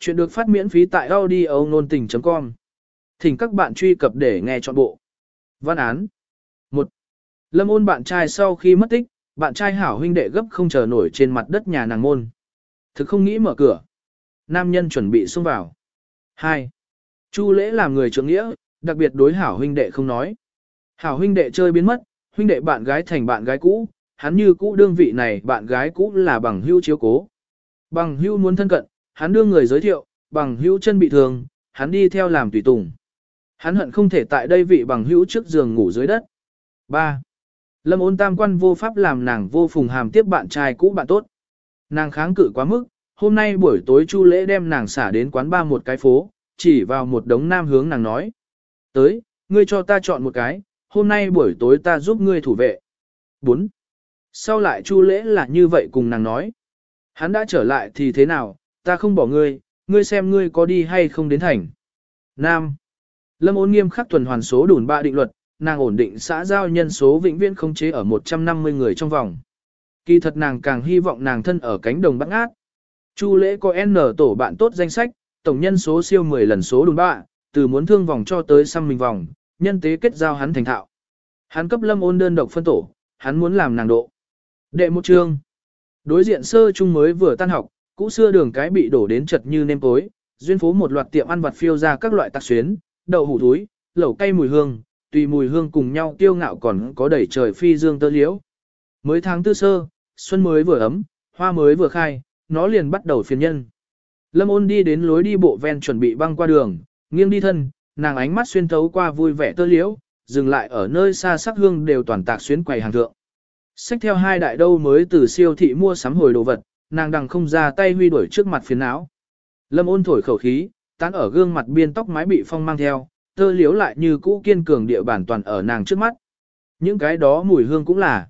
Chuyện được phát miễn phí tại audio nôn tình.com. Thỉnh các bạn truy cập để nghe trọn bộ. Văn án 1. Lâm ôn bạn trai sau khi mất tích, bạn trai hảo huynh đệ gấp không chờ nổi trên mặt đất nhà nàng môn. Thực không nghĩ mở cửa. Nam nhân chuẩn bị xông vào. 2. Chu lễ làm người trưởng nghĩa, đặc biệt đối hảo huynh đệ không nói. Hảo huynh đệ chơi biến mất, huynh đệ bạn gái thành bạn gái cũ, hắn như cũ đương vị này bạn gái cũ là bằng hưu chiếu cố. Bằng hưu muốn thân cận, hắn đưa người giới thiệu, bằng hữu chân bị thương, hắn đi theo làm tùy tùng. Hắn hận không thể tại đây vị bằng hữu trước giường ngủ dưới đất. 3. Lâm ôn tam quan vô pháp làm nàng vô phùng hàm tiếp bạn trai cũ bạn tốt. Nàng kháng cự quá mức, hôm nay buổi tối chu lễ đem nàng xả đến quán ba một cái phố, chỉ vào một đống nam hướng nàng nói. Tới, ngươi cho ta chọn một cái, hôm nay buổi tối ta giúp ngươi thủ vệ. 4. Sau lại chu lễ là như vậy cùng nàng nói. Hắn đã trở lại thì thế nào, ta không bỏ ngươi, ngươi xem ngươi có đi hay không đến thành. Nam. Lâm ôn nghiêm khắc tuần hoàn số đủn ba định luật, nàng ổn định xã giao nhân số vĩnh viễn không chế ở 150 người trong vòng. Kỳ thật nàng càng hy vọng nàng thân ở cánh đồng bắt ngát. Chu lễ có N tổ bạn tốt danh sách, tổng nhân số siêu 10 lần số đùn bạ, từ muốn thương vòng cho tới xăm mình vòng, nhân tế kết giao hắn thành thạo. Hắn cấp lâm ôn đơn độc phân tổ, hắn muốn làm nàng độ. Đệ một chương. Đối diện sơ trung mới vừa tan học, cũ xưa đường cái bị đổ đến chật như nêm tối, duyên phố một loạt tiệm ăn vặt phiêu ra các loại tạc xuyến, đậu hủ túi, lẩu cay mùi hương, tùy mùi hương cùng nhau tiêu ngạo còn có đẩy trời phi dương tơ liễu. Mới tháng tư sơ, xuân mới vừa ấm, hoa mới vừa khai, nó liền bắt đầu phiền nhân. Lâm ôn đi đến lối đi bộ ven chuẩn bị băng qua đường, nghiêng đi thân, nàng ánh mắt xuyên thấu qua vui vẻ tơ liễu, dừng lại ở nơi xa sắc hương đều toàn tạc xuyến quầy hàng thượng. Xách theo hai đại đâu mới từ siêu thị mua sắm hồi đồ vật, nàng đằng không ra tay huy đuổi trước mặt phiền não. Lâm ôn thổi khẩu khí, tán ở gương mặt biên tóc mái bị phong mang theo, tơ liếu lại như cũ kiên cường địa bản toàn ở nàng trước mắt. Những cái đó mùi hương cũng là.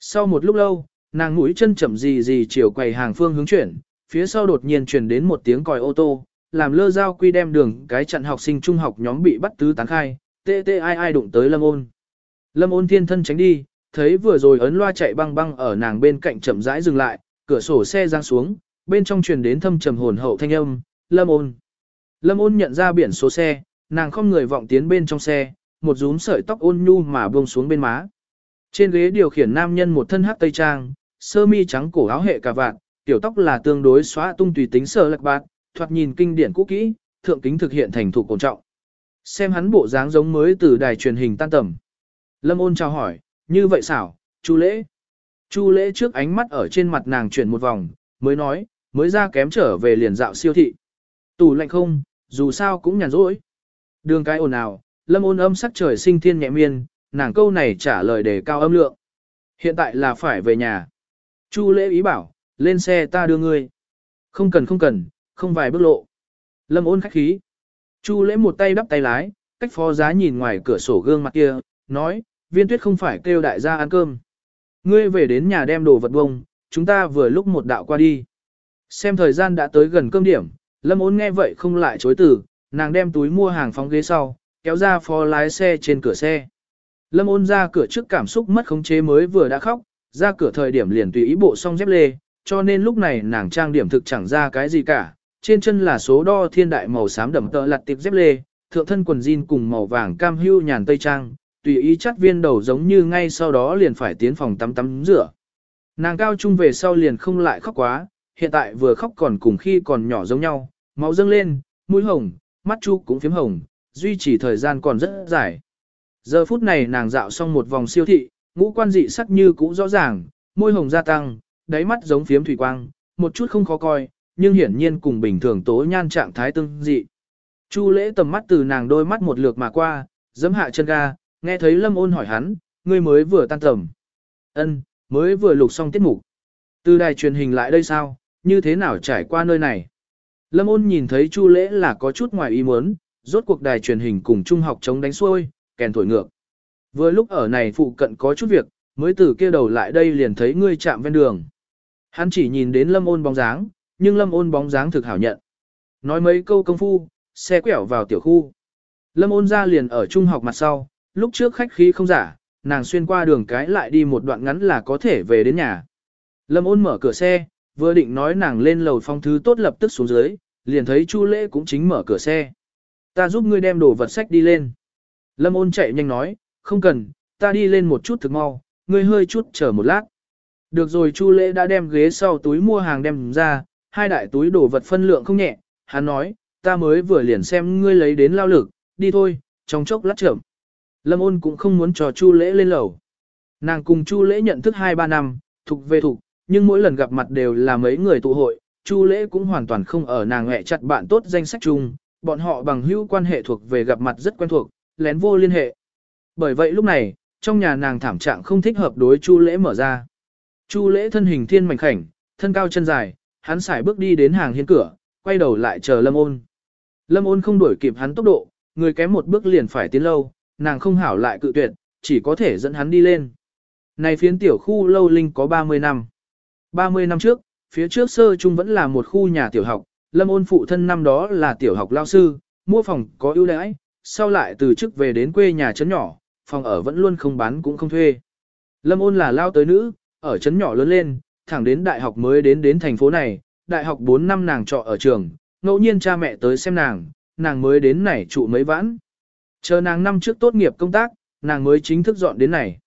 Sau một lúc lâu, nàng mũi chân chậm gì gì chiều quầy hàng phương hướng chuyển, phía sau đột nhiên truyền đến một tiếng còi ô tô, làm lơ giao quy đem đường cái chặn học sinh trung học nhóm bị bắt tứ tán khai, tê tê ai ai đụng tới lâm ôn. Lâm ôn thiên thân tránh đi, thấy vừa rồi ấn loa chạy băng băng ở nàng bên cạnh chậm rãi dừng lại, cửa sổ xe giang xuống, bên trong truyền đến thâm trầm hồn hậu thanh âm, lâm ôn. Lâm ôn nhận ra biển số xe, nàng không người vọng tiến bên trong xe, một rúm sợi tóc ôn nhu mà buông xuống bên má. Trên ghế điều khiển nam nhân một thân hắc tây trang, sơ mi trắng cổ áo hệ cà vạt, tiểu tóc là tương đối xóa tung tùy tính sơ lạc bạc, thoạt nhìn kinh điển cũ kỹ, thượng kính thực hiện thành thủ cổ trọng. Xem hắn bộ dáng giống mới từ đài truyền hình tan tầm. Lâm ôn chào hỏi, như vậy xảo, chú lễ. Chu lễ trước ánh mắt ở trên mặt nàng chuyển một vòng, mới nói, mới ra kém trở về liền dạo siêu thị. Tủ lạnh không, dù sao cũng nhàn rỗi. Đường cái ồn ào, lâm ôn âm sắc trời sinh thiên nhẹ miên, nàng câu này trả lời để cao âm lượng. Hiện tại là phải về nhà. Chu lễ ý bảo, lên xe ta đưa ngươi. Không cần không cần, không vài bước lộ. Lâm ôn khách khí. Chu lễ một tay đắp tay lái, cách phó giá nhìn ngoài cửa sổ gương mặt kia, nói, viên tuyết không phải kêu đại gia ăn cơm. Ngươi về đến nhà đem đồ vật bông, chúng ta vừa lúc một đạo qua đi. Xem thời gian đã tới gần cơm điểm, lâm ốn nghe vậy không lại chối từ, nàng đem túi mua hàng phóng ghế sau, kéo ra phó lái xe trên cửa xe. Lâm ôn ra cửa trước cảm xúc mất khống chế mới vừa đã khóc, ra cửa thời điểm liền tùy ý bộ xong dép lê, cho nên lúc này nàng trang điểm thực chẳng ra cái gì cả, trên chân là số đo thiên đại màu xám đậm tợ lặt tiệp dép lê, thượng thân quần jean cùng màu vàng cam hưu nhàn tây trang, tùy ý chắt viên đầu giống như ngay sau đó liền phải tiến phòng tắm tắm rửa. Nàng cao trung về sau liền không lại khóc quá, hiện tại vừa khóc còn cùng khi còn nhỏ giống nhau, máu dâng lên, mũi hồng, mắt chu cũng phím hồng, duy trì thời gian còn rất dài. Giờ phút này nàng dạo xong một vòng siêu thị, ngũ quan dị sắc như cũ rõ ràng, môi hồng gia tăng, đáy mắt giống phiếm thủy quang, một chút không khó coi, nhưng hiển nhiên cùng bình thường tối nhan trạng thái tương dị. Chu lễ tầm mắt từ nàng đôi mắt một lượt mà qua, dẫm hạ chân ga, nghe thấy lâm ôn hỏi hắn, ngươi mới vừa tan tầm. ân mới vừa lục xong tiết mục. Từ đài truyền hình lại đây sao, như thế nào trải qua nơi này? Lâm ôn nhìn thấy Chu lễ là có chút ngoài ý muốn, rốt cuộc đài truyền hình cùng trung học chống đánh xuôi, kèn thổi ngược. Vừa lúc ở này phụ cận có chút việc, mới từ kia đầu lại đây liền thấy ngươi chạm ven đường. Hắn chỉ nhìn đến lâm ôn bóng dáng, nhưng lâm ôn bóng dáng thực hảo nhận. Nói mấy câu công phu, xe quẹo vào tiểu khu. Lâm ôn ra liền ở trung học mặt sau, lúc trước khách khí không giả, nàng xuyên qua đường cái lại đi một đoạn ngắn là có thể về đến nhà. Lâm ôn mở cửa xe, vừa định nói nàng lên lầu phong thứ tốt lập tức xuống dưới, liền thấy Chu Lễ cũng chính mở cửa xe. Ta giúp ngươi đem đồ vật sách đi lên. Lâm ôn chạy nhanh nói, không cần, ta đi lên một chút thực mau, ngươi hơi chút chờ một lát. Được rồi Chu Lễ đã đem ghế sau túi mua hàng đem ra, hai đại túi đồ vật phân lượng không nhẹ, hắn nói, ta mới vừa liền xem ngươi lấy đến lao lực, đi thôi, trong chốc lát chậm. Lâm ôn cũng không muốn cho Chu Lễ lên lầu. Nàng cùng Chu Lễ nhận thức 2-3 năm, thuộc về thuộc, nhưng mỗi lần gặp mặt đều là mấy người tụ hội, Chu Lễ cũng hoàn toàn không ở nàng hẹ chặt bạn tốt danh sách chung, bọn họ bằng hữu quan hệ thuộc về gặp mặt rất quen thuộc, lén vô liên hệ. Bởi vậy lúc này, trong nhà nàng thảm trạng không thích hợp đối Chu Lễ mở ra. Chu Lễ thân hình thiên mảnh khảnh, thân cao chân dài, hắn xài bước đi đến hàng hiên cửa, quay đầu lại chờ Lâm Ôn. Lâm Ôn không đuổi kịp hắn tốc độ, người kém một bước liền phải tiến lâu, nàng không hảo lại cự tuyệt, chỉ có thể dẫn hắn đi lên. Này phiến tiểu khu lâu linh có 30 năm. 30 năm trước, phía trước sơ trung vẫn là một khu nhà tiểu học, Lâm Ôn phụ thân năm đó là tiểu học lao sư, mua phòng có ưu đãi, sau lại từ chức về đến quê nhà trấn nhỏ, phòng ở vẫn luôn không bán cũng không thuê. Lâm Ôn là lao tới nữ, ở trấn nhỏ lớn lên, thẳng đến đại học mới đến đến thành phố này, đại học 4 năm nàng trọ ở trường, ngẫu nhiên cha mẹ tới xem nàng, nàng mới đến này trụ mấy vãn. Chờ nàng năm trước tốt nghiệp công tác, nàng mới chính thức dọn đến này.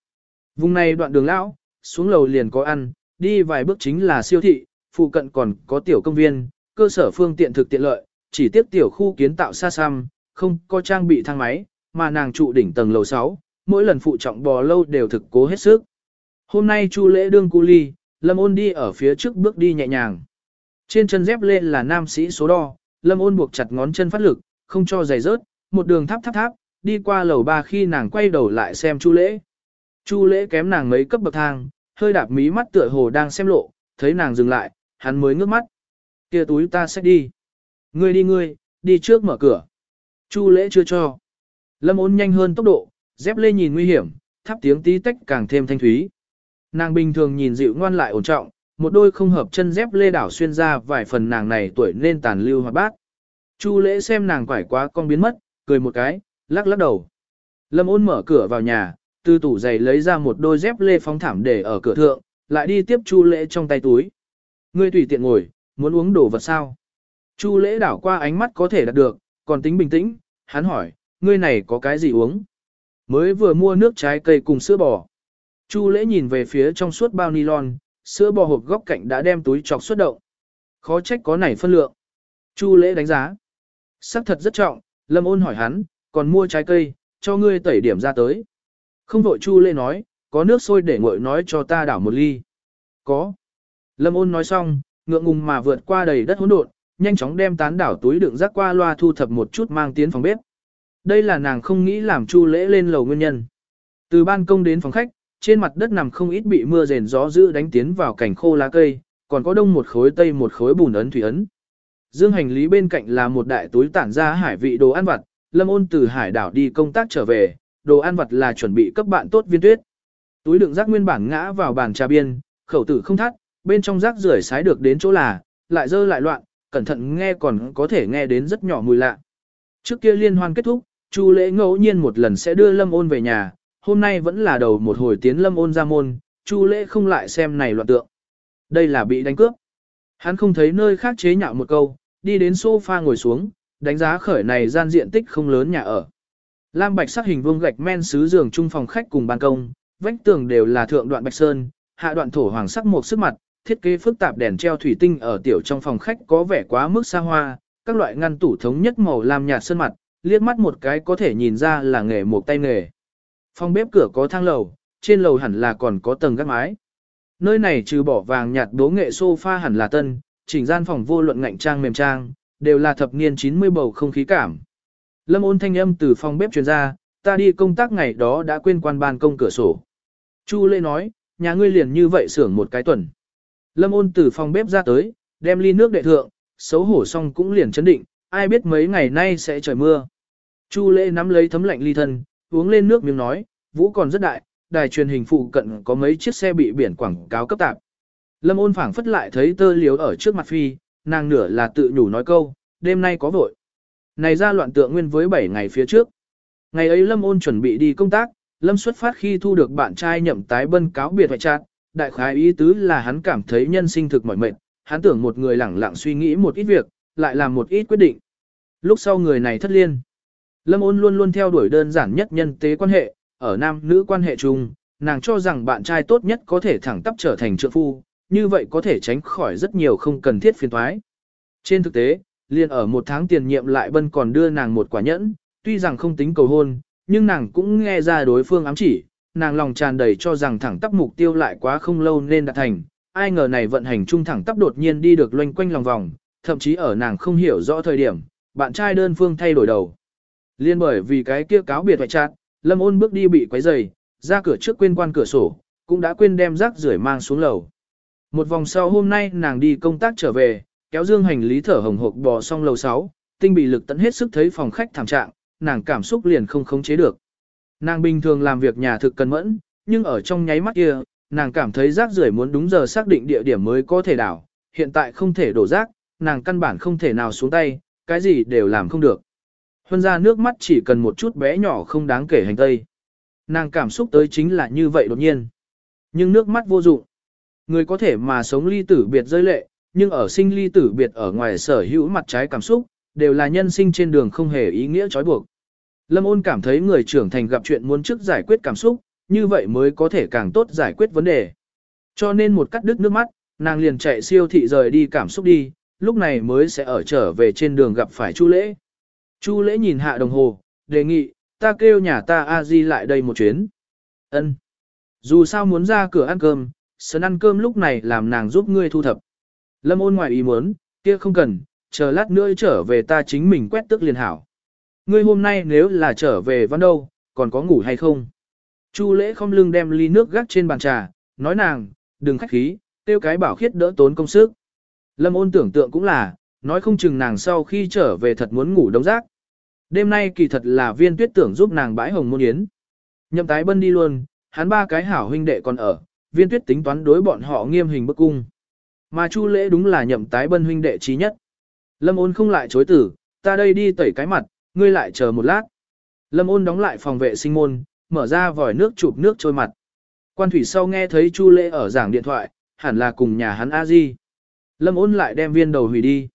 Vùng này đoạn đường lão, xuống lầu liền có ăn, đi vài bước chính là siêu thị, phụ cận còn có tiểu công viên, cơ sở phương tiện thực tiện lợi, chỉ tiếp tiểu khu kiến tạo xa xăm, không có trang bị thang máy, mà nàng trụ đỉnh tầng lầu 6, mỗi lần phụ trọng bò lâu đều thực cố hết sức. Hôm nay Chu lễ đương cu ly, Lâm ôn đi ở phía trước bước đi nhẹ nhàng. Trên chân dép lên là nam sĩ số đo, Lâm ôn buộc chặt ngón chân phát lực, không cho giày rớt, một đường tháp tháp tháp, đi qua lầu ba khi nàng quay đầu lại xem Chu lễ. Chu lễ kém nàng mấy cấp bậc thang, hơi đạp mí mắt tựa hồ đang xem lộ, thấy nàng dừng lại, hắn mới ngước mắt. kia túi ta sẽ đi. Ngươi đi ngươi, đi trước mở cửa. Chu lễ chưa cho. Lâm ôn nhanh hơn tốc độ, dép lê nhìn nguy hiểm, thắp tiếng tí tách càng thêm thanh thúy. Nàng bình thường nhìn dịu ngoan lại ổn trọng, một đôi không hợp chân dép lê đảo xuyên ra vài phần nàng này tuổi nên tàn lưu hoạt bát. Chu lễ xem nàng quải quá con biến mất, cười một cái, lắc lắc đầu. Lâm ôn mở cửa vào nhà, từ tủ giày lấy ra một đôi dép lê phóng thảm để ở cửa thượng, lại đi tiếp chu lễ trong tay túi. Ngươi tùy tiện ngồi, muốn uống đồ vật sao? Chu lễ đảo qua ánh mắt có thể đạt được, còn tính bình tĩnh, hắn hỏi, ngươi này có cái gì uống? Mới vừa mua nước trái cây cùng sữa bò. Chu lễ nhìn về phía trong suốt bao nylon, sữa bò hộp góc cạnh đã đem túi chọc xuất động. Khó trách có này phân lượng. Chu lễ đánh giá. Sắc thật rất trọng, lâm ôn hỏi hắn, còn mua trái cây, cho ngươi tẩy điểm ra tới. Không vội Chu lê nói, có nước sôi để nguội nói cho ta đảo một ly. Có. Lâm ôn nói xong, ngượng ngùng mà vượt qua đầy đất hỗn độn, nhanh chóng đem tán đảo túi đựng rác qua loa thu thập một chút mang tiến phòng bếp. Đây là nàng không nghĩ làm Chu lễ lên lầu nguyên nhân. Từ ban công đến phòng khách, trên mặt đất nằm không ít bị mưa rền gió dữ đánh tiến vào cảnh khô lá cây, còn có đông một khối tây một khối bùn ấn thủy ấn. Dương hành lý bên cạnh là một đại túi tản ra hải vị đồ ăn vặt, Lâm ôn từ hải đảo đi công tác trở về, đồ ăn vặt là chuẩn bị cấp bạn tốt viên tuyết. Túi đựng rác nguyên bản ngã vào bàn trà biên, khẩu tử không thắt, bên trong rác rưởi sái được đến chỗ là, lại dơ lại loạn, cẩn thận nghe còn có thể nghe đến rất nhỏ mùi lạ. Trước kia liên hoan kết thúc, Chu lễ ngẫu nhiên một lần sẽ đưa Lâm ôn về nhà, hôm nay vẫn là đầu một hồi tiến Lâm ôn ra môn, Chu lễ không lại xem này loạn tượng. Đây là bị đánh cướp. Hắn không thấy nơi khác chế nhạo một câu, đi đến sofa ngồi xuống, đánh giá khởi này gian diện tích không lớn nhà ở. Lam bạch sắc hình vuông gạch men sứ giường trung phòng khách cùng ban công, vách tường đều là thượng đoạn bạch sơn, hạ đoạn thổ hoàng sắc một sức mặt, thiết kế phức tạp đèn treo thủy tinh ở tiểu trong phòng khách có vẻ quá mức xa hoa, các loại ngăn tủ thống nhất màu lam nhạt sơn mặt, liếc mắt một cái có thể nhìn ra là nghề một tay nghề. Phòng bếp cửa có thang lầu, trên lầu hẳn là còn có tầng gác mái. Nơi này trừ bỏ vàng nhạt đố nghệ sofa hẳn là tân, chỉnh gian phòng vô luận ngạnh trang mềm trang, đều là thập niên 90 bầu không khí cảm. Lâm ôn thanh âm từ phòng bếp truyền ra, ta đi công tác ngày đó đã quên quan ban công cửa sổ. Chu Lê nói, nhà ngươi liền như vậy xưởng một cái tuần. Lâm ôn từ phòng bếp ra tới, đem ly nước đệ thượng, xấu hổ xong cũng liền chấn định, ai biết mấy ngày nay sẽ trời mưa. Chu Lê nắm lấy thấm lạnh ly thân, uống lên nước miếng nói, vũ còn rất đại, đài truyền hình phụ cận có mấy chiếc xe bị biển quảng cáo cấp tạp. Lâm ôn phảng phất lại thấy tơ liếu ở trước mặt phi, nàng nửa là tự nhủ nói câu, đêm nay có vội. Này ra loạn tượng nguyên với 7 ngày phía trước. Ngày ấy Lâm ôn chuẩn bị đi công tác, Lâm xuất phát khi thu được bạn trai nhậm tái bân cáo biệt hoại chát, đại khái ý tứ là hắn cảm thấy nhân sinh thực mỏi mệt, hắn tưởng một người lẳng lặng suy nghĩ một ít việc, lại làm một ít quyết định. Lúc sau người này thất liên. Lâm ôn luôn luôn theo đuổi đơn giản nhất nhân tế quan hệ, ở nam nữ quan hệ chung, nàng cho rằng bạn trai tốt nhất có thể thẳng tắp trở thành trượng phu, như vậy có thể tránh khỏi rất nhiều không cần thiết phiền toái. Trên thực tế, liền ở một tháng tiền nhiệm lại bân còn đưa nàng một quả nhẫn, tuy rằng không tính cầu hôn, nhưng nàng cũng nghe ra đối phương ám chỉ, nàng lòng tràn đầy cho rằng thẳng tắp mục tiêu lại quá không lâu nên đạt thành, ai ngờ này vận hành trung thẳng tắp đột nhiên đi được loanh quanh lòng vòng, thậm chí ở nàng không hiểu rõ thời điểm, bạn trai đơn phương thay đổi đầu. Liên bởi vì cái kia cáo biệt hoại chặt, Lâm ôn bước đi bị quấy rầy, ra cửa trước quên quan cửa sổ, cũng đã quên đem rác rưởi mang xuống lầu. Một vòng sau hôm nay nàng đi công tác trở về, kéo dương hành lý thở hồng hộc bò xong lầu 6, tinh bị lực tận hết sức thấy phòng khách thảm trạng, nàng cảm xúc liền không khống chế được. Nàng bình thường làm việc nhà thực cần mẫn, nhưng ở trong nháy mắt kia, nàng cảm thấy rác rưởi muốn đúng giờ xác định địa điểm mới có thể đảo, hiện tại không thể đổ rác, nàng căn bản không thể nào xuống tay, cái gì đều làm không được. Huân ra nước mắt chỉ cần một chút bé nhỏ không đáng kể hành tây. Nàng cảm xúc tới chính là như vậy đột nhiên. Nhưng nước mắt vô dụng. Người có thể mà sống ly tử biệt rơi lệ, nhưng ở sinh ly tử biệt ở ngoài sở hữu mặt trái cảm xúc, đều là nhân sinh trên đường không hề ý nghĩa trói buộc. Lâm ôn cảm thấy người trưởng thành gặp chuyện muốn trước giải quyết cảm xúc, như vậy mới có thể càng tốt giải quyết vấn đề. Cho nên một cắt đứt nước mắt, nàng liền chạy siêu thị rời đi cảm xúc đi, lúc này mới sẽ ở trở về trên đường gặp phải Chu Lễ. Chu Lễ nhìn hạ đồng hồ, đề nghị, ta kêu nhà ta a di lại đây một chuyến. Ân. Dù sao muốn ra cửa ăn cơm, sớn ăn cơm lúc này làm nàng giúp ngươi thu thập. Lâm ôn ngoài ý muốn, kia không cần, chờ lát nữa trở về ta chính mình quét tức liền hảo. Ngươi hôm nay nếu là trở về văn đâu, còn có ngủ hay không? Chu lễ không lưng đem ly nước gác trên bàn trà, nói nàng, đừng khách khí, tiêu cái bảo khiết đỡ tốn công sức. Lâm ôn tưởng tượng cũng là, nói không chừng nàng sau khi trở về thật muốn ngủ đông rác. Đêm nay kỳ thật là viên tuyết tưởng giúp nàng bãi hồng môn yến. Nhậm tái bân đi luôn, hắn ba cái hảo huynh đệ còn ở, viên tuyết tính toán đối bọn họ nghiêm hình bức cung. Mà chu lễ đúng là nhậm tái bân huynh đệ trí nhất. Lâm ôn không lại chối tử, ta đây đi tẩy cái mặt, ngươi lại chờ một lát. Lâm ôn đóng lại phòng vệ sinh môn, mở ra vòi nước chụp nước trôi mặt. Quan thủy sau nghe thấy chu lễ ở giảng điện thoại, hẳn là cùng nhà hắn a di. Lâm ôn lại đem viên đầu hủy đi.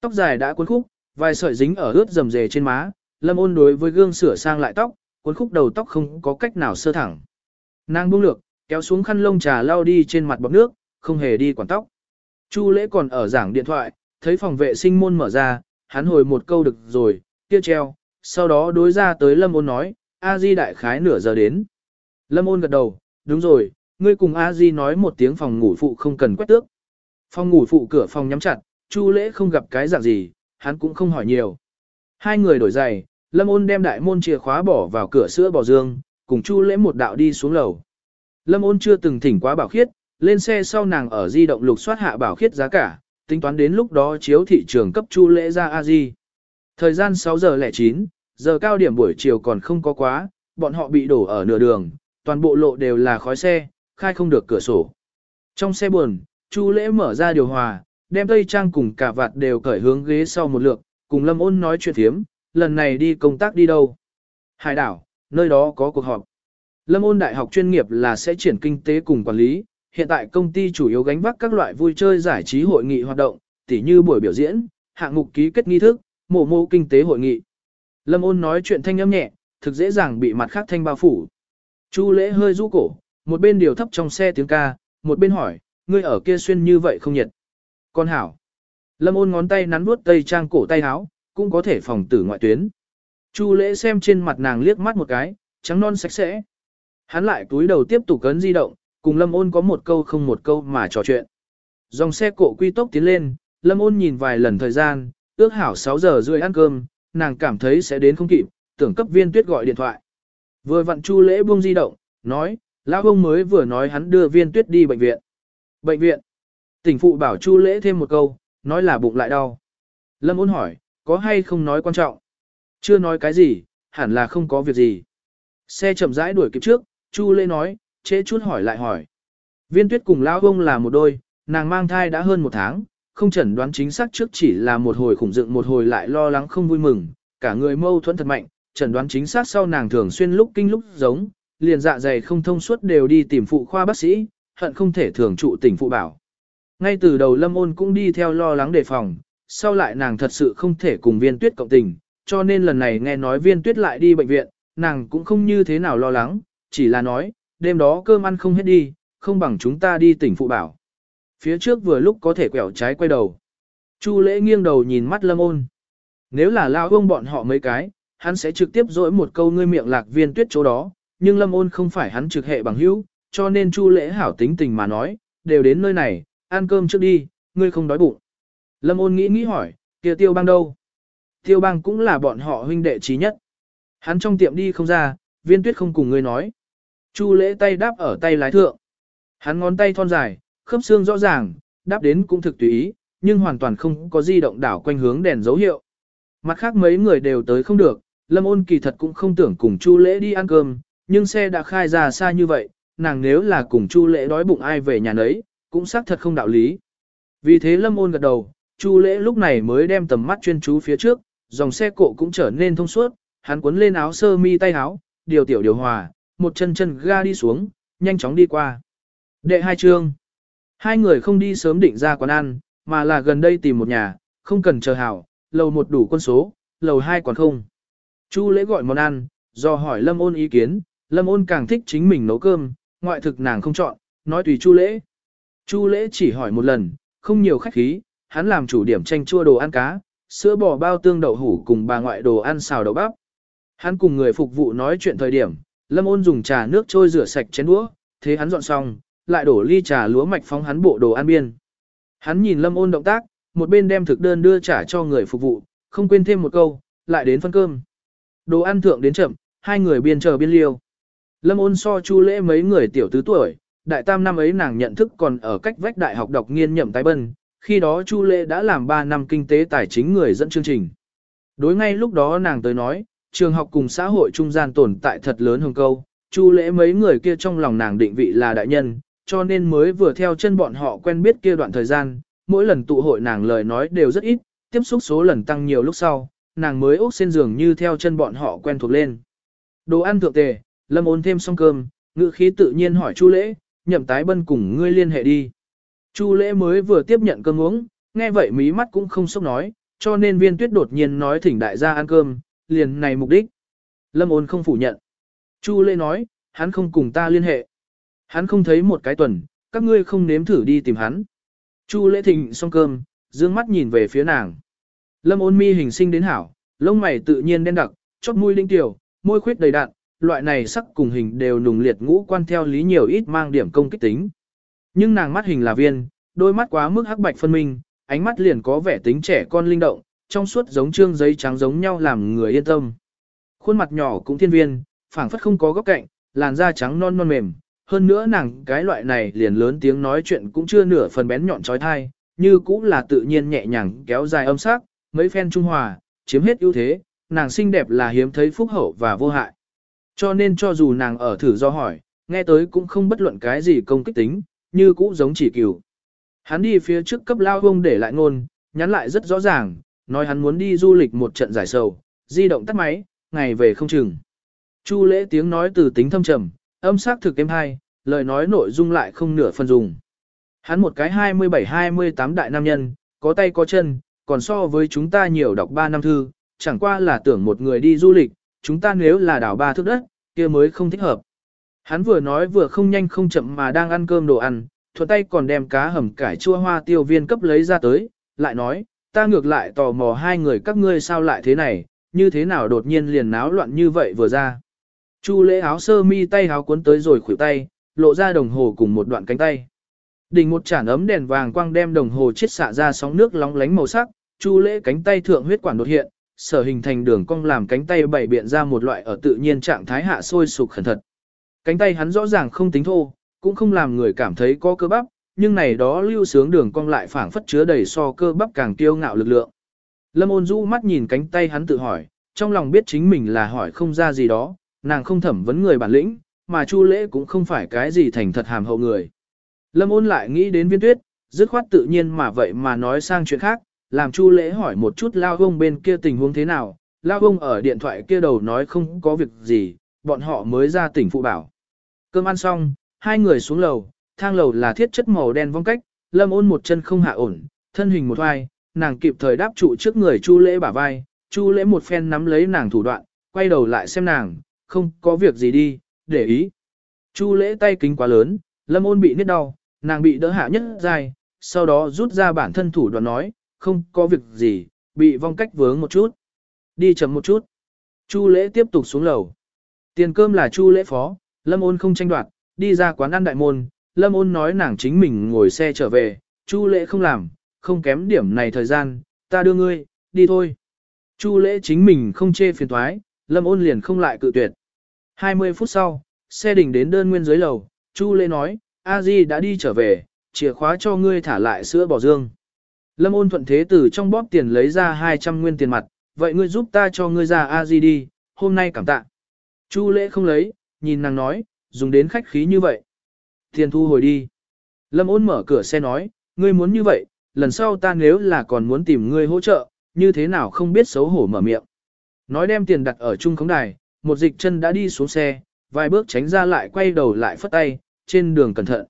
Tóc dài đã cuốn khúc, vài sợi dính ở ướt rầm rề trên má, lâm ôn đối với gương sửa sang lại tóc, cuốn khúc đầu tóc không có cách nào sơ thẳng. Nàng buông lược, kéo xuống khăn lông trà lau đi trên mặt bọc nước, không hề đi quản tóc. Chu lễ còn ở giảng điện thoại, thấy phòng vệ sinh môn mở ra, hắn hồi một câu được rồi, kia treo, sau đó đối ra tới lâm ôn nói, A Di đại khái nửa giờ đến. Lâm ôn gật đầu, đúng rồi, ngươi cùng A Di nói một tiếng phòng ngủ phụ không cần quét tước. Phòng ngủ phụ cửa phòng nhắm chặt, Chu lễ không gặp cái dạng gì, hắn cũng không hỏi nhiều. Hai người đổi giày, Lâm ôn đem đại môn chìa khóa bỏ vào cửa sữa bò dương, cùng Chu lễ một đạo đi xuống lầu. Lâm ôn chưa từng thỉnh quá bảo khiết, lên xe sau nàng ở di động lục soát hạ bảo khiết giá cả, tính toán đến lúc đó chiếu thị trường cấp Chu lễ ra A Di. Thời gian 6 giờ lẻ 9, giờ cao điểm buổi chiều còn không có quá, bọn họ bị đổ ở nửa đường, toàn bộ lộ đều là khói xe, khai không được cửa sổ. Trong xe buồn, Chu lễ mở ra điều hòa, đem tây trang cùng cả vạt đều cởi hướng ghế sau một lượt, cùng Lâm ôn nói chuyện thiếm, lần này đi công tác đi đâu. Hải đảo, nơi đó có cuộc họp. Lâm ôn đại học chuyên nghiệp là sẽ triển kinh tế cùng quản lý, hiện tại công ty chủ yếu gánh vác các loại vui chơi giải trí hội nghị hoạt động, tỉ như buổi biểu diễn, hạng mục ký kết nghi thức, mổ mô kinh tế hội nghị. Lâm ôn nói chuyện thanh âm nhẹ, thực dễ dàng bị mặt khác thanh bao phủ. Chu lễ hơi rũ cổ, một bên điều thấp trong xe tiếng ca, một bên hỏi, ngươi ở kia xuyên như vậy không nhiệt. Con hảo. Lâm ôn ngón tay nắn vuốt tây trang cổ tay áo, cũng có thể phòng tử ngoại tuyến. Chu lễ xem trên mặt nàng liếc mắt một cái, trắng non sạch sẽ. Hắn lại túi đầu tiếp tục cấn di động, cùng Lâm ôn có một câu không một câu mà trò chuyện. Dòng xe cộ quy tốc tiến lên, Lâm ôn nhìn vài lần thời gian, ước hảo 6 giờ rưỡi ăn cơm, nàng cảm thấy sẽ đến không kịp, tưởng cấp viên tuyết gọi điện thoại. Vừa vặn chu lễ buông di động, nói, lão ông mới vừa nói hắn đưa viên tuyết đi bệnh viện. Bệnh viện. Tỉnh phụ bảo chu lễ thêm một câu, nói là bụng lại đau. Lâm ôn hỏi, có hay không nói quan trọng? Chưa nói cái gì, hẳn là không có việc gì. Xe chậm rãi đuổi kịp trước, chu lễ nói, chế chút hỏi lại hỏi. Viên tuyết cùng lão ông là một đôi, nàng mang thai đã hơn một tháng, không chẩn đoán chính xác trước chỉ là một hồi khủng dựng một hồi lại lo lắng không vui mừng, cả người mâu thuẫn thật mạnh, chẩn đoán chính xác sau nàng thường xuyên lúc kinh lúc giống, liền dạ dày không thông suốt đều đi tìm phụ khoa bác sĩ, hận không thể thường trụ tỉnh phụ bảo. Ngay từ đầu lâm ôn cũng đi theo lo lắng đề phòng, sau lại nàng thật sự không thể cùng viên tuyết cộng tình, cho nên lần này nghe nói viên tuyết lại đi bệnh viện, nàng cũng không như thế nào lo lắng, chỉ là nói, đêm đó cơm ăn không hết đi, không bằng chúng ta đi tỉnh phụ bảo. Phía trước vừa lúc có thể quẹo trái quay đầu. Chu lễ nghiêng đầu nhìn mắt lâm ôn. Nếu là lao ông bọn họ mấy cái, hắn sẽ trực tiếp dỗi một câu ngươi miệng lạc viên tuyết chỗ đó, nhưng lâm ôn không phải hắn trực hệ bằng hữu, cho nên chu lễ hảo tính tình mà nói, đều đến nơi này, ăn cơm trước đi, ngươi không đói bụng. Lâm ôn nghĩ nghĩ hỏi, kia tiêu bang đâu? Tiêu bang cũng là bọn họ huynh đệ trí nhất. Hắn trong tiệm đi không ra, viên tuyết không cùng ngươi nói. Chu lễ tay đáp ở tay lái thượng. Hắn ngón tay thon dài, khớp xương rõ ràng, đáp đến cũng thực tùy ý, nhưng hoàn toàn không có di động đảo quanh hướng đèn dấu hiệu. Mặt khác mấy người đều tới không được, Lâm ôn kỳ thật cũng không tưởng cùng Chu lễ đi ăn cơm, nhưng xe đã khai ra xa như vậy, nàng nếu là cùng Chu lễ đói bụng ai về nhà nấy, cũng xác thật không đạo lý. Vì thế Lâm ôn gật đầu, Chu lễ lúc này mới đem tầm mắt chuyên chú phía trước, dòng xe cộ cũng trở nên thông suốt, hắn cuốn lên áo sơ mi tay áo, điều tiểu điều hòa, một chân chân ga đi xuống, nhanh chóng đi qua. Đệ hai chương. Hai người không đi sớm định ra quán ăn, mà là gần đây tìm một nhà, không cần chờ hảo, lầu một đủ quân số, lầu hai còn không. Chu lễ gọi món ăn, do hỏi Lâm ôn ý kiến, Lâm ôn càng thích chính mình nấu cơm, ngoại thực nàng không chọn, nói tùy Chu lễ. Chu lễ chỉ hỏi một lần, không nhiều khách khí, hắn làm chủ điểm tranh chua đồ ăn cá, sữa bò bao tương đậu hủ cùng bà ngoại đồ ăn xào đậu bắp. Hắn cùng người phục vụ nói chuyện thời điểm, Lâm ôn dùng trà nước trôi rửa sạch chén đũa, thế hắn dọn xong, lại đổ ly trà lúa mạch phóng hắn bộ đồ ăn biên. Hắn nhìn Lâm ôn động tác, một bên đem thực đơn đưa trả cho người phục vụ, không quên thêm một câu, lại đến phân cơm. Đồ ăn thượng đến chậm, hai người biên chờ biên liêu. Lâm ôn so chu lễ mấy người tiểu tứ tuổi, đại tam năm ấy nàng nhận thức còn ở cách vách đại học đọc nghiên nhậm tái bân, khi đó chu lễ đã làm 3 năm kinh tế tài chính người dẫn chương trình. Đối ngay lúc đó nàng tới nói, trường học cùng xã hội trung gian tồn tại thật lớn hơn câu, chu lễ mấy người kia trong lòng nàng định vị là đại nhân, cho nên mới vừa theo chân bọn họ quen biết kia đoạn thời gian, mỗi lần tụ hội nàng lời nói đều rất ít, tiếp xúc số lần tăng nhiều lúc sau, nàng mới ốc trên giường như theo chân bọn họ quen thuộc lên. Đồ ăn thượng tề, lâm ôn thêm xong cơm, ngự khí tự nhiên hỏi Chu lễ, nhậm tái bân cùng ngươi liên hệ đi. Chu lễ mới vừa tiếp nhận cơm uống, nghe vậy mí mắt cũng không sốc nói, cho nên viên tuyết đột nhiên nói thỉnh đại gia ăn cơm, liền này mục đích. Lâm ôn không phủ nhận. Chu lê nói, hắn không cùng ta liên hệ. Hắn không thấy một cái tuần, các ngươi không nếm thử đi tìm hắn. Chu lễ thịnh xong cơm, dương mắt nhìn về phía nàng. Lâm ôn mi hình sinh đến hảo, lông mày tự nhiên đen đặc, chót mũi linh tiểu, môi khuyết đầy đặn, loại này sắc cùng hình đều nùng liệt ngũ quan theo lý nhiều ít mang điểm công kích tính. Nhưng nàng mắt hình là viên, đôi mắt quá mức hắc bạch phân minh, ánh mắt liền có vẻ tính trẻ con linh động, trong suốt giống trương giấy trắng giống nhau làm người yên tâm. Khuôn mặt nhỏ cũng thiên viên, phảng phất không có góc cạnh, làn da trắng non non mềm, hơn nữa nàng cái loại này liền lớn tiếng nói chuyện cũng chưa nửa phần bén nhọn trói thai, như cũng là tự nhiên nhẹ nhàng kéo dài âm sắc, mấy phen trung hòa, chiếm hết ưu thế, nàng xinh đẹp là hiếm thấy phúc hậu và vô hại. Cho nên cho dù nàng ở thử do hỏi, nghe tới cũng không bất luận cái gì công kích tính, như cũ giống chỉ cửu. Hắn đi phía trước cấp lao bông để lại ngôn, nhắn lại rất rõ ràng, nói hắn muốn đi du lịch một trận giải sầu, di động tắt máy, ngày về không chừng. Chu lễ tiếng nói từ tính thâm trầm, âm sắc thực êm hay, lời nói nội dung lại không nửa phần dùng. Hắn một cái 27-28 đại nam nhân, có tay có chân, còn so với chúng ta nhiều đọc 3 năm thư, chẳng qua là tưởng một người đi du lịch, chúng ta nếu là đảo ba thước đất, kia mới không thích hợp. Hắn vừa nói vừa không nhanh không chậm mà đang ăn cơm đồ ăn, thuận tay còn đem cá hầm cải chua hoa tiêu viên cấp lấy ra tới, lại nói, ta ngược lại tò mò hai người các ngươi sao lại thế này, như thế nào đột nhiên liền náo loạn như vậy vừa ra. Chu lễ áo sơ mi tay áo cuốn tới rồi khuỷu tay, lộ ra đồng hồ cùng một đoạn cánh tay. Đỉnh một chản ấm đèn vàng quang đem đồng hồ chiết xạ ra sóng nước lóng lánh màu sắc, chu lễ cánh tay thượng huyết quản đột hiện, sở hình thành đường cong làm cánh tay bảy biện ra một loại ở tự nhiên trạng thái hạ sôi sục khẩn thật. Cánh tay hắn rõ ràng không tính thô, cũng không làm người cảm thấy có cơ bắp, nhưng này đó lưu sướng đường cong lại phảng phất chứa đầy so cơ bắp càng kiêu ngạo lực lượng. Lâm ôn du mắt nhìn cánh tay hắn tự hỏi, trong lòng biết chính mình là hỏi không ra gì đó, nàng không thẩm vấn người bản lĩnh, mà Chu Lễ cũng không phải cái gì thành thật hàm hậu người. Lâm ôn lại nghĩ đến viên tuyết, dứt khoát tự nhiên mà vậy mà nói sang chuyện khác, làm Chu Lễ hỏi một chút Lao Bông bên kia tình huống thế nào, Lao Bông ở điện thoại kia đầu nói không có việc gì, bọn họ mới ra tỉnh phụ bảo. Cơm ăn xong, hai người xuống lầu, thang lầu là thiết chất màu đen vong cách, Lâm ôn một chân không hạ ổn, thân hình một hoài, nàng kịp thời đáp trụ trước người Chu Lễ bả vai, Chu Lễ một phen nắm lấy nàng thủ đoạn, quay đầu lại xem nàng, không có việc gì đi, để ý. Chu Lễ tay kính quá lớn, Lâm Ôn bị nít đau, nàng bị đỡ hạ nhất dài, sau đó rút ra bản thân thủ đoạn nói, không có việc gì, bị vong cách vướng một chút. Đi chậm một chút. Chu Lễ tiếp tục xuống lầu. Tiền cơm là Chu Lễ phó, Lâm Ôn không tranh đoạt, đi ra quán ăn đại môn, Lâm Ôn nói nàng chính mình ngồi xe trở về, Chu Lễ không làm, không kém điểm này thời gian, ta đưa ngươi, đi thôi. Chu Lễ chính mình không chê phiền Thoái, Lâm Ôn liền không lại cự tuyệt. 20 phút sau, xe đỉnh đến đơn nguyên dưới lầu, Chu Lễ nói, A Di đã đi trở về, chìa khóa cho ngươi thả lại sữa bò dương. Lâm Ôn thuận thế từ trong bóp tiền lấy ra 200 nguyên tiền mặt, vậy ngươi giúp ta cho ngươi ra A Di đi, hôm nay cảm tạ. Chu Lễ không lấy, nhìn nàng nói, dùng đến khách khí như vậy. Thiên thu hồi đi. Lâm ôn mở cửa xe nói, ngươi muốn như vậy, lần sau ta nếu là còn muốn tìm ngươi hỗ trợ, như thế nào không biết xấu hổ mở miệng. Nói đem tiền đặt ở trung khống đài, một dịch chân đã đi xuống xe, vài bước tránh ra lại quay đầu lại phất tay, trên đường cẩn thận.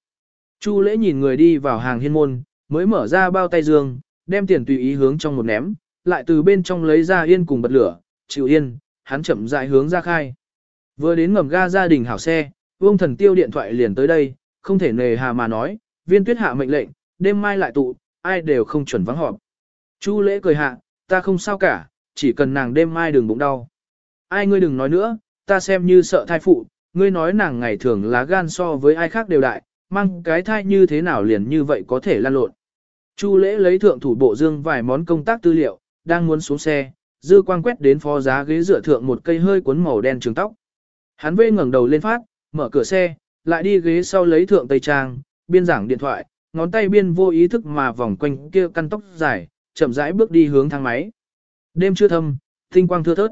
Chu lễ nhìn người đi vào hàng hiên môn, mới mở ra bao tay dương, đem tiền tùy ý hướng trong một ném, lại từ bên trong lấy ra yên cùng bật lửa, chịu yên, hắn chậm rãi hướng ra khai. Vừa đến ngầm ga gia đình hảo xe, Vương Thần Tiêu điện thoại liền tới đây, không thể nề hà mà nói, viên tuyết hạ mệnh lệnh, đêm mai lại tụ, ai đều không chuẩn vắng họp. Chu lễ cười hạ, ta không sao cả, chỉ cần nàng đêm mai đừng bụng đau. Ai ngươi đừng nói nữa, ta xem như sợ thai phụ, ngươi nói nàng ngày thường lá gan so với ai khác đều đại, mang cái thai như thế nào liền như vậy có thể lan lộn. Chu lễ lấy thượng thủ bộ dương vài món công tác tư liệu, đang muốn xuống xe, dư quang quét đến phó giá ghế dựa thượng một cây hơi cuốn màu đen trường tóc. Hắn vê ngẩng đầu lên phát, mở cửa xe, lại đi ghế sau lấy thượng tây trang, biên giảng điện thoại, ngón tay biên vô ý thức mà vòng quanh kia căn tóc dài, chậm rãi bước đi hướng thang máy. Đêm chưa thâm, tinh quang thưa thớt.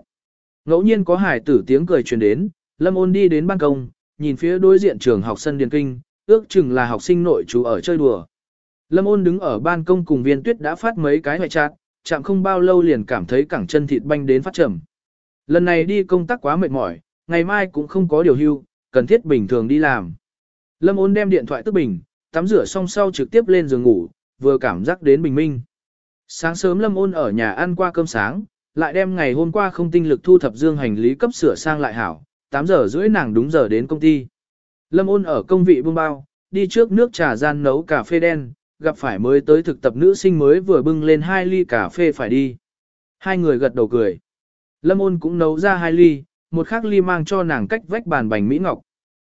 Ngẫu nhiên có hải tử tiếng cười truyền đến, Lâm Ôn đi đến ban công, nhìn phía đối diện trường học sân điền kinh, ước chừng là học sinh nội chú ở chơi đùa. Lâm Ôn đứng ở ban công cùng viên tuyết đã phát mấy cái hoại trạng chạm không bao lâu liền cảm thấy cẳng chân thịt banh đến phát trầm. Lần này đi công tác quá mệt mỏi, ngày mai cũng không có điều hưu, cần thiết bình thường đi làm. Lâm ôn đem điện thoại tức bình, tắm rửa xong sau trực tiếp lên giường ngủ, vừa cảm giác đến bình minh. Sáng sớm Lâm ôn ở nhà ăn qua cơm sáng, lại đem ngày hôm qua không tinh lực thu thập dương hành lý cấp sửa sang lại hảo, 8 giờ rưỡi nàng đúng giờ đến công ty. Lâm ôn ở công vị bưng bao, đi trước nước trà gian nấu cà phê đen, gặp phải mới tới thực tập nữ sinh mới vừa bưng lên hai ly cà phê phải đi. Hai người gật đầu cười. Lâm ôn cũng nấu ra hai ly, một khác ly mang cho nàng cách vách bàn bánh Mỹ Ngọc.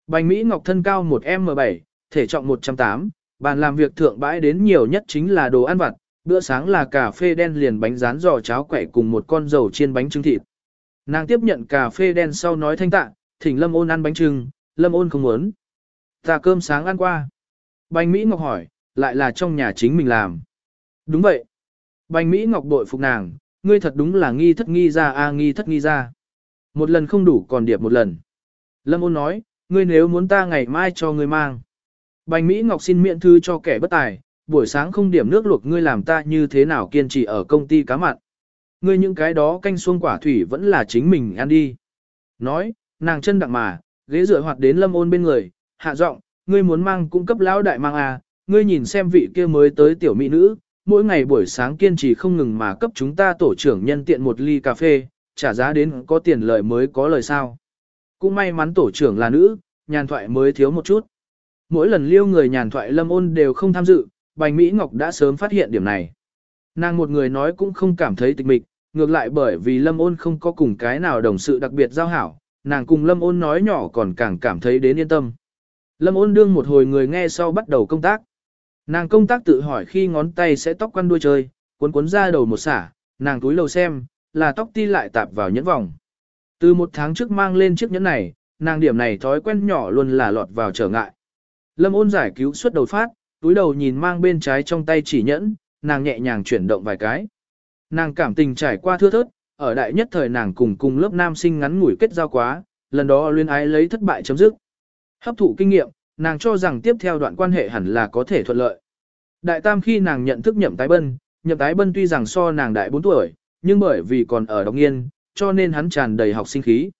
Bánh Mỹ Ngọc thân cao 1M7, thể trọng 108, bàn làm việc thượng bãi đến nhiều nhất chính là đồ ăn vặt, bữa sáng là cà phê đen liền bánh rán giò cháo quẩy cùng một con dầu chiên bánh trứng thịt. Nàng tiếp nhận cà phê đen sau nói thanh tạ, thỉnh Lâm ôn ăn bánh trưng, Lâm ôn không muốn. Ta cơm sáng ăn qua. Bánh Mỹ Ngọc hỏi, lại là trong nhà chính mình làm. Đúng vậy. Bánh Mỹ Ngọc bội phục nàng, ngươi thật đúng là nghi thất nghi ra a nghi thất nghi ra. Một lần không đủ còn điệp một lần. Lâm ôn nói, ngươi nếu muốn ta ngày mai cho ngươi mang. Bành Mỹ Ngọc xin miễn thư cho kẻ bất tài, buổi sáng không điểm nước luộc ngươi làm ta như thế nào kiên trì ở công ty cá mặn. Ngươi những cái đó canh xuông quả thủy vẫn là chính mình ăn đi. Nói, nàng chân đặng mà, ghế dựa hoạt đến lâm ôn bên người, hạ giọng, ngươi muốn mang cung cấp lão đại mang à, ngươi nhìn xem vị kia mới tới tiểu mỹ nữ, mỗi ngày buổi sáng kiên trì không ngừng mà cấp chúng ta tổ trưởng nhân tiện một ly cà phê, trả giá đến có tiền lợi mới có lời sao. Cũng may mắn tổ trưởng là nữ, nhàn thoại mới thiếu một chút. Mỗi lần liêu người nhàn thoại lâm ôn đều không tham dự, Bành Mỹ Ngọc đã sớm phát hiện điểm này. Nàng một người nói cũng không cảm thấy tịch mịch, ngược lại bởi vì lâm ôn không có cùng cái nào đồng sự đặc biệt giao hảo, nàng cùng lâm ôn nói nhỏ còn càng cảm thấy đến yên tâm. Lâm ôn đương một hồi người nghe sau bắt đầu công tác. Nàng công tác tự hỏi khi ngón tay sẽ tóc quăn đuôi chơi, cuốn cuốn ra đầu một xả, nàng túi lầu xem, là tóc ti lại tạp vào nhẫn vòng. Từ một tháng trước mang lên chiếc nhẫn này, nàng điểm này thói quen nhỏ luôn là lọt vào trở ngại. Lâm ôn giải cứu suốt đầu phát, túi đầu nhìn mang bên trái trong tay chỉ nhẫn, nàng nhẹ nhàng chuyển động vài cái. Nàng cảm tình trải qua thưa thớt, ở đại nhất thời nàng cùng cùng lớp nam sinh ngắn ngủi kết giao quá, lần đó luyên ái lấy thất bại chấm dứt. Hấp thụ kinh nghiệm, nàng cho rằng tiếp theo đoạn quan hệ hẳn là có thể thuận lợi. Đại tam khi nàng nhận thức nhậm tái bân, nhậm tái bân tuy rằng so nàng đại 4 tuổi, nhưng bởi vì còn ở đọc nghiên, cho nên hắn tràn đầy học sinh khí.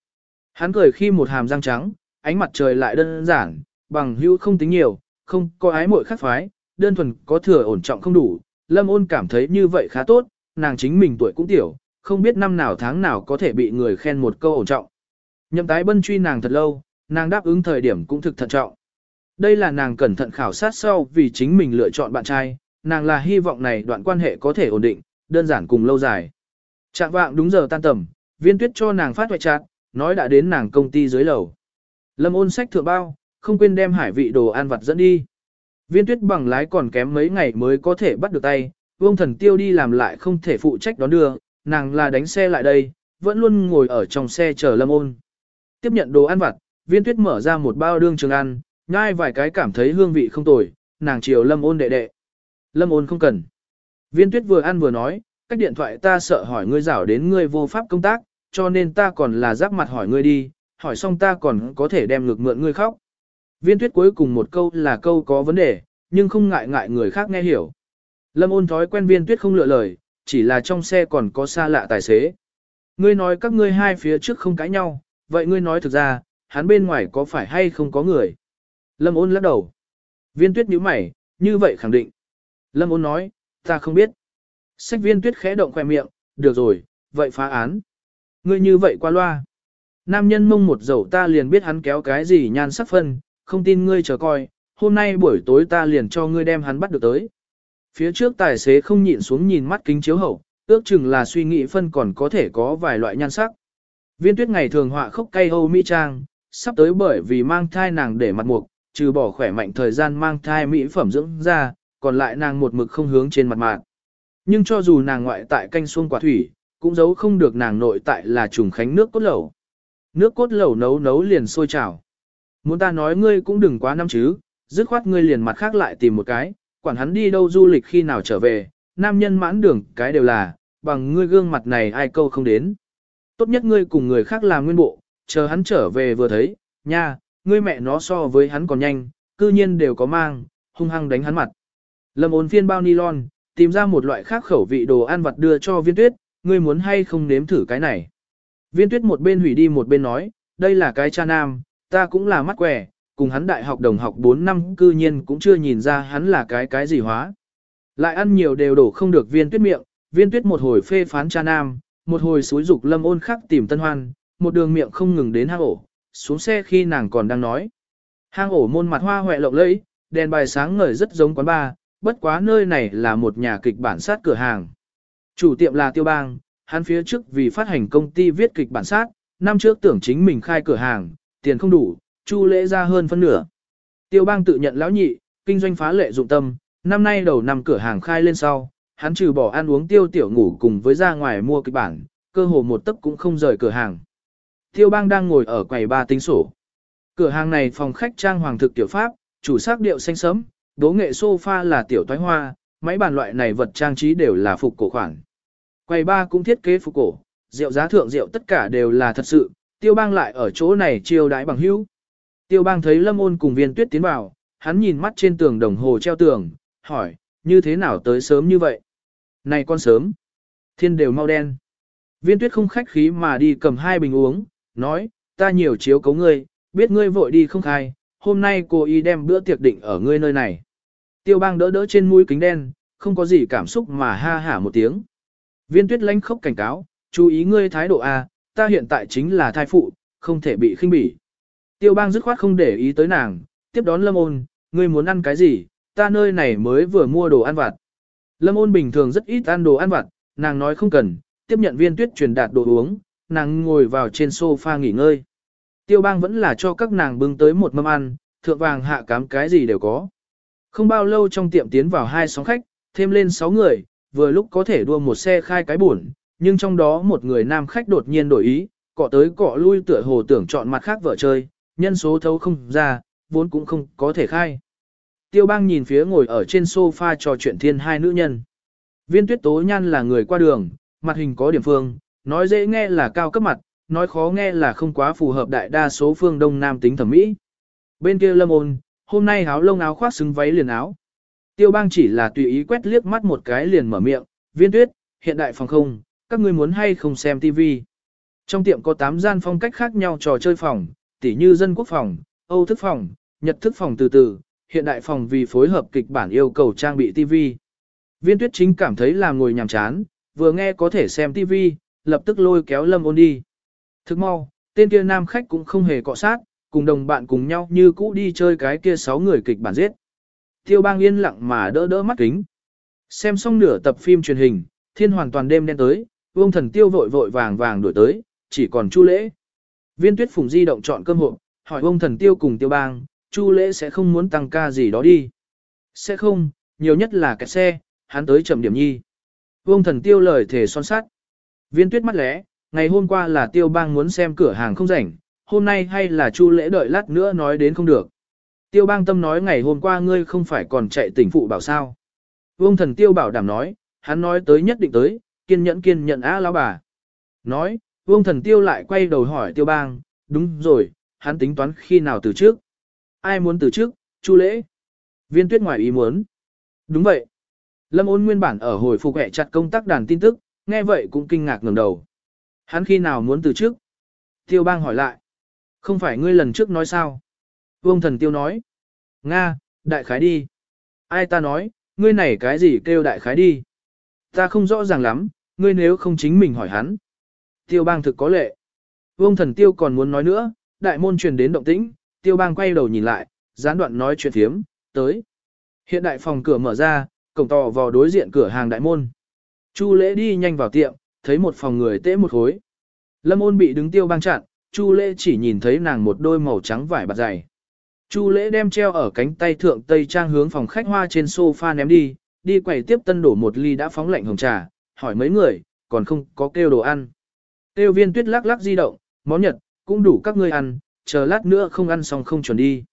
Hắn cười khi một hàm răng trắng, ánh mặt trời lại đơn giản, bằng hữu không tính nhiều, không có ái muội khác phái, đơn thuần có thừa ổn trọng không đủ, Lâm ôn cảm thấy như vậy khá tốt, nàng chính mình tuổi cũng tiểu, không biết năm nào tháng nào có thể bị người khen một câu ổn trọng. Nhậm tái bân truy nàng thật lâu, nàng đáp ứng thời điểm cũng thực thận trọng. Đây là nàng cẩn thận khảo sát sau vì chính mình lựa chọn bạn trai, nàng là hy vọng này đoạn quan hệ có thể ổn định, đơn giản cùng lâu dài. Trạng vạng đúng giờ tan tầm, viên tuyết cho nàng phát hoại trạng, nói đã đến nàng công ty dưới lầu. Lâm ôn sách thượng bao, không quên đem hải vị đồ ăn vặt dẫn đi. Viên tuyết bằng lái còn kém mấy ngày mới có thể bắt được tay, vương thần tiêu đi làm lại không thể phụ trách đón đưa, nàng là đánh xe lại đây, vẫn luôn ngồi ở trong xe chờ lâm ôn. Tiếp nhận đồ ăn vặt, viên tuyết mở ra một bao đương trường ăn, nhai vài cái cảm thấy hương vị không tồi, nàng chiều lâm ôn đệ đệ. Lâm ôn không cần. Viên tuyết vừa ăn vừa nói, cách điện thoại ta sợ hỏi ngươi rảo đến ngươi vô pháp công tác, cho nên ta còn là giáp mặt hỏi ngươi đi, hỏi xong ta còn có thể đem ngược mượn ngươi khóc. Viên tuyết cuối cùng một câu là câu có vấn đề, nhưng không ngại ngại người khác nghe hiểu. Lâm ôn thói quen viên tuyết không lựa lời, chỉ là trong xe còn có xa lạ tài xế. Ngươi nói các ngươi hai phía trước không cãi nhau, vậy ngươi nói thực ra, hắn bên ngoài có phải hay không có người? Lâm ôn lắc đầu. Viên tuyết nhíu mày, như vậy khẳng định. Lâm ôn nói, ta không biết. Sách viên tuyết khẽ động khoe miệng, được rồi, vậy phá án. Ngươi như vậy qua loa. Nam nhân mông một dầu ta liền biết hắn kéo cái gì nhan sắc phân, không tin ngươi chờ coi, hôm nay buổi tối ta liền cho ngươi đem hắn bắt được tới. Phía trước tài xế không nhịn xuống nhìn mắt kính chiếu hậu, ước chừng là suy nghĩ phân còn có thể có vài loại nhan sắc. Viên tuyết ngày thường họa khóc cay hâu Mỹ Trang, sắp tới bởi vì mang thai nàng để mặt mục, trừ bỏ khỏe mạnh thời gian mang thai mỹ phẩm dưỡng ra, còn lại nàng một mực không hướng trên mặt mạng. Nhưng cho dù nàng ngoại tại canh xuông quả thủy, cũng giấu không được nàng nội tại là trùng khánh nước cốt lẩu. Nước cốt lẩu nấu nấu liền sôi trào. Muốn ta nói ngươi cũng đừng quá năm chứ, dứt khoát ngươi liền mặt khác lại tìm một cái, quản hắn đi đâu du lịch khi nào trở về, nam nhân mãn đường cái đều là, bằng ngươi gương mặt này ai câu không đến. Tốt nhất ngươi cùng người khác làm nguyên bộ, chờ hắn trở về vừa thấy, nha, ngươi mẹ nó so với hắn còn nhanh, cư nhiên đều có mang, hung hăng đánh hắn mặt. Lâm ôn phiên bao nylon, tìm ra một loại khác khẩu vị đồ ăn vặt đưa cho viên tuyết, ngươi muốn hay không nếm thử cái này. Viên tuyết một bên hủy đi một bên nói, đây là cái cha nam, ta cũng là mắt quẻ, cùng hắn đại học đồng học 4 năm cư nhiên cũng chưa nhìn ra hắn là cái cái gì hóa. Lại ăn nhiều đều đổ không được viên tuyết miệng, viên tuyết một hồi phê phán cha nam, một hồi suối dục lâm ôn khắc tìm tân hoan, một đường miệng không ngừng đến hang ổ, xuống xe khi nàng còn đang nói. Hang ổ môn mặt hoa hoẹ lộng lẫy, đèn bài sáng ngời rất giống quán bar, bất quá nơi này là một nhà kịch bản sát cửa hàng. Chủ tiệm là Tiêu Bang, hắn phía trước vì phát hành công ty viết kịch bản sát, năm trước tưởng chính mình khai cửa hàng, tiền không đủ, chu lễ ra hơn phân nửa. Tiêu Bang tự nhận lão nhị, kinh doanh phá lệ dụng tâm, năm nay đầu năm cửa hàng khai lên sau, hắn trừ bỏ ăn uống tiêu tiểu ngủ cùng với ra ngoài mua kịch bản, cơ hồ một tấc cũng không rời cửa hàng. Tiêu Bang đang ngồi ở quầy ba tính sổ. Cửa hàng này phòng khách trang hoàng thực tiểu pháp, chủ sắc điệu xanh sẫm, đố nghệ sofa là tiểu toái hoa, máy bàn loại này vật trang trí đều là phục cổ khoản. Quầy ba cũng thiết kế phục cổ, rượu giá thượng rượu tất cả đều là thật sự, tiêu bang lại ở chỗ này chiêu đãi bằng hữu. Tiêu bang thấy lâm ôn cùng viên tuyết tiến vào, hắn nhìn mắt trên tường đồng hồ treo tường, hỏi, như thế nào tới sớm như vậy? Này con sớm, thiên đều mau đen. Viên tuyết không khách khí mà đi cầm hai bình uống, nói, ta nhiều chiếu cấu ngươi, biết ngươi vội đi không khai, hôm nay cô y đem bữa tiệc định ở ngươi nơi này. Tiêu bang đỡ đỡ trên mũi kính đen, không có gì cảm xúc mà ha hả một tiếng. Viên tuyết lánh khóc cảnh cáo, chú ý ngươi thái độ A, ta hiện tại chính là thai phụ, không thể bị khinh bỉ. Tiêu bang dứt khoát không để ý tới nàng, tiếp đón lâm ôn, ngươi muốn ăn cái gì, ta nơi này mới vừa mua đồ ăn vặt. Lâm ôn bình thường rất ít ăn đồ ăn vặt, nàng nói không cần, tiếp nhận viên tuyết truyền đạt đồ uống, nàng ngồi vào trên sofa nghỉ ngơi. Tiêu bang vẫn là cho các nàng bưng tới một mâm ăn, thượng vàng hạ cám cái gì đều có. Không bao lâu trong tiệm tiến vào hai sóng khách, thêm lên sáu người, vừa lúc có thể đua một xe khai cái buồn, nhưng trong đó một người nam khách đột nhiên đổi ý, cọ tới cọ lui tựa hồ tưởng chọn mặt khác vợ chơi, nhân số thấu không ra, vốn cũng không có thể khai. Tiêu bang nhìn phía ngồi ở trên sofa trò chuyện thiên hai nữ nhân. Viên tuyết tố nhan là người qua đường, mặt hình có điểm phương, nói dễ nghe là cao cấp mặt, nói khó nghe là không quá phù hợp đại đa số phương đông nam tính thẩm mỹ. Bên kia lâm ôn, hôm nay áo lông áo khoác xứng váy liền áo. Tiêu bang chỉ là tùy ý quét liếc mắt một cái liền mở miệng, viên tuyết, hiện đại phòng không, các ngươi muốn hay không xem TV. Trong tiệm có 8 gian phong cách khác nhau trò chơi phòng, tỉ như dân quốc phòng, Âu thức phòng, Nhật thức phòng từ từ, hiện đại phòng vì phối hợp kịch bản yêu cầu trang bị TV. Viên tuyết chính cảm thấy là ngồi nhàm chán, vừa nghe có thể xem TV, lập tức lôi kéo lâm ôn đi. Thức mau, tên kia nam khách cũng không hề cọ sát, cùng đồng bạn cùng nhau như cũ đi chơi cái kia sáu người kịch bản giết. Tiêu bang yên lặng mà đỡ đỡ mắt kính. Xem xong nửa tập phim truyền hình, thiên hoàn toàn đêm đen tới, vương thần tiêu vội vội vàng vàng đuổi tới, chỉ còn chu lễ. Viên tuyết phùng di động chọn cơm hộp, hỏi vương thần tiêu cùng tiêu bang, chu lễ sẽ không muốn tăng ca gì đó đi. Sẽ không, nhiều nhất là kẹt xe, hắn tới chậm điểm nhi. Vương thần tiêu lời thể son sát. Viên tuyết mắt lẽ, ngày hôm qua là tiêu bang muốn xem cửa hàng không rảnh, hôm nay hay là chu lễ đợi lát nữa nói đến không được. Tiêu bang tâm nói ngày hôm qua ngươi không phải còn chạy tỉnh phụ bảo sao. Vương thần tiêu bảo đảm nói, hắn nói tới nhất định tới, kiên nhẫn kiên nhẫn á lão bà. Nói, vương thần tiêu lại quay đầu hỏi tiêu bang, đúng rồi, hắn tính toán khi nào từ trước. Ai muốn từ trước, chu lễ. Viên tuyết ngoài ý muốn. Đúng vậy. Lâm ôn nguyên bản ở hồi phục hẹ chặt công tác đàn tin tức, nghe vậy cũng kinh ngạc ngẩng đầu. Hắn khi nào muốn từ trước? Tiêu bang hỏi lại. Không phải ngươi lần trước nói sao? Vương thần tiêu nói. Nga, đại khái đi. Ai ta nói, ngươi này cái gì kêu đại khái đi? Ta không rõ ràng lắm, ngươi nếu không chính mình hỏi hắn. Tiêu bang thực có lệ. Vương thần tiêu còn muốn nói nữa, đại môn truyền đến động tĩnh, tiêu bang quay đầu nhìn lại, gián đoạn nói chuyện thiếm, tới. Hiện đại phòng cửa mở ra, cổng tò vào đối diện cửa hàng đại môn. Chu lễ đi nhanh vào tiệm, thấy một phòng người tễ một khối. Lâm ôn bị đứng tiêu bang chặn, Chu lễ chỉ nhìn thấy nàng một đôi màu trắng vải bạt dày. Chu lễ đem treo ở cánh tay thượng tây trang hướng phòng khách hoa trên sofa ném đi, đi quầy tiếp tân đổ một ly đã phóng lạnh hồng trà, hỏi mấy người, còn không có kêu đồ ăn. Tiêu viên tuyết lắc lắc di động, món nhật, cũng đủ các ngươi ăn, chờ lát nữa không ăn xong không chuẩn đi.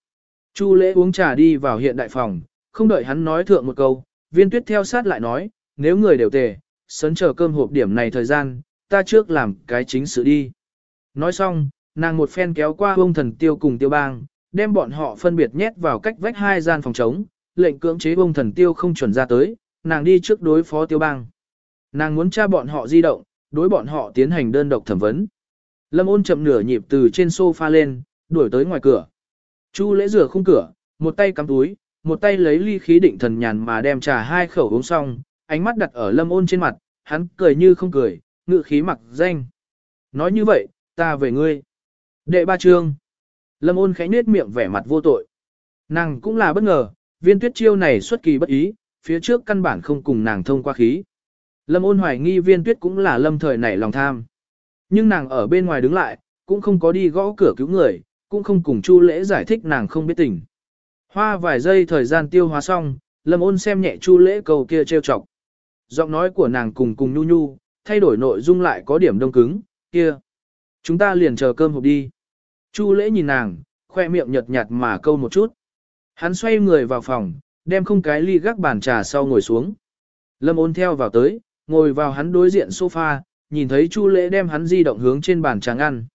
Chu lễ uống trà đi vào hiện đại phòng, không đợi hắn nói thượng một câu, viên tuyết theo sát lại nói, nếu người đều tề, sấn chờ cơm hộp điểm này thời gian, ta trước làm cái chính sự đi. Nói xong, nàng một phen kéo qua ông thần tiêu cùng tiêu bang, đem bọn họ phân biệt nhét vào cách vách hai gian phòng trống, lệnh cưỡng chế ông thần tiêu không chuẩn ra tới, nàng đi trước đối phó tiêu bang. Nàng muốn tra bọn họ di động, đối bọn họ tiến hành đơn độc thẩm vấn. Lâm ôn chậm nửa nhịp từ trên sofa lên, đuổi tới ngoài cửa. Chu lễ rửa khung cửa, một tay cắm túi, một tay lấy ly khí định thần nhàn mà đem trà hai khẩu uống xong, ánh mắt đặt ở lâm ôn trên mặt, hắn cười như không cười, ngự khí mặc danh. Nói như vậy, ta về ngươi. Đệ ba chương. Lâm ôn khẽ nết miệng vẻ mặt vô tội. Nàng cũng là bất ngờ, viên tuyết chiêu này xuất kỳ bất ý, phía trước căn bản không cùng nàng thông qua khí. Lâm ôn hoài nghi viên tuyết cũng là lâm thời nảy lòng tham. Nhưng nàng ở bên ngoài đứng lại, cũng không có đi gõ cửa cứu người, cũng không cùng chu lễ giải thích nàng không biết tình. Hoa vài giây thời gian tiêu hóa xong, lâm ôn xem nhẹ chu lễ cầu kia trêu chọc. Giọng nói của nàng cùng cùng nhu nhu, thay đổi nội dung lại có điểm đông cứng, kia. Chúng ta liền chờ cơm hộp đi. Chu lễ nhìn nàng, khoe miệng nhợt nhạt mà câu một chút. Hắn xoay người vào phòng, đem không cái ly gác bàn trà sau ngồi xuống. Lâm ôn theo vào tới, ngồi vào hắn đối diện sofa, nhìn thấy Chu lễ đem hắn di động hướng trên bàn trà ngăn.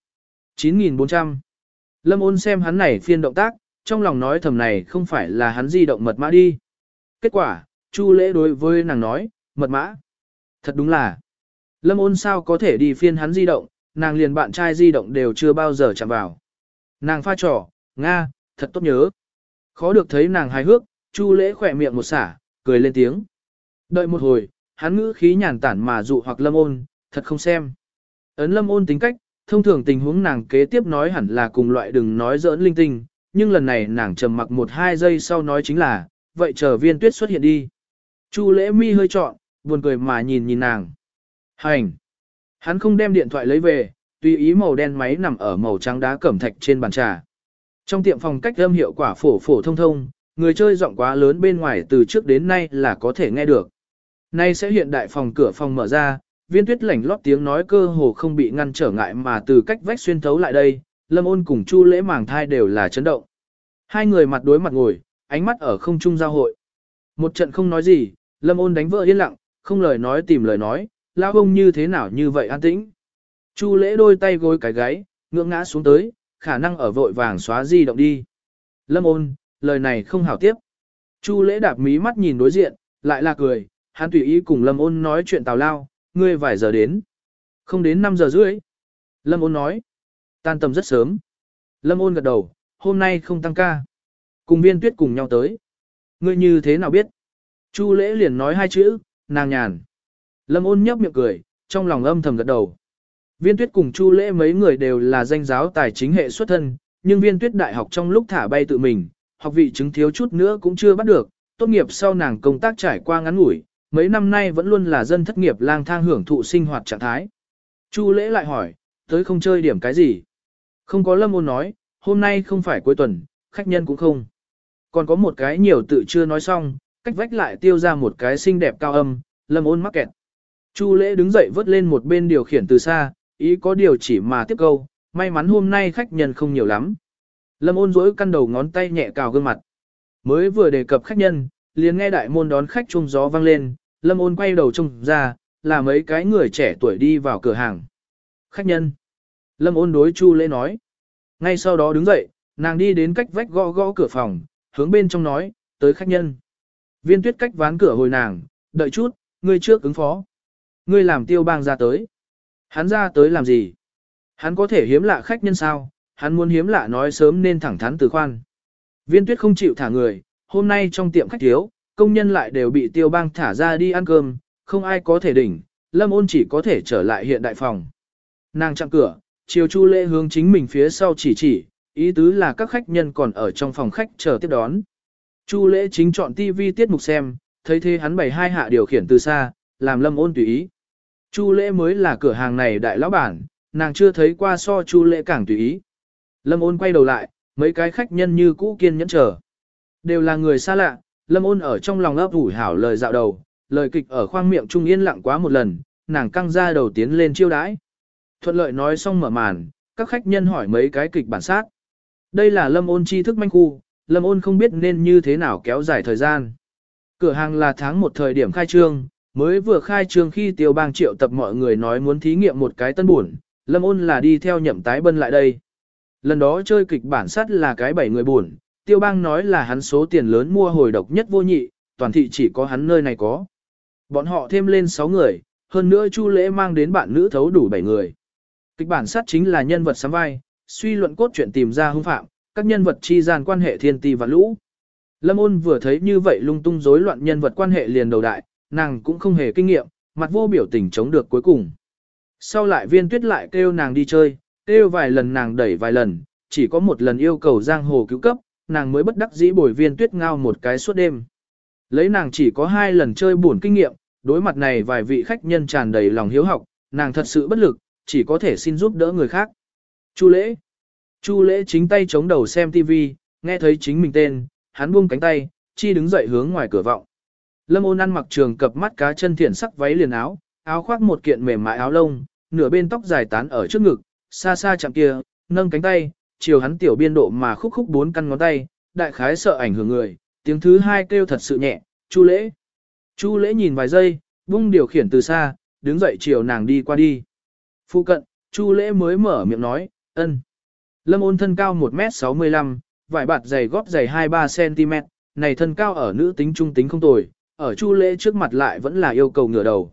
9.400. Lâm ôn xem hắn này phiên động tác, trong lòng nói thầm này không phải là hắn di động mật mã đi. Kết quả, Chu lễ đối với nàng nói, mật mã. Thật đúng là. Lâm ôn sao có thể đi phiên hắn di động, nàng liền bạn trai di động đều chưa bao giờ chạm vào. Nàng pha trò, Nga, thật tốt nhớ. Khó được thấy nàng hài hước, Chu lễ khỏe miệng một xả, cười lên tiếng. Đợi một hồi, hắn ngữ khí nhàn tản mà dụ hoặc lâm ôn, thật không xem. Ấn lâm ôn tính cách, thông thường tình huống nàng kế tiếp nói hẳn là cùng loại đừng nói giỡn linh tinh, nhưng lần này nàng trầm mặc một hai giây sau nói chính là, vậy chờ viên tuyết xuất hiện đi. Chu lễ mi hơi trọn, buồn cười mà nhìn nhìn nàng. Hành! Hắn không đem điện thoại lấy về, tùy ý màu đen máy nằm ở màu trắng đá cẩm thạch trên bàn trà. Trong tiệm phòng cách âm hiệu quả phổ phổ thông thông, người chơi giọng quá lớn bên ngoài từ trước đến nay là có thể nghe được. Nay sẽ hiện đại phòng cửa phòng mở ra, viên tuyết lảnh lót tiếng nói cơ hồ không bị ngăn trở ngại mà từ cách vách xuyên thấu lại đây, lâm ôn cùng chu lễ màng thai đều là chấn động. Hai người mặt đối mặt ngồi, ánh mắt ở không trung giao hội. Một trận không nói gì, lâm ôn đánh vỡ yên lặng, không lời nói tìm lời nói, lao ông như thế nào như vậy an tĩnh. Chu lễ đôi tay gối cái gáy, ngưỡng ngã xuống tới, khả năng ở vội vàng xóa di động đi. Lâm ôn, lời này không hảo tiếp. Chu lễ đạp mí mắt nhìn đối diện, lại là cười, hắn tùy ý cùng Lâm ôn nói chuyện tào lao, ngươi vài giờ đến. Không đến 5 giờ rưỡi. Lâm ôn nói, tan tầm rất sớm. Lâm ôn gật đầu, hôm nay không tăng ca. Cùng viên tuyết cùng nhau tới. Ngươi như thế nào biết? Chu lễ liền nói hai chữ, nàng nhàn. Lâm ôn nhấp miệng cười, trong lòng âm thầm gật đầu. Viên tuyết cùng Chu lễ mấy người đều là danh giáo tài chính hệ xuất thân, nhưng viên tuyết đại học trong lúc thả bay tự mình, học vị chứng thiếu chút nữa cũng chưa bắt được, tốt nghiệp sau nàng công tác trải qua ngắn ngủi, mấy năm nay vẫn luôn là dân thất nghiệp lang thang hưởng thụ sinh hoạt trạng thái. Chu lễ lại hỏi, tới không chơi điểm cái gì? Không có lâm ôn nói, hôm nay không phải cuối tuần, khách nhân cũng không. Còn có một cái nhiều tự chưa nói xong, cách vách lại tiêu ra một cái xinh đẹp cao âm, lâm ôn mắc kẹt. Chu lễ đứng dậy vớt lên một bên điều khiển từ xa, ý có điều chỉ mà tiếp câu, may mắn hôm nay khách nhân không nhiều lắm. Lâm ôn rỗi căn đầu ngón tay nhẹ cào gương mặt. Mới vừa đề cập khách nhân, liền nghe đại môn đón khách trung gió vang lên, lâm ôn quay đầu trông ra, là mấy cái người trẻ tuổi đi vào cửa hàng. Khách nhân. Lâm ôn đối Chu lễ nói. Ngay sau đó đứng dậy, nàng đi đến cách vách gõ gõ cửa phòng, hướng bên trong nói, tới khách nhân. Viên tuyết cách ván cửa hồi nàng, đợi chút, ngươi trước ứng phó. Ngươi làm tiêu bang ra tới. Hắn ra tới làm gì? Hắn có thể hiếm lạ khách nhân sao? Hắn muốn hiếm lạ nói sớm nên thẳng thắn từ khoan. Viên tuyết không chịu thả người, hôm nay trong tiệm khách thiếu, công nhân lại đều bị tiêu bang thả ra đi ăn cơm, không ai có thể đỉnh, lâm ôn chỉ có thể trở lại hiện đại phòng. Nàng chặn cửa, chiều chu lễ hướng chính mình phía sau chỉ chỉ, ý tứ là các khách nhân còn ở trong phòng khách chờ tiếp đón. Chu lễ chính chọn TV tiết mục xem, thấy thế hắn bày hai hạ điều khiển từ xa, làm lâm ôn tùy ý. Chu lễ mới là cửa hàng này đại lão bản, nàng chưa thấy qua so chu lễ càng tùy ý. Lâm ôn quay đầu lại, mấy cái khách nhân như cũ kiên nhẫn chờ. Đều là người xa lạ, lâm ôn ở trong lòng ấp ủ hảo lời dạo đầu, lời kịch ở khoang miệng trung yên lặng quá một lần, nàng căng ra đầu tiến lên chiêu đãi. Thuận lợi nói xong mở màn, các khách nhân hỏi mấy cái kịch bản sát. Đây là lâm ôn tri thức manh khu, lâm ôn không biết nên như thế nào kéo dài thời gian. Cửa hàng là tháng một thời điểm khai trương, mới vừa khai trương khi tiêu bang triệu tập mọi người nói muốn thí nghiệm một cái tân buồn, lâm ôn là đi theo nhậm tái bân lại đây. Lần đó chơi kịch bản sát là cái bảy người buồn, tiêu bang nói là hắn số tiền lớn mua hồi độc nhất vô nhị, toàn thị chỉ có hắn nơi này có. Bọn họ thêm lên 6 người, hơn nữa Chu Lễ mang đến bạn nữ thấu đủ 7 người. Kịch bản sát chính là nhân vật sắm vai, suy luận cốt truyện tìm ra hung phạm, các nhân vật chi gian quan hệ thiên ti và lũ. Lâm ôn vừa thấy như vậy lung tung rối loạn nhân vật quan hệ liền đầu đại, nàng cũng không hề kinh nghiệm, mặt vô biểu tình chống được cuối cùng. Sau lại viên tuyết lại kêu nàng đi chơi, kêu vài lần nàng đẩy vài lần, chỉ có một lần yêu cầu giang hồ cứu cấp, nàng mới bất đắc dĩ bồi viên tuyết ngao một cái suốt đêm. Lấy nàng chỉ có hai lần chơi buồn kinh nghiệm, đối mặt này vài vị khách nhân tràn đầy lòng hiếu học, nàng thật sự bất lực, chỉ có thể xin giúp đỡ người khác. Chu lễ. Chu lễ chính tay chống đầu xem TV, nghe thấy chính mình tên, hắn buông cánh tay, chi đứng dậy hướng ngoài cửa vọng. Lâm ôn ăn mặc trường cập mắt cá chân thiện sắc váy liền áo, áo khoác một kiện mềm mại áo lông, nửa bên tóc dài tán ở trước ngực, xa xa chạm kia, nâng cánh tay, chiều hắn tiểu biên độ mà khúc khúc bốn căn ngón tay, đại khái sợ ảnh hưởng người, tiếng thứ hai kêu thật sự nhẹ, chu lễ. Chu lễ nhìn vài giây, vung điều khiển từ xa, đứng dậy chiều nàng đi qua đi. Phu cận, chu lễ mới mở miệng nói, ân. Lâm ôn thân cao 1m65, vải bạt dày góp dày 2-3cm, này thân cao ở nữ tính trung tính không tồi, ở chu lễ trước mặt lại vẫn là yêu cầu ngửa đầu.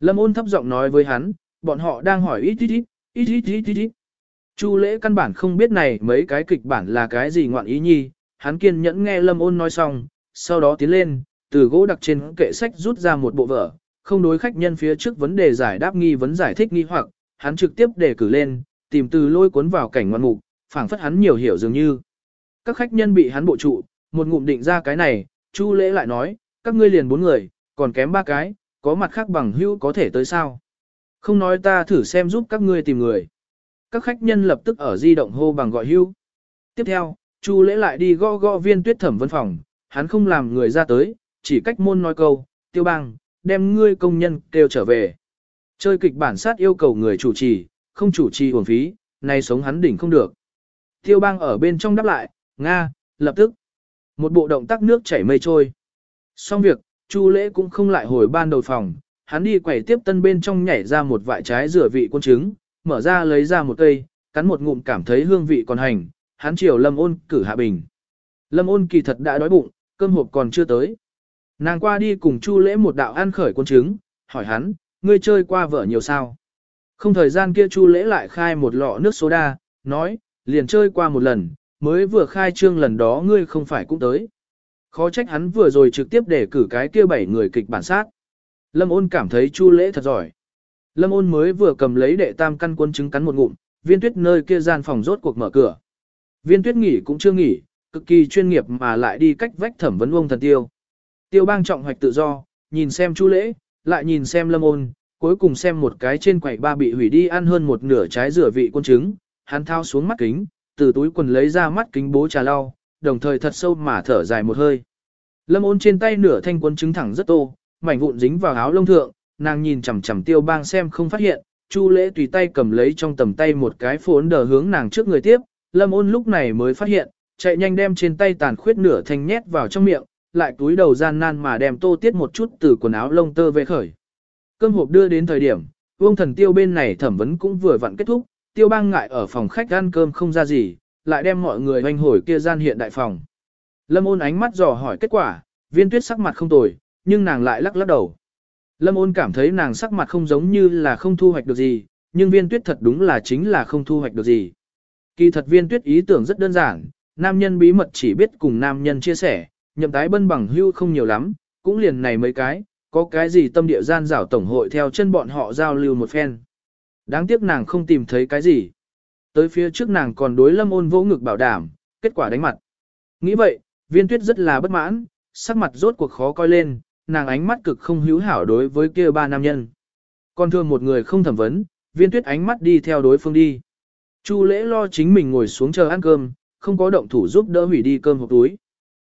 Lâm ôn thấp giọng nói với hắn, bọn họ đang hỏi ít ít ít, ít ít ít ít ít. Chu lễ căn bản không biết này mấy cái kịch bản là cái gì ngoạn ý nhi, hắn kiên nhẫn nghe lâm ôn nói xong, sau đó tiến lên, từ gỗ đặc trên kệ sách rút ra một bộ vở, không đối khách nhân phía trước vấn đề giải đáp nghi vấn giải thích nghi hoặc, hắn trực tiếp đề cử lên, tìm từ lôi cuốn vào cảnh ngoạn mục, phảng phất hắn nhiều hiểu dường như. Các khách nhân bị hắn bộ trụ, một ngụm định ra cái này, Chu lễ lại nói, các ngươi liền bốn người, còn kém ba cái, có mặt khác bằng hữu có thể tới sao. Không nói ta thử xem giúp các ngươi tìm người. Các khách nhân lập tức ở di động hô bằng gọi hữu. Tiếp theo, Chu lễ lại đi gõ gõ viên tuyết thẩm văn phòng, hắn không làm người ra tới, chỉ cách môn nói câu, tiêu bang, đem ngươi công nhân kêu trở về. Chơi kịch bản sát yêu cầu người chủ trì, không chủ trì uổng phí, nay sống hắn đỉnh không được. Tiêu bang ở bên trong đáp lại, Nga, lập tức. Một bộ động tác nước chảy mây trôi. Xong việc, Chu lễ cũng không lại hồi ban đầu phòng, hắn đi quẩy tiếp tân bên trong nhảy ra một vại trái rửa vị quân trứng, mở ra lấy ra một cây, cắn một ngụm cảm thấy hương vị còn hành, hắn chiều lâm ôn cử hạ bình. Lâm ôn kỳ thật đã đói bụng, cơm hộp còn chưa tới. Nàng qua đi cùng Chu lễ một đạo ăn khởi quân trứng, hỏi hắn, ngươi chơi qua vợ nhiều sao? Không thời gian kia Chu lễ lại khai một lọ nước soda, nói, liền chơi qua một lần, mới vừa khai trương lần đó ngươi không phải cũng tới. Khó trách hắn vừa rồi trực tiếp để cử cái kia bảy người kịch bản sát. Lâm ôn cảm thấy chu lễ thật giỏi. Lâm ôn mới vừa cầm lấy đệ tam căn quân trứng cắn một ngụm, viên tuyết nơi kia gian phòng rốt cuộc mở cửa. Viên tuyết nghỉ cũng chưa nghỉ, cực kỳ chuyên nghiệp mà lại đi cách vách thẩm vấn ông thần tiêu. Tiêu bang trọng hoạch tự do, nhìn xem chu lễ, lại nhìn xem lâm ôn, cuối cùng xem một cái trên quầy ba bị hủy đi ăn hơn một nửa trái rửa vị quân trứng, hắn thao xuống mắt kính, từ túi quần lấy ra mắt kính bố trà lau, đồng thời thật sâu mà thở dài một hơi. Lâm ôn trên tay nửa thanh quân trứng thẳng rất tô, mảnh vụn dính vào áo lông thượng, nàng nhìn chằm chằm tiêu bang xem không phát hiện, chu lễ tùy tay cầm lấy trong tầm tay một cái phốn đờ hướng nàng trước người tiếp, lâm ôn lúc này mới phát hiện, chạy nhanh đem trên tay tàn khuyết nửa thanh nhét vào trong miệng, lại túi đầu gian nan mà đem tô tiết một chút từ quần áo lông tơ về khởi. Cơm hộp đưa đến thời điểm, vương thần tiêu bên này thẩm vấn cũng vừa vặn kết thúc, tiêu bang ngại ở phòng khách ăn cơm không ra gì, lại đem mọi người hoanh hồi kia gian hiện đại phòng. Lâm ôn ánh mắt dò hỏi kết quả, viên tuyết sắc mặt không tồi, nhưng nàng lại lắc lắc đầu. Lâm ôn cảm thấy nàng sắc mặt không giống như là không thu hoạch được gì, nhưng viên tuyết thật đúng là chính là không thu hoạch được gì. Kỳ thật viên tuyết ý tưởng rất đơn giản, nam nhân bí mật chỉ biết cùng nam nhân chia sẻ, nhậm tái bân bằng hưu không nhiều lắm, cũng liền này mấy cái, có cái gì tâm địa gian rảo tổng hội theo chân bọn họ giao lưu một phen. Đáng tiếc nàng không tìm thấy cái gì. Tới phía trước nàng còn đối lâm ôn vỗ ngực bảo đảm, kết quả đánh mặt. Nghĩ vậy, viên tuyết rất là bất mãn, sắc mặt rốt cuộc khó coi lên, nàng ánh mắt cực không hữu hảo đối với kia ba nam nhân. Còn thương một người không thẩm vấn, viên tuyết ánh mắt đi theo đối phương đi. Chu lễ lo chính mình ngồi xuống chờ ăn cơm, không có động thủ giúp đỡ hủy đi cơm hộp túi.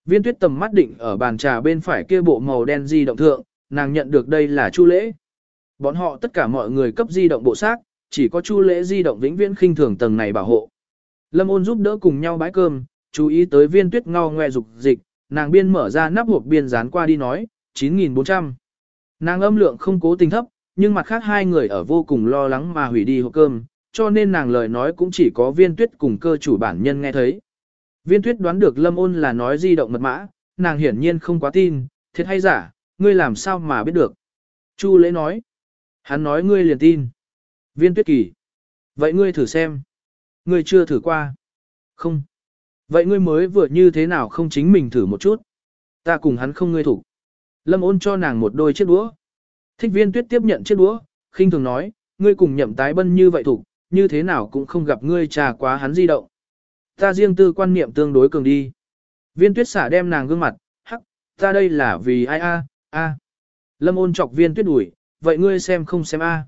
Viên tuyết tầm mắt định ở bàn trà bên phải kia bộ màu đen di động thượng, nàng nhận được đây là chu lễ. Bọn họ tất cả mọi người cấp di động bộ xác, chỉ có chu lễ di động vĩnh viễn khinh thường tầng này bảo hộ. Lâm ôn giúp đỡ cùng nhau bãi cơm, chú ý tới viên tuyết ngao ngoe dục dịch, nàng biên mở ra nắp hộp biên dán qua đi nói, 9.400. Nàng âm lượng không cố tình thấp, nhưng mặt khác hai người ở vô cùng lo lắng mà hủy đi hộp cơm, cho nên nàng lời nói cũng chỉ có viên tuyết cùng cơ chủ bản nhân nghe thấy. Viên tuyết đoán được lâm ôn là nói di động mật mã, nàng hiển nhiên không quá tin, thiệt hay giả, ngươi làm sao mà biết được. Chu lễ nói, hắn nói ngươi liền tin. Viên tuyết kỳ, vậy ngươi thử xem. Ngươi chưa thử qua. Không. Vậy ngươi mới vừa như thế nào không chính mình thử một chút. Ta cùng hắn không ngươi thủ. Lâm ôn cho nàng một đôi chiếc đũa. Thích viên tuyết tiếp nhận chiếc đũa, khinh thường nói, ngươi cùng nhậm tái bân như vậy thủ, như thế nào cũng không gặp ngươi trà quá hắn di động. Ta riêng tư quan niệm tương đối cường đi. Viên tuyết xả đem nàng gương mặt, hắc, ta đây là vì ai a a. Lâm ôn chọc viên tuyết đuổi, vậy ngươi xem không xem a. À.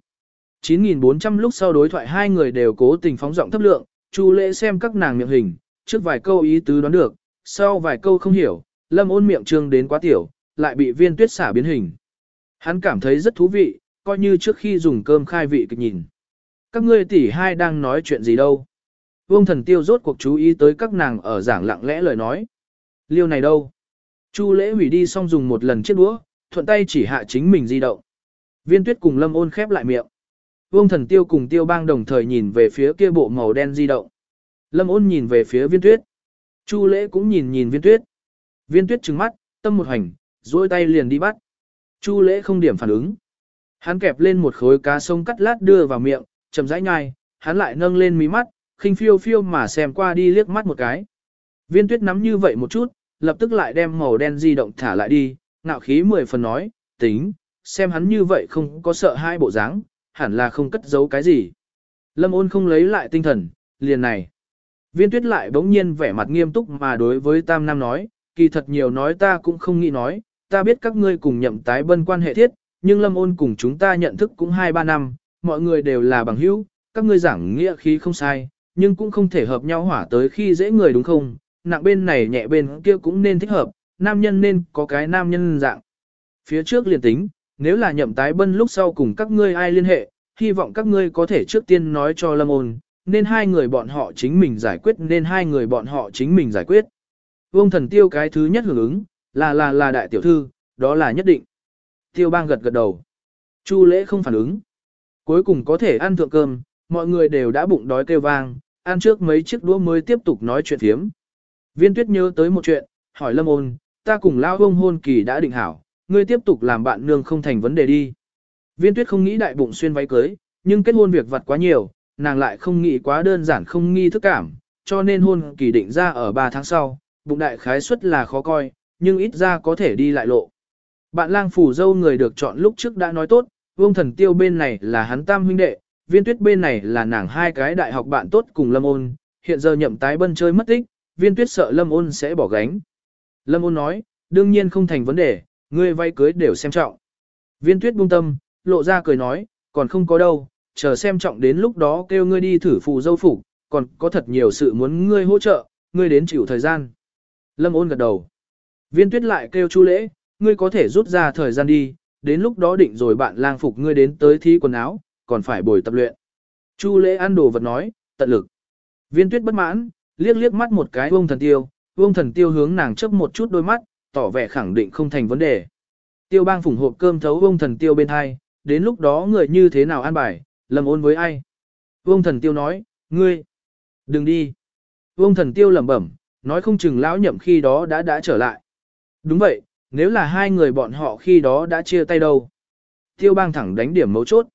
9.400 lúc sau đối thoại hai người đều cố tình phóng giọng thấp lượng, chu lễ xem các nàng miệng hình, trước vài câu ý tứ đoán được, sau vài câu không hiểu, lâm ôn miệng trương đến quá tiểu, lại bị viên tuyết xả biến hình. Hắn cảm thấy rất thú vị, coi như trước khi dùng cơm khai vị kịch nhìn. Các ngươi tỷ hai đang nói chuyện gì đâu. Vương thần tiêu rốt cuộc chú ý tới các nàng ở giảng lặng lẽ lời nói. Liêu này đâu? Chu lễ hủy đi xong dùng một lần chiếc đũa, thuận tay chỉ hạ chính mình di động. Viên tuyết cùng lâm ôn khép lại miệng. Vương thần tiêu cùng tiêu bang đồng thời nhìn về phía kia bộ màu đen di động. Lâm ôn nhìn về phía viên tuyết. Chu lễ cũng nhìn nhìn viên tuyết. Viên tuyết trừng mắt, tâm một hành, duỗi tay liền đi bắt. Chu lễ không điểm phản ứng. Hắn kẹp lên một khối cá sông cắt lát đưa vào miệng, chậm rãi nhai, hắn lại nâng lên mí mắt, khinh phiêu phiêu mà xem qua đi liếc mắt một cái. Viên tuyết nắm như vậy một chút, lập tức lại đem màu đen di động thả lại đi, ngạo khí mười phần nói, tính, xem hắn như vậy không có sợ hai bộ dáng, hẳn là không cất giấu cái gì. Lâm ôn không lấy lại tinh thần, liền này. Viên tuyết lại bỗng nhiên vẻ mặt nghiêm túc mà đối với Tam Nam nói, kỳ thật nhiều nói ta cũng không nghĩ nói, ta biết các ngươi cùng nhậm tái bân quan hệ thiết, nhưng lâm ôn cùng chúng ta nhận thức cũng 2-3 năm, mọi người đều là bằng hữu, các ngươi giảng nghĩa khí không sai, nhưng cũng không thể hợp nhau hỏa tới khi dễ người đúng không, nặng bên này nhẹ bên kia cũng nên thích hợp, nam nhân nên có cái nam nhân dạng. Phía trước liền tính, nếu là nhậm tái bân lúc sau cùng các ngươi ai liên hệ, hy vọng các ngươi có thể trước tiên nói cho lâm ôn, nên hai người bọn họ chính mình giải quyết nên hai người bọn họ chính mình giải quyết. Vương thần tiêu cái thứ nhất hưởng ứng, là là là đại tiểu thư, đó là nhất định. Tiêu bang gật gật đầu. Chu lễ không phản ứng. Cuối cùng có thể ăn thượng cơm, mọi người đều đã bụng đói kêu vang, ăn trước mấy chiếc đũa mới tiếp tục nói chuyện thiếm. Viên tuyết nhớ tới một chuyện, hỏi lâm ôn, ta cùng lao ông hôn kỳ đã định hảo, ngươi tiếp tục làm bạn nương không thành vấn đề đi. Viên tuyết không nghĩ đại bụng xuyên váy cưới, nhưng kết hôn việc vặt quá nhiều, nàng lại không nghĩ quá đơn giản không nghi thức cảm, cho nên hôn kỳ định ra ở 3 tháng sau, bụng đại khái suất là khó coi, nhưng ít ra có thể đi lại lộ. Bạn lang phủ dâu người được chọn lúc trước đã nói tốt, vương thần tiêu bên này là hắn tam huynh đệ, viên tuyết bên này là nàng hai cái đại học bạn tốt cùng lâm ôn, hiện giờ nhậm tái bân chơi mất tích, viên tuyết sợ lâm ôn sẽ bỏ gánh. Lâm ôn nói, đương nhiên không thành vấn đề, ngươi vay cưới đều xem trọng. Viên tuyết buông tâm, lộ ra cười nói, còn không có đâu, chờ xem trọng đến lúc đó kêu ngươi đi thử phù dâu phục, còn có thật nhiều sự muốn ngươi hỗ trợ, ngươi đến chịu thời gian. Lâm ôn gật đầu. Viên tuyết lại kêu chu lễ, ngươi có thể rút ra thời gian đi, đến lúc đó định rồi bạn lang phục ngươi đến tới thi quần áo, còn phải bồi tập luyện. Chu lễ ăn đồ vật nói, tận lực. Viên tuyết bất mãn, liếc liếc mắt một cái vông thần tiêu, vông thần tiêu hướng nàng chấp một chút đôi mắt, tỏ vẻ khẳng định không thành vấn đề. Tiêu bang phủng hộp cơm thấu ông thần tiêu bên hai, đến lúc đó người như thế nào an bài, lầm ôn với ai. Ông thần tiêu nói, ngươi, đừng đi. Ông thần tiêu lẩm bẩm, nói không chừng lão nhậm khi đó đã đã trở lại. Đúng vậy, nếu là hai người bọn họ khi đó đã chia tay đâu. Tiêu bang thẳng đánh điểm mấu chốt.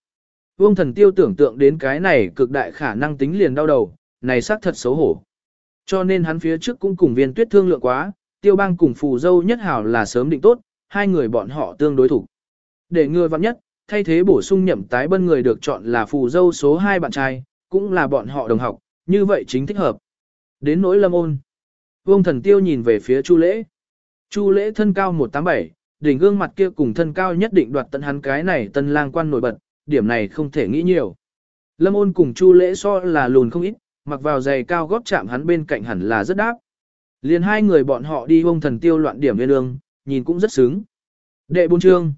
Vương thần tiêu tưởng tượng đến cái này cực đại khả năng tính liền đau đầu, này xác thật xấu hổ. Cho nên hắn phía trước cũng cùng viên tuyết thương lượng quá, tiêu bang cùng phù dâu nhất hảo là sớm định tốt, hai người bọn họ tương đối thủ. Để ngừa vặn nhất, thay thế bổ sung nhậm tái bân người được chọn là phù dâu số 2 bạn trai, cũng là bọn họ đồng học, như vậy chính thích hợp. Đến nỗi lâm ôn. Vương thần tiêu nhìn về phía Chu lễ. Chu lễ thân cao 187, đỉnh gương mặt kia cùng thân cao nhất định đoạt tận hắn cái này tân lang quan nổi bật, điểm này không thể nghĩ nhiều. Lâm ôn cùng Chu lễ so là lùn không ít, mặc vào giày cao gót chạm hắn bên cạnh hẳn là rất đáp. Liền hai người bọn họ đi vông thần tiêu loạn điểm lên lương, nhìn cũng rất sướng. Đệ bốn chương.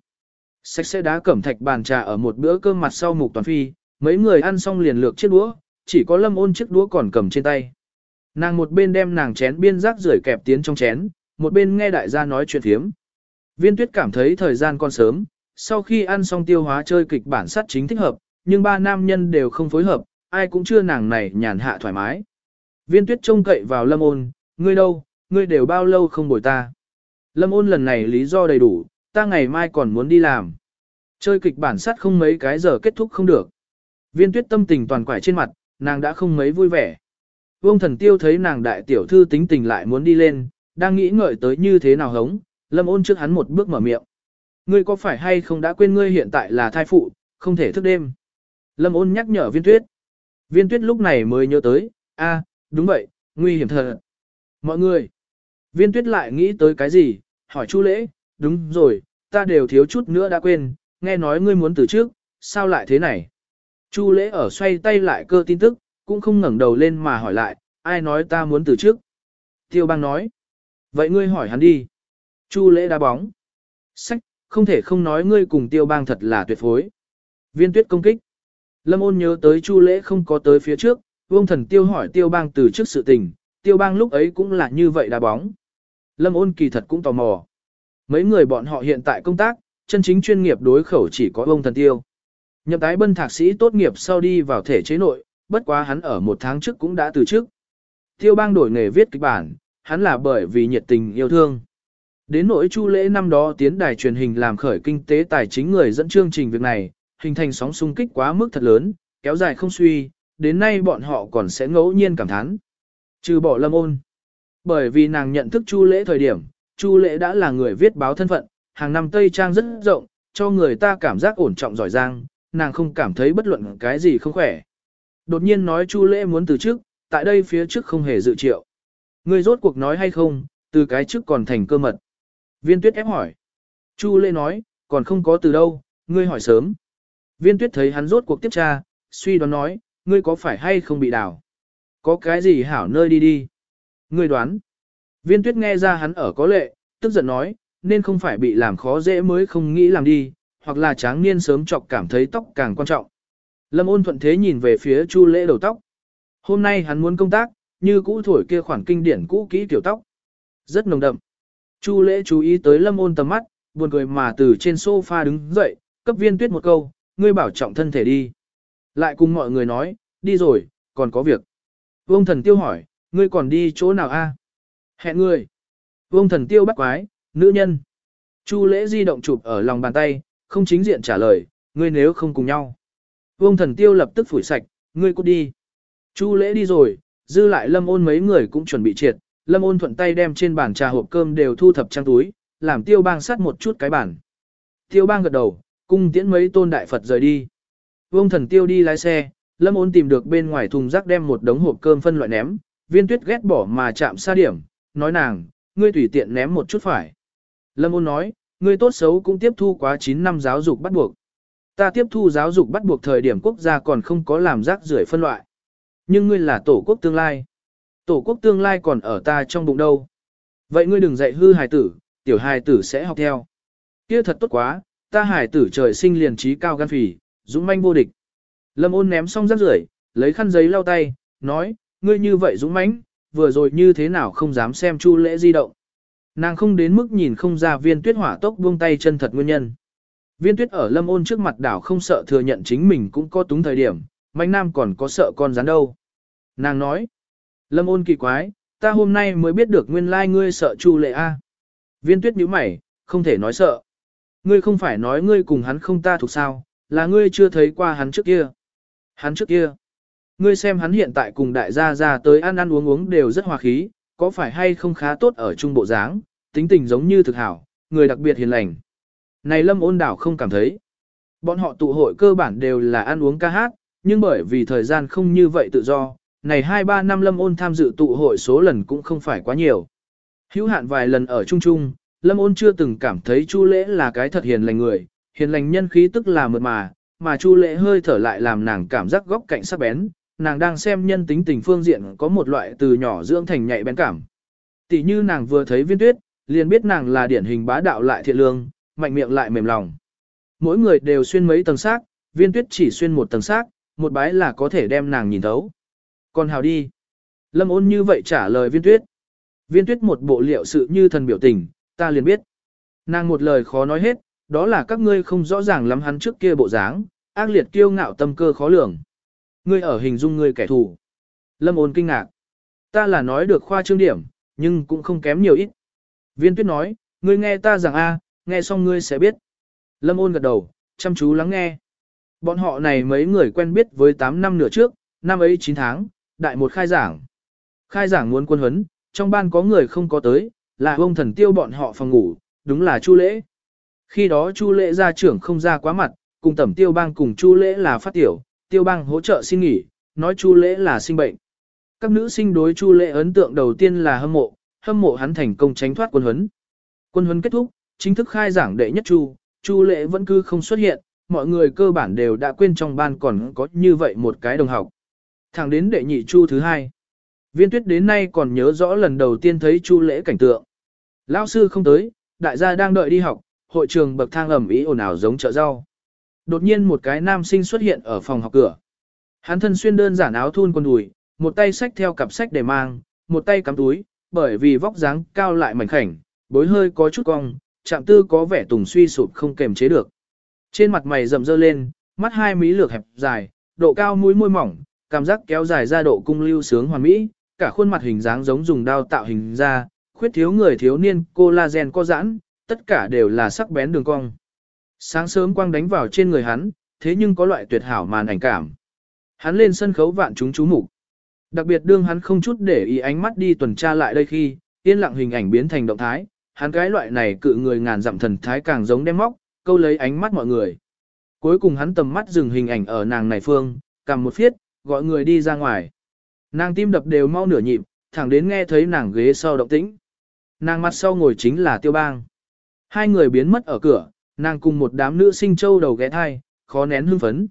Sạch sẽ đá cẩm thạch bàn trà ở một bữa cơm mặt sau mục toàn phi, mấy người ăn xong liền lược chiếc đũa, chỉ có lâm ôn chiếc đũa còn cầm trên tay. Nàng một bên đem nàng chén biên rác rưởi kẹp tiến trong chén, một bên nghe đại gia nói chuyện thiếm. Viên tuyết cảm thấy thời gian còn sớm, sau khi ăn xong tiêu hóa chơi kịch bản sát chính thích hợp, nhưng ba nam nhân đều không phối hợp, ai cũng chưa nàng này nhàn hạ thoải mái. Viên tuyết trông cậy vào lâm ôn, ngươi đâu, ngươi đều bao lâu không bồi ta. Lâm ôn lần này lý do đầy đủ, ta ngày mai còn muốn đi làm. Chơi kịch bản sát không mấy cái giờ kết thúc không được. Viên tuyết tâm tình toàn quải trên mặt, nàng đã không mấy vui vẻ. Vương thần tiêu thấy nàng đại tiểu thư tính tình lại muốn đi lên, đang nghĩ ngợi tới như thế nào hống, lâm ôn trước hắn một bước mở miệng. Ngươi có phải hay không đã quên ngươi hiện tại là thai phụ, không thể thức đêm. Lâm ôn nhắc nhở viên tuyết. Viên tuyết lúc này mới nhớ tới, a, đúng vậy, nguy hiểm thật. Mọi người. Viên tuyết lại nghĩ tới cái gì, hỏi chu lễ, đúng rồi, ta đều thiếu chút nữa đã quên, nghe nói ngươi muốn từ trước, sao lại thế này? Chu lễ ở xoay tay lại cơ tin tức, cũng không ngẩng đầu lên mà hỏi lại, ai nói ta muốn từ trước? Tiêu bang nói, vậy ngươi hỏi hắn đi. Chu lễ đá bóng. Sách, không thể không nói ngươi cùng tiêu bang thật là tuyệt phối. Viên tuyết công kích. Lâm ôn nhớ tới chu lễ không có tới phía trước, vương thần tiêu hỏi tiêu bang từ trước sự tình, tiêu bang lúc ấy cũng là như vậy đá bóng. Lâm ôn kỳ thật cũng tò mò. Mấy người bọn họ hiện tại công tác, chân chính chuyên nghiệp đối khẩu chỉ có ông thần tiêu. Nhập tái bân thạc sĩ tốt nghiệp sau đi vào thể chế nội, bất quá hắn ở một tháng trước cũng đã từ chức. Tiêu bang đổi nghề viết kịch bản, hắn là bởi vì nhiệt tình yêu thương. Đến nỗi chu lễ năm đó tiến đài truyền hình làm khởi kinh tế tài chính người dẫn chương trình việc này, hình thành sóng xung kích quá mức thật lớn, kéo dài không suy, đến nay bọn họ còn sẽ ngẫu nhiên cảm thán. Trừ bỏ lâm ôn. Bởi vì nàng nhận thức chu lễ thời điểm, chu lễ đã là người viết báo thân phận, hàng năm Tây Trang rất rộng, cho người ta cảm giác ổn trọng giỏi giang, nàng không cảm thấy bất luận cái gì không khỏe. Đột nhiên nói chu lễ muốn từ trước, tại đây phía trước không hề dự triệu. Người rốt cuộc nói hay không, từ cái trước còn thành cơ mật. Viên tuyết ép hỏi. Chu lễ nói, còn không có từ đâu, ngươi hỏi sớm. Viên tuyết thấy hắn rốt cuộc tiếp tra, suy đoán nói, ngươi có phải hay không bị đảo? Có cái gì hảo nơi đi đi? Ngươi đoán. Viên tuyết nghe ra hắn ở có lệ, tức giận nói, nên không phải bị làm khó dễ mới không nghĩ làm đi, hoặc là tráng niên sớm chọc cảm thấy tóc càng quan trọng. Lâm ôn thuận thế nhìn về phía chu lễ đầu tóc. Hôm nay hắn muốn công tác, như cũ thổi kia khoản kinh điển cũ kỹ tiểu tóc. Rất nồng đậm. Chu lễ chú ý tới lâm ôn tầm mắt, buồn cười mà từ trên sofa đứng dậy, cấp viên tuyết một câu, ngươi bảo trọng thân thể đi. Lại cùng mọi người nói, đi rồi, còn có việc. Vương thần tiêu hỏi, ngươi còn đi chỗ nào a? Hẹn ngươi. Vương thần tiêu bắt quái, nữ nhân. Chu lễ di động chụp ở lòng bàn tay, không chính diện trả lời, ngươi nếu không cùng nhau. Vương thần tiêu lập tức phủi sạch, ngươi cút đi. Chu lễ đi rồi, dư lại lâm ôn mấy người cũng chuẩn bị triệt, Lâm ôn thuận tay đem trên bàn trà hộp cơm đều thu thập trang túi, làm tiêu bang sát một chút cái bàn. Tiêu bang gật đầu, cung tiễn mấy tôn đại Phật rời đi. Vương thần tiêu đi lái xe, lâm ôn tìm được bên ngoài thùng rác đem một đống hộp cơm phân loại ném, viên tuyết ghét bỏ mà chạm xa điểm, nói nàng, ngươi tùy tiện ném một chút phải. Lâm ôn nói, ngươi tốt xấu cũng tiếp thu quá 9 năm giáo dục bắt buộc. Ta tiếp thu giáo dục bắt buộc thời điểm quốc gia còn không có làm rác rưởi phân loại. Nhưng ngươi là tổ quốc tương lai. Tổ quốc tương lai còn ở ta trong bụng đâu. Vậy ngươi đừng dạy hư hài tử, tiểu hài tử sẽ học theo. Kia thật tốt quá, ta hài tử trời sinh liền trí cao gan phì, dũng manh vô địch. Lâm ôn ném xong rác rưởi, lấy khăn giấy lau tay, nói, ngươi như vậy dũng mãnh, vừa rồi như thế nào không dám xem chu lễ di động. Nàng không đến mức nhìn không ra viên tuyết hỏa tốc buông tay chân thật nguyên nhân. Viên tuyết ở lâm ôn trước mặt đảo không sợ thừa nhận chính mình cũng có túng thời điểm, mạnh nam còn có sợ con rắn đâu. Nàng nói, lâm ôn kỳ quái, ta hôm nay mới biết được nguyên lai ngươi sợ chu lệ A. Viên tuyết nhíu mày, không thể nói sợ. Ngươi không phải nói ngươi cùng hắn không ta thuộc sao, là ngươi chưa thấy qua hắn trước kia. Hắn trước kia. Ngươi xem hắn hiện tại cùng đại gia ra tới ăn ăn uống uống đều rất hòa khí, có phải hay không khá tốt ở trung bộ dáng, tính tình giống như thực hảo, người đặc biệt hiền lành. Này lâm ôn đảo không cảm thấy. Bọn họ tụ hội cơ bản đều là ăn uống ca hát, nhưng bởi vì thời gian không như vậy tự do, này 2-3 năm lâm ôn tham dự tụ hội số lần cũng không phải quá nhiều. Hữu hạn vài lần ở Trung Trung, lâm ôn chưa từng cảm thấy Chu lễ là cái thật hiền lành người, hiền lành nhân khí tức là mượt mà, mà Chu lễ hơi thở lại làm nàng cảm giác góc cạnh sắc bén, nàng đang xem nhân tính tình phương diện có một loại từ nhỏ dưỡng thành nhạy bén cảm. Tỷ như nàng vừa thấy viên tuyết, liền biết nàng là điển hình bá đạo lại thiện lương, mạnh miệng lại mềm lòng. Mỗi người đều xuyên mấy tầng xác, viên tuyết chỉ xuyên một tầng xác, một bái là có thể đem nàng nhìn thấu. Còn hào đi. Lâm ôn như vậy trả lời viên tuyết. Viên tuyết một bộ liệu sự như thần biểu tình, ta liền biết. Nàng một lời khó nói hết, đó là các ngươi không rõ ràng lắm hắn trước kia bộ dáng, ác liệt kiêu ngạo tâm cơ khó lường. Ngươi ở hình dung ngươi kẻ thù. Lâm ôn kinh ngạc. Ta là nói được khoa trương điểm, nhưng cũng không kém nhiều ít. Viên tuyết nói, ngươi nghe ta rằng a, nghe xong ngươi sẽ biết. Lâm ôn gật đầu, chăm chú lắng nghe. Bọn họ này mấy người quen biết với 8 năm nửa trước, năm ấy 9 tháng, đại một khai giảng. Khai giảng muốn quân huấn, trong ban có người không có tới, là ông thần tiêu bọn họ phòng ngủ, đúng là Chu Lễ. Khi đó Chu Lễ ra trưởng không ra quá mặt, cùng tẩm tiêu bang cùng Chu Lễ là phát tiểu, tiêu bang hỗ trợ xin nghỉ, nói Chu Lễ là sinh bệnh. Các nữ sinh đối Chu Lễ ấn tượng đầu tiên là hâm mộ, hâm mộ hắn thành công tránh thoát quân huấn. Quân huấn kết thúc, chính thức khai giảng đệ nhất Chu, Chu Lễ vẫn cứ không xuất hiện, mọi người cơ bản đều đã quên trong ban còn có như vậy một cái đồng học. Thẳng đến đệ nhị Chu thứ hai. Viên tuyết đến nay còn nhớ rõ lần đầu tiên thấy Chu Lễ cảnh tượng. Lão sư không tới, đại gia đang đợi đi học, hội trường bậc thang ẩm ý ồn ào giống chợ rau. Đột nhiên một cái nam sinh xuất hiện ở phòng học cửa. Hắn thân xuyên đơn giản áo thun quần đùi, một tay sách theo cặp sách để mang, một tay cắm túi, bởi vì vóc dáng cao lại mảnh khảnh, bối hơi có chút cong, chạm tư có vẻ tùng suy sụp không kềm chế được. Trên mặt mày rậm rơ lên, mắt hai mí lược hẹp dài, độ cao mũi môi mỏng, cảm giác kéo dài ra độ cung lưu sướng hoàn mỹ, cả khuôn mặt hình dáng giống dùng đao tạo hình ra, khuyết thiếu người thiếu niên collagen có giãn, tất cả đều là sắc bén đường cong. Sáng sớm quang đánh vào trên người hắn, thế nhưng có loại tuyệt hảo màn ảnh cảm. Hắn lên sân khấu vạn chúng chú mục. Đặc biệt đương hắn không chút để ý ánh mắt đi tuần tra lại đây khi, yên lặng hình ảnh biến thành động thái, hắn cái loại này cự người ngàn dặm thần thái càng giống đem móc, câu lấy ánh mắt mọi người. Cuối cùng hắn tầm mắt dừng hình ảnh ở nàng này phương, cầm một phiết, gọi người đi ra ngoài. Nàng tim đập đều mau nửa nhịp, thẳng đến nghe thấy nàng ghế sau động tĩnh. Nàng mặt sau ngồi chính là tiêu bang. Hai người biến mất ở cửa, nàng cùng một đám nữ sinh châu đầu ghé thai, khó nén hưng phấn.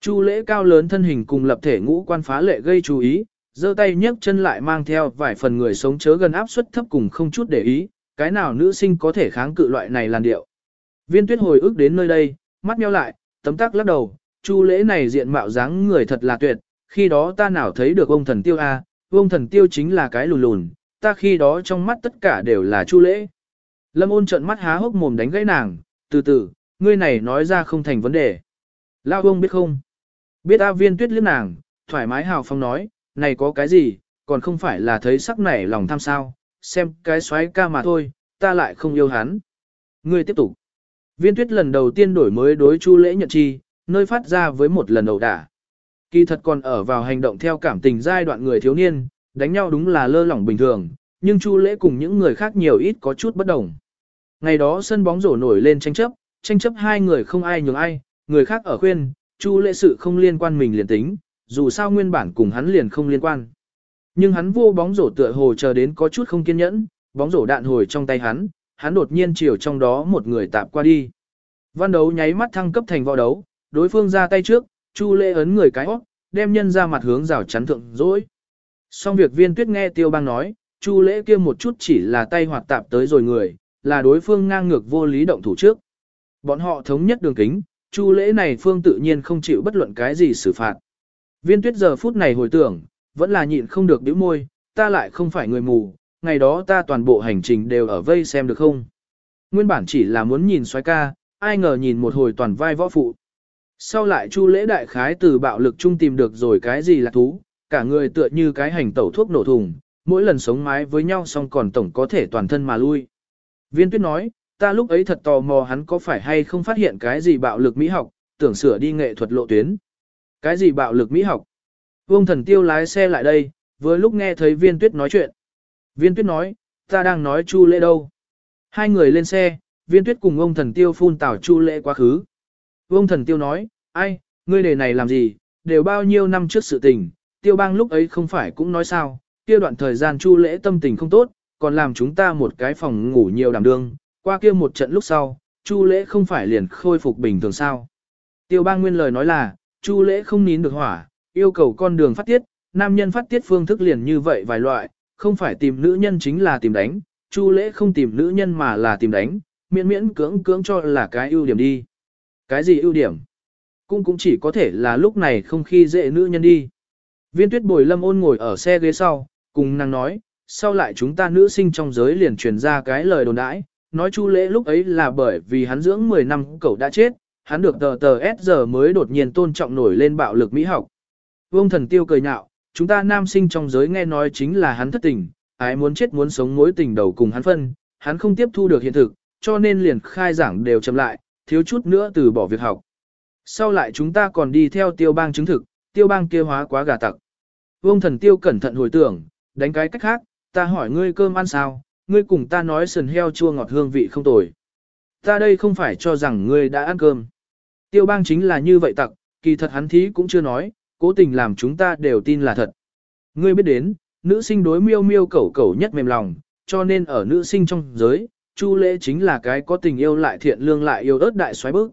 Chu lễ cao lớn thân hình cùng lập thể ngũ quan phá lệ gây chú ý, giơ tay nhấc chân lại mang theo vài phần người sống chớ gần áp suất thấp cùng không chút để ý, cái nào nữ sinh có thể kháng cự loại này làn điệu. Viên tuyết hồi ức đến nơi đây, mắt nheo lại, tấm tắc lắc đầu, chu lễ này diện mạo dáng người thật là tuyệt, khi đó ta nào thấy được ông thần tiêu a, ông thần tiêu chính là cái lùn lùn, ta khi đó trong mắt tất cả đều là chu lễ. Lâm ôn trợn mắt há hốc mồm đánh gãy nàng, từ từ, ngươi này nói ra không thành vấn đề. Lao ông biết không? Biết A viên tuyết liếc nàng, thoải mái hào phong nói, này có cái gì, còn không phải là thấy sắc nảy lòng tham sao, xem cái xoáy ca mà thôi, ta lại không yêu hắn. Ngươi tiếp tục. Viên tuyết lần đầu tiên đổi mới đối chu lễ nhận chi, nơi phát ra với một lần đầu đả. Kỳ thật còn ở vào hành động theo cảm tình giai đoạn người thiếu niên, đánh nhau đúng là lơ lỏng bình thường, nhưng Chu Lễ cùng những người khác nhiều ít có chút bất đồng. Ngày đó sân bóng rổ nổi lên tranh chấp, tranh chấp hai người không ai nhường ai, người khác ở khuyên, Chu Lệ sự không liên quan mình liền tính, dù sao nguyên bản cùng hắn liền không liên quan. Nhưng hắn vô bóng rổ tựa hồ chờ đến có chút không kiên nhẫn, bóng rổ đạn hồi trong tay hắn, hắn đột nhiên chiều trong đó một người tạp qua đi. Văn đấu nháy mắt thăng cấp thành võ đấu, đối phương ra tay trước, Chu Lệ ấn người cái hót, đem nhân ra mặt hướng rào chắn thượng dỗi. Xong việc viên tuyết nghe tiêu bang nói, Chu Lễ kia một chút chỉ là tay hoạt tạp tới rồi người, là đối phương ngang ngược vô lý động thủ trước. Bọn họ thống nhất đường kính, Chu Lễ này phương tự nhiên không chịu bất luận cái gì xử phạt. Viên tuyết giờ phút này hồi tưởng, vẫn là nhịn không được bĩu môi, ta lại không phải người mù, ngày đó ta toàn bộ hành trình đều ở vây xem được không. Nguyên bản chỉ là muốn nhìn xoái ca, ai ngờ nhìn một hồi toàn vai võ phụ. Sau lại chu lễ đại khái từ bạo lực chung tìm được rồi cái gì là thú, cả người tựa như cái hành tẩu thuốc nổ thùng, mỗi lần sống mái với nhau xong còn tổng có thể toàn thân mà lui. Viên tuyết nói, ta lúc ấy thật tò mò hắn có phải hay không phát hiện cái gì bạo lực mỹ học, tưởng sửa đi nghệ thuật lộ tuyến. Cái gì bạo lực mỹ học? Vương thần tiêu lái xe lại đây, vừa lúc nghe thấy viên tuyết nói chuyện. Viên tuyết nói, ta đang nói chu lễ đâu. Hai người lên xe, viên tuyết cùng ông thần tiêu phun tảo chu lễ quá khứ. Vương thần tiêu nói, ai, ngươi đề này làm gì, đều bao nhiêu năm trước sự tình, tiêu bang lúc ấy không phải cũng nói sao, kia đoạn thời gian chu lễ tâm tình không tốt, còn làm chúng ta một cái phòng ngủ nhiều đảm đương, qua kia một trận lúc sau, chu lễ không phải liền khôi phục bình thường sao. Tiêu bang nguyên lời nói là, chu lễ không nín được hỏa, yêu cầu con đường phát tiết, nam nhân phát tiết phương thức liền như vậy vài loại, không phải tìm nữ nhân chính là tìm đánh, chu lễ không tìm nữ nhân mà là tìm đánh, miễn miễn cưỡng cưỡng cho là cái ưu điểm đi. Cái gì ưu điểm? Cũng cũng chỉ có thể là lúc này không khi dễ nữ nhân đi. Viên tuyết bồi lâm ôn ngồi ở xe ghế sau, cùng nàng nói, sau lại chúng ta nữ sinh trong giới liền truyền ra cái lời đồn đãi, nói chu lễ lúc ấy là bởi vì hắn dưỡng 10 năm cậu đã chết, hắn được tờ tờ S giờ mới đột nhiên tôn trọng nổi lên bạo lực mỹ học. Vương thần tiêu cười nhạo, chúng ta nam sinh trong giới nghe nói chính là hắn thất tình, ai muốn chết muốn sống mối tình đầu cùng hắn phân, hắn không tiếp thu được hiện thực, cho nên liền khai giảng đều chậm lại, thiếu chút nữa từ bỏ việc học. Sau lại chúng ta còn đi theo tiêu bang chứng thực, tiêu bang kia hóa quá gà tặc. Vương thần tiêu cẩn thận hồi tưởng, đánh cái cách khác, ta hỏi ngươi cơm ăn sao, ngươi cùng ta nói sườn heo chua ngọt hương vị không tồi. Ta đây không phải cho rằng ngươi đã ăn cơm. Tiêu bang chính là như vậy tặc, kỳ thật hắn thí cũng chưa nói, cố tình làm chúng ta đều tin là thật. Ngươi biết đến, nữ sinh đối miêu miêu cẩu cẩu nhất mềm lòng, cho nên ở nữ sinh trong giới, Chu lễ chính là cái có tình yêu lại thiện lương lại yêu ớt đại xoáy bước.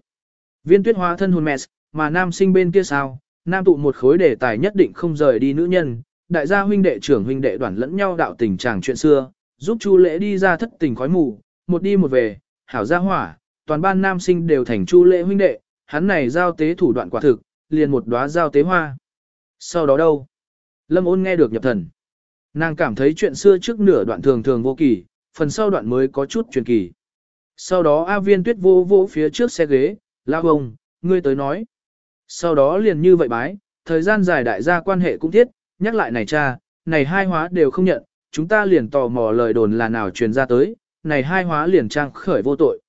Viên tuyết hóa thân hồn mẹ, mà nam sinh bên kia sao, nam tụ một khối đề tài nhất định không rời đi nữ nhân, đại gia huynh đệ trưởng huynh đệ đoàn lẫn nhau đạo tình chàng chuyện xưa, giúp Chu lễ đi ra thất tình khói mù, một đi một về, hảo gia hỏa, toàn ban nam sinh đều thành Chu lễ huynh đệ, hắn này giao tế thủ đoạn quả thực, liền một đóa giao tế hoa. Sau đó đâu? Lâm ôn nghe được nhập thần. Nàng cảm thấy chuyện xưa trước nửa đoạn thường thường vô kỳ, phần sau đoạn mới có chút truyền kỳ. Sau đó A viên tuyết vô vô phía trước xe ghế, lao ông, ngươi tới nói. Sau đó liền như vậy bái, thời gian dài đại gia quan hệ cũng thiết, nhắc lại này cha, này hai hóa đều không nhận, chúng ta liền tò mò lời đồn là nào truyền ra tới, này hai hóa liền trang khởi vô tội.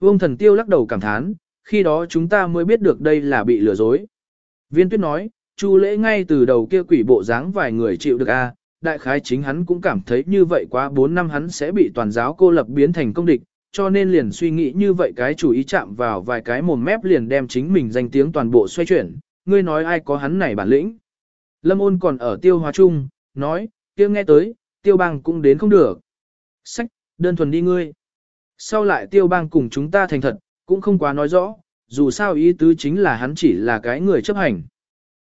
Vương thần tiêu lắc đầu cảm thán, khi đó chúng ta mới biết được đây là bị lừa dối. Viên tuyết nói, Chu lễ ngay từ đầu kia quỷ bộ dáng vài người chịu được a, đại khái chính hắn cũng cảm thấy như vậy quá 4 năm hắn sẽ bị toàn giáo cô lập biến thành công địch, cho nên liền suy nghĩ như vậy cái chủ ý chạm vào vài cái mồm mép liền đem chính mình danh tiếng toàn bộ xoay chuyển, ngươi nói ai có hắn này bản lĩnh. Lâm ôn còn ở tiêu hóa chung, nói, tiêu nghe tới, tiêu bang cũng đến không được. Sách, đơn thuần đi ngươi. Sau lại tiêu bang cùng chúng ta thành thật, cũng không quá nói rõ, dù sao ý tứ chính là hắn chỉ là cái người chấp hành.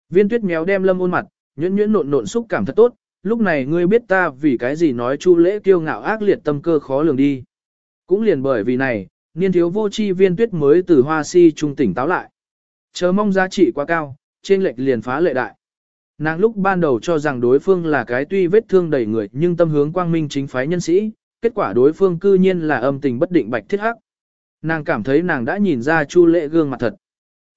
Viên tuyết méo đem lâm ôn mặt, nhuyễn nhuyễn nộn nộn xúc cảm thật tốt, lúc này ngươi biết ta vì cái gì nói chu lễ kiêu ngạo ác liệt tâm cơ khó lường đi. Cũng liền bởi vì này, niên thiếu vô chi viên tuyết mới từ hoa si trung tỉnh táo lại. Chờ mong giá trị quá cao, trên lệch liền phá lệ đại. Nàng lúc ban đầu cho rằng đối phương là cái tuy vết thương đầy người nhưng tâm hướng quang minh chính phái nhân sĩ, kết quả đối phương cư nhiên là âm tình bất định bạch thiết hắc. Nàng cảm thấy nàng đã nhìn ra Chu Lễ gương mặt thật.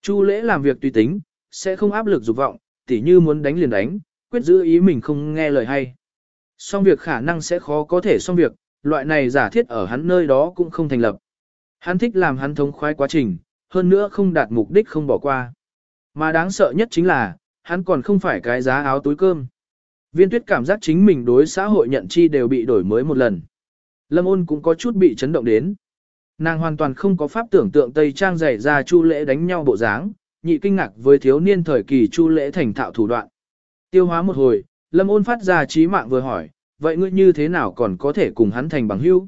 Chu Lễ làm việc tùy tính, sẽ không áp lực dục vọng, tỉ như muốn đánh liền đánh, quyết giữ ý mình không nghe lời hay. Xong việc khả năng sẽ khó có thể xong việc, loại này giả thiết ở hắn nơi đó cũng không thành lập. Hắn thích làm hắn thống khoái quá trình, hơn nữa không đạt mục đích không bỏ qua. Mà đáng sợ nhất chính là, hắn còn không phải cái giá áo túi cơm. Viên tuyết cảm giác chính mình đối xã hội nhận chi đều bị đổi mới một lần. Lâm ôn cũng có chút bị chấn động đến. Nàng hoàn toàn không có pháp tưởng tượng Tây Trang dày ra chu lễ đánh nhau bộ dáng, nhị kinh ngạc với thiếu niên thời kỳ chu lễ thành thạo thủ đoạn. Tiêu hóa một hồi, Lâm ôn phát ra trí mạng vừa hỏi, vậy ngươi như thế nào còn có thể cùng hắn thành bằng hữu?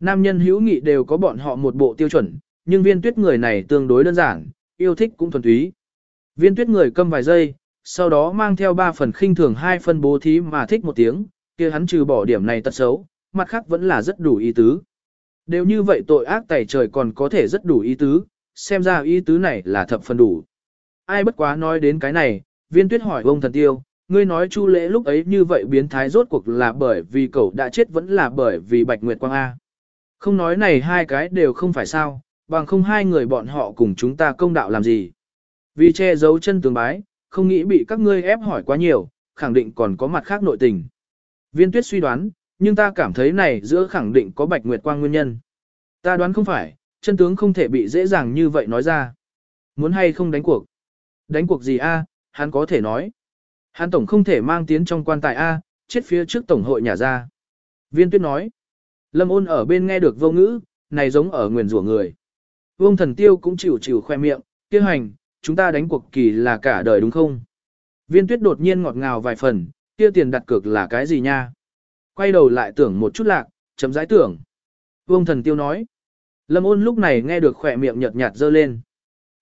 Nam nhân hữu nghị đều có bọn họ một bộ tiêu chuẩn, nhưng viên tuyết người này tương đối đơn giản, yêu thích cũng thuần túy. Viên tuyết người câm vài giây, sau đó mang theo ba phần khinh thường hai phần bố thí mà thích một tiếng, kia hắn trừ bỏ điểm này tật xấu, mặt khác vẫn là rất đủ ý tứ. Đều như vậy tội ác tẩy trời còn có thể rất đủ ý tứ, xem ra ý tứ này là thập phần đủ. Ai bất quá nói đến cái này, viên tuyết hỏi ông thần tiêu, ngươi nói chu lễ lúc ấy như vậy biến thái rốt cuộc là bởi vì cậu đã chết vẫn là bởi vì bạch nguyệt quang A. Không nói này hai cái đều không phải sao, bằng không hai người bọn họ cùng chúng ta công đạo làm gì. Vì che giấu chân tường bái, không nghĩ bị các ngươi ép hỏi quá nhiều, khẳng định còn có mặt khác nội tình. Viên tuyết suy đoán, nhưng ta cảm thấy này giữa khẳng định có bạch nguyệt quang nguyên nhân. Ta đoán không phải, chân tướng không thể bị dễ dàng như vậy nói ra. Muốn hay không đánh cuộc? Đánh cuộc gì a? hắn có thể nói. Hắn tổng không thể mang tiến trong quan tài a, chết phía trước tổng hội nhà ra. Viên tuyết nói. Lâm ôn ở bên nghe được vô ngữ, này giống ở nguyền rủa người. Vương thần tiêu cũng chịu chịu khoe miệng, kia hành, chúng ta đánh cuộc kỳ là cả đời đúng không? Viên tuyết đột nhiên ngọt ngào vài phần, kia tiền đặt cược là cái gì nha? Quay đầu lại tưởng một chút lạc, chấm giải tưởng. Vương thần tiêu nói. Lâm ôn lúc này nghe được khỏe miệng nhợt nhạt dơ lên.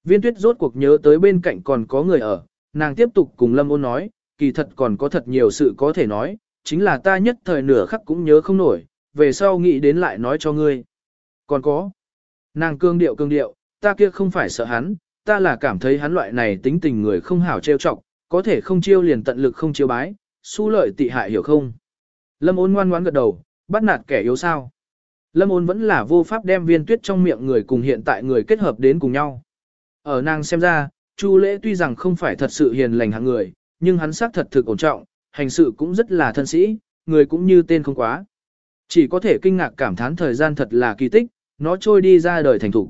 Viên tuyết rốt cuộc nhớ tới bên cạnh còn có người ở, nàng tiếp tục cùng Lâm ôn nói, kỳ thật còn có thật nhiều sự có thể nói, chính là ta nhất thời nửa khắc cũng nhớ không nổi, về sau nghĩ đến lại nói cho ngươi. Còn có, nàng cương điệu cương điệu, ta kia không phải sợ hắn, ta là cảm thấy hắn loại này tính tình người không hảo trêu chọc, có thể không chiêu liền tận lực không chiêu bái, su lợi tị hại hiểu không. Lâm ôn ngoan ngoãn gật đầu, bắt nạt kẻ yếu sao. Lâm ôn vẫn là vô pháp đem viên tuyết trong miệng người cùng hiện tại người kết hợp đến cùng nhau. Ở nàng xem ra, Chu lễ tuy rằng không phải thật sự hiền lành hạng người, nhưng hắn xác thật thực ổn trọng, hành sự cũng rất là thân sĩ, người cũng như tên không quá. Chỉ có thể kinh ngạc cảm thán thời gian thật là kỳ tích, nó trôi đi ra đời thành thục.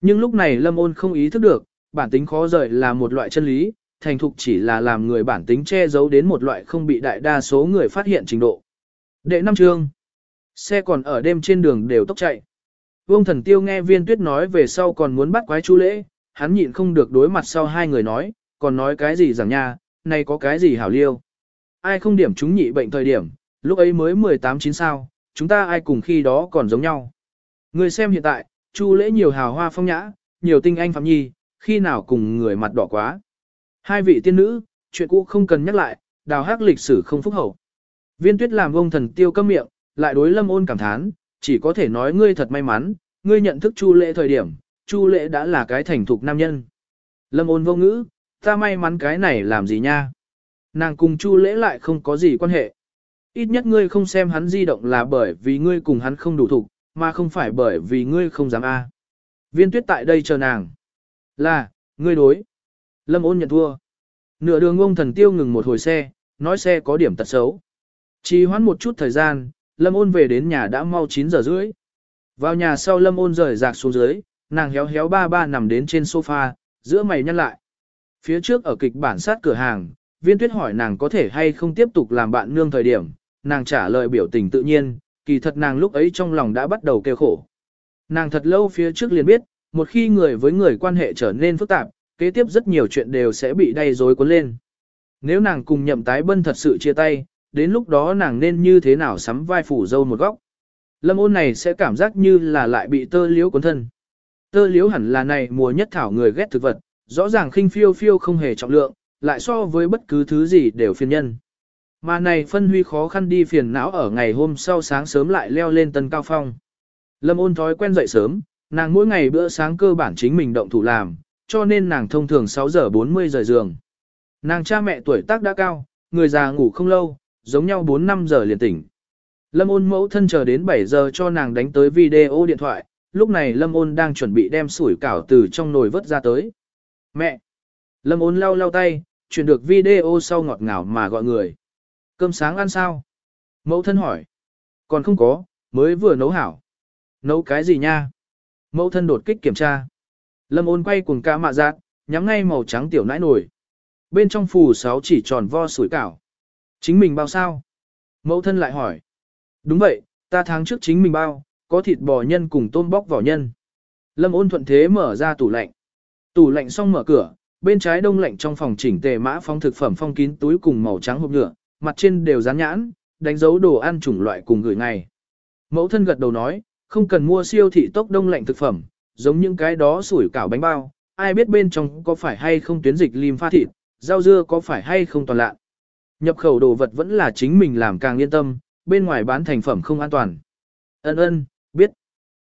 Nhưng lúc này Lâm ôn không ý thức được, bản tính khó rời là một loại chân lý, thành thục chỉ là làm người bản tính che giấu đến một loại không bị đại đa số người phát hiện trình độ. Đệ năm chương. Xe còn ở đêm trên đường đều tốc chạy. Vương thần tiêu nghe viên tuyết nói về sau còn muốn bắt quái chú lễ, hắn nhịn không được đối mặt sau hai người nói, còn nói cái gì rằng nha, này có cái gì hảo liêu. Ai không điểm chúng nhị bệnh thời điểm, lúc ấy mới 18 chín sao, chúng ta ai cùng khi đó còn giống nhau. Người xem hiện tại, chu lễ nhiều hào hoa phong nhã, nhiều tinh anh phạm nhi, khi nào cùng người mặt đỏ quá. Hai vị tiên nữ, chuyện cũ không cần nhắc lại, đào hát lịch sử không phúc hậu. Viên tuyết làm vông thần tiêu câm miệng, lại đối lâm ôn cảm thán, chỉ có thể nói ngươi thật may mắn, ngươi nhận thức chu lễ thời điểm, chu lễ đã là cái thành thục nam nhân. Lâm ôn vô ngữ, ta may mắn cái này làm gì nha. Nàng cùng chu lễ lại không có gì quan hệ. Ít nhất ngươi không xem hắn di động là bởi vì ngươi cùng hắn không đủ thục, mà không phải bởi vì ngươi không dám a. Viên tuyết tại đây chờ nàng. Là, ngươi đối. Lâm ôn nhận thua. Nửa đường ông thần tiêu ngừng một hồi xe, nói xe có điểm tật xấu. Chỉ hoãn một chút thời gian, Lâm ôn về đến nhà đã mau 9 giờ rưỡi. Vào nhà sau Lâm ôn rời rạc xuống dưới, nàng héo héo ba ba nằm đến trên sofa, giữa mày nhăn lại. Phía trước ở kịch bản sát cửa hàng, viên tuyết hỏi nàng có thể hay không tiếp tục làm bạn nương thời điểm, nàng trả lời biểu tình tự nhiên, kỳ thật nàng lúc ấy trong lòng đã bắt đầu kêu khổ. Nàng thật lâu phía trước liền biết, một khi người với người quan hệ trở nên phức tạp, kế tiếp rất nhiều chuyện đều sẽ bị đay rối cuốn lên. Nếu nàng cùng nhậm tái bân thật sự chia tay, đến lúc đó nàng nên như thế nào sắm vai phủ dâu một góc. Lâm ôn này sẽ cảm giác như là lại bị tơ liếu cuốn thân. Tơ liếu hẳn là này mùa nhất thảo người ghét thực vật, rõ ràng khinh phiêu phiêu không hề trọng lượng, lại so với bất cứ thứ gì đều phiền nhân. Mà này phân huy khó khăn đi phiền não ở ngày hôm sau sáng sớm lại leo lên tân cao phong. Lâm ôn thói quen dậy sớm, nàng mỗi ngày bữa sáng cơ bản chính mình động thủ làm, cho nên nàng thông thường 6 giờ 40 rời giường. Nàng cha mẹ tuổi tác đã cao, người già ngủ không lâu, giống nhau 4-5 giờ liền tỉnh. Lâm ôn mẫu thân chờ đến 7 giờ cho nàng đánh tới video điện thoại, lúc này Lâm ôn đang chuẩn bị đem sủi cảo từ trong nồi vớt ra tới. Mẹ! Lâm ôn lau lau tay, chuyển được video sau ngọt ngào mà gọi người. Cơm sáng ăn sao? Mẫu thân hỏi. Còn không có, mới vừa nấu hảo. Nấu cái gì nha? Mẫu thân đột kích kiểm tra. Lâm ôn quay cùng ca mạ giác, nhắm ngay màu trắng tiểu nãi nổi. Bên trong phù sáu chỉ tròn vo sủi cảo. Chính mình bao sao? Mẫu thân lại hỏi. Đúng vậy, ta tháng trước chính mình bao, có thịt bò nhân cùng tôm bóc vỏ nhân. Lâm ôn thuận thế mở ra tủ lạnh. Tủ lạnh xong mở cửa, bên trái đông lạnh trong phòng chỉnh tề mã phong thực phẩm phong kín túi cùng màu trắng hộp nhựa, mặt trên đều dán nhãn, đánh dấu đồ ăn chủng loại cùng gửi ngày. Mẫu thân gật đầu nói, không cần mua siêu thị tốc đông lạnh thực phẩm, giống những cái đó sủi cảo bánh bao, ai biết bên trong có phải hay không tuyến dịch lim pha thịt, rau dưa có phải hay không toàn lạ. Nhập khẩu đồ vật vẫn là chính mình làm càng yên tâm, bên ngoài bán thành phẩm không an toàn. Ân ân, biết.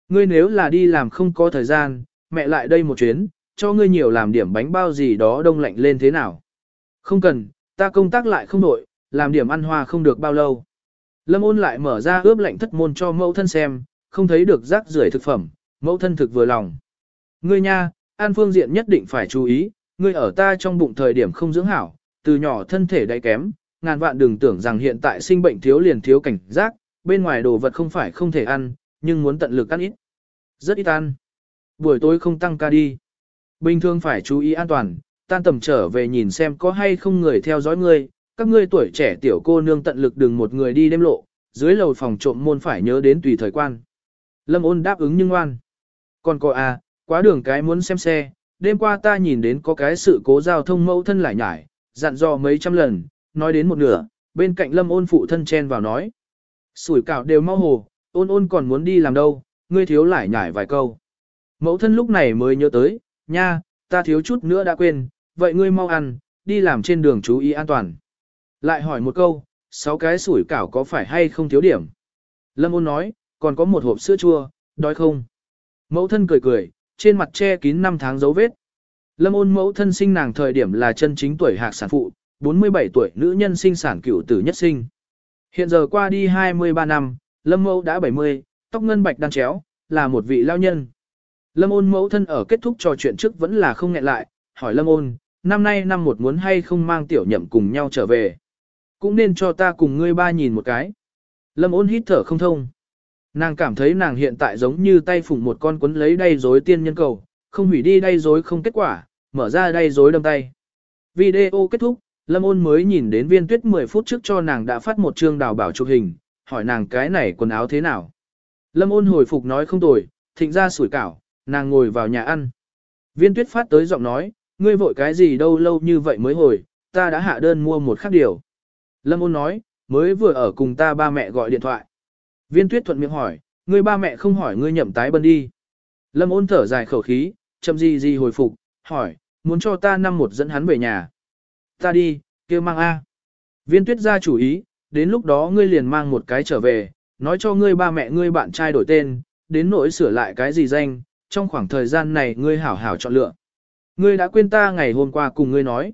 Ngươi nếu là đi làm không có thời gian, mẹ lại đây một chuyến, cho ngươi nhiều làm điểm bánh bao gì đó đông lạnh lên thế nào. Không cần, ta công tác lại không nổi làm điểm ăn hoa không được bao lâu. Lâm ôn lại mở ra ướp lạnh thất môn cho mẫu thân xem, không thấy được rác rưởi thực phẩm, mẫu thân thực vừa lòng. Ngươi nha, an phương diện nhất định phải chú ý, ngươi ở ta trong bụng thời điểm không dưỡng hảo, từ nhỏ thân thể đầy kém, ngàn vạn đừng tưởng rằng hiện tại sinh bệnh thiếu liền thiếu cảnh giác, bên ngoài đồ vật không phải không thể ăn, nhưng muốn tận lực ăn ít. Rất ít ăn. Buổi tối không tăng ca đi. Bình thường phải chú ý an toàn, tan tầm trở về nhìn xem có hay không người theo dõi ngươi, các ngươi tuổi trẻ tiểu cô nương tận lực đừng một người đi đêm lộ, dưới lầu phòng trộm môn phải nhớ đến tùy thời quan. Lâm ôn đáp ứng nhưng ngoan. Còn có à, quá đường cái muốn xem xe, đêm qua ta nhìn đến có cái sự cố giao thông mẫu thân lại nhải, dặn dò mấy trăm lần, nói đến một nửa, bên cạnh lâm ôn phụ thân chen vào nói. Sủi cảo đều mau hồ, ôn ôn còn muốn đi làm đâu, ngươi thiếu lại nhải vài câu. Mẫu thân lúc này mới nhớ tới, nha, ta thiếu chút nữa đã quên, vậy ngươi mau ăn, đi làm trên đường chú ý an toàn. Lại hỏi một câu, sáu cái sủi cảo có phải hay không thiếu điểm? Lâm ôn nói, còn có một hộp sữa chua, đói không? Mẫu thân cười cười, trên mặt che kín năm tháng dấu vết. Lâm ôn mẫu thân sinh nàng thời điểm là chân chính tuổi hạc sản phụ, 47 tuổi nữ nhân sinh sản cửu tử nhất sinh. Hiện giờ qua đi 23 năm, Lâm mẫu đã 70, tóc ngân bạch đan chéo, là một vị lao nhân. Lâm ôn mẫu thân ở kết thúc trò chuyện trước vẫn là không ngẹn lại, hỏi Lâm ôn, năm nay năm một muốn hay không mang tiểu nhậm cùng nhau trở về. Cũng nên cho ta cùng ngươi ba nhìn một cái. Lâm ôn hít thở không thông. Nàng cảm thấy nàng hiện tại giống như tay phủng một con quấn lấy đay rối tiên nhân cầu, không hủy đi đay rối không kết quả, mở ra đay rối đâm tay. Video kết thúc, Lâm ôn mới nhìn đến viên tuyết 10 phút trước cho nàng đã phát một chương đào bảo chụp hình, hỏi nàng cái này quần áo thế nào. Lâm ôn hồi phục nói không tồi, thịnh ra sủi cảo, nàng ngồi vào nhà ăn. Viên tuyết phát tới giọng nói, ngươi vội cái gì đâu lâu như vậy mới hồi, ta đã hạ đơn mua một khác điều. Lâm ôn nói, mới vừa ở cùng ta ba mẹ gọi điện thoại. Viên tuyết thuận miệng hỏi, ngươi ba mẹ không hỏi ngươi nhậm tái bân đi. Lâm ôn thở dài khẩu khí, chậm gì gì hồi phục, hỏi, muốn cho ta năm một dẫn hắn về nhà. Ta đi, kêu mang A. Viên tuyết ra chủ ý, đến lúc đó ngươi liền mang một cái trở về, nói cho ngươi ba mẹ ngươi bạn trai đổi tên, đến nỗi sửa lại cái gì danh, trong khoảng thời gian này ngươi hảo hảo chọn lựa. Ngươi đã quên ta ngày hôm qua cùng ngươi nói.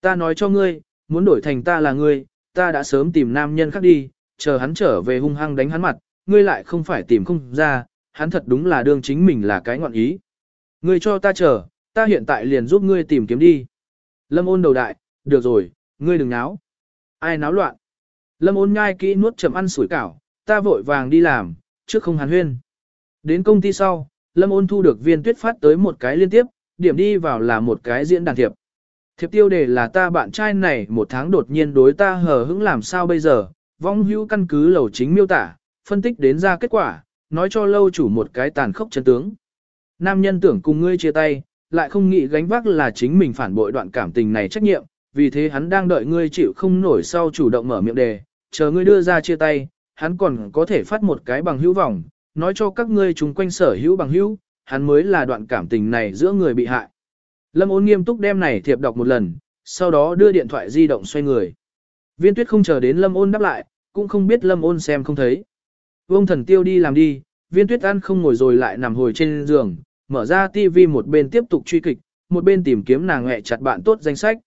Ta nói cho ngươi, muốn đổi thành ta là ngươi, ta đã sớm tìm nam nhân khác đi, chờ hắn trở về hung hăng đánh hắn mặt, ngươi lại không phải tìm không ra, hắn thật đúng là đương chính mình là cái ngọn ý. Ngươi cho ta chờ, ta hiện tại liền giúp ngươi tìm kiếm đi. Lâm ôn đầu đại, được rồi, ngươi đừng náo. Ai náo loạn? Lâm ôn nhai kỹ nuốt chậm ăn sủi cảo, ta vội vàng đi làm, trước không hàn huyên. Đến công ty sau, Lâm ôn thu được viên tuyết phát tới một cái liên tiếp, điểm đi vào là một cái diễn đàn thiệp. Thiệp tiêu đề là ta bạn trai này một tháng đột nhiên đối ta hờ hững làm sao bây giờ, vong hữu căn cứ lầu chính miêu tả, phân tích đến ra kết quả, nói cho lâu chủ một cái tàn khốc chân tướng. Nam nhân tưởng cùng ngươi chia tay, lại không nghĩ gánh vác là chính mình phản bội đoạn cảm tình này trách nhiệm, vì thế hắn đang đợi ngươi chịu không nổi sau chủ động mở miệng đề, chờ ngươi đưa ra chia tay, hắn còn có thể phát một cái bằng hữu vọng, nói cho các ngươi chung quanh sở hữu bằng hữu, hắn mới là đoạn cảm tình này giữa người bị hại. Lâm ôn nghiêm túc đem này thiệp đọc một lần, sau đó đưa điện thoại di động xoay người. Viên tuyết không chờ đến lâm ôn đáp lại, cũng không biết lâm ôn xem không thấy. Vương thần tiêu đi làm đi, viên tuyết ăn không ngồi rồi lại nằm hồi trên giường, mở ra tivi một bên tiếp tục truy kịch, một bên tìm kiếm nàng hẹ chặt bạn tốt danh sách.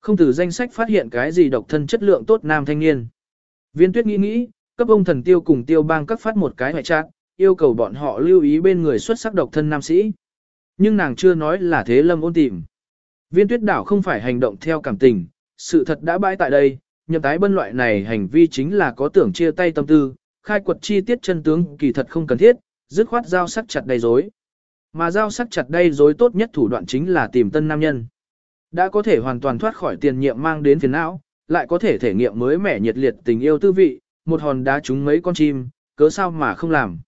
Không từ danh sách phát hiện cái gì độc thân chất lượng tốt nam thanh niên. Viên tuyết nghĩ nghĩ, cấp ông thần tiêu cùng tiêu bang cấp phát một cái hẹ chặt, yêu cầu bọn họ lưu ý bên người xuất sắc độc thân nam sĩ. Nhưng nàng chưa nói là thế lâm ôn tìm. Viên tuyết đảo không phải hành động theo cảm tình, sự thật đã bãi tại đây, nhậm tái bân loại này hành vi chính là có tưởng chia tay tâm tư, khai quật chi tiết chân tướng kỳ thật không cần thiết, dứt khoát giao sắc chặt đầy dối. Mà giao sắc chặt đầy dối tốt nhất thủ đoạn chính là tìm tân nam nhân. Đã có thể hoàn toàn thoát khỏi tiền nhiệm mang đến phiền não, lại có thể thể nghiệm mới mẻ nhiệt liệt tình yêu tư vị, một hòn đá trúng mấy con chim, cớ sao mà không làm.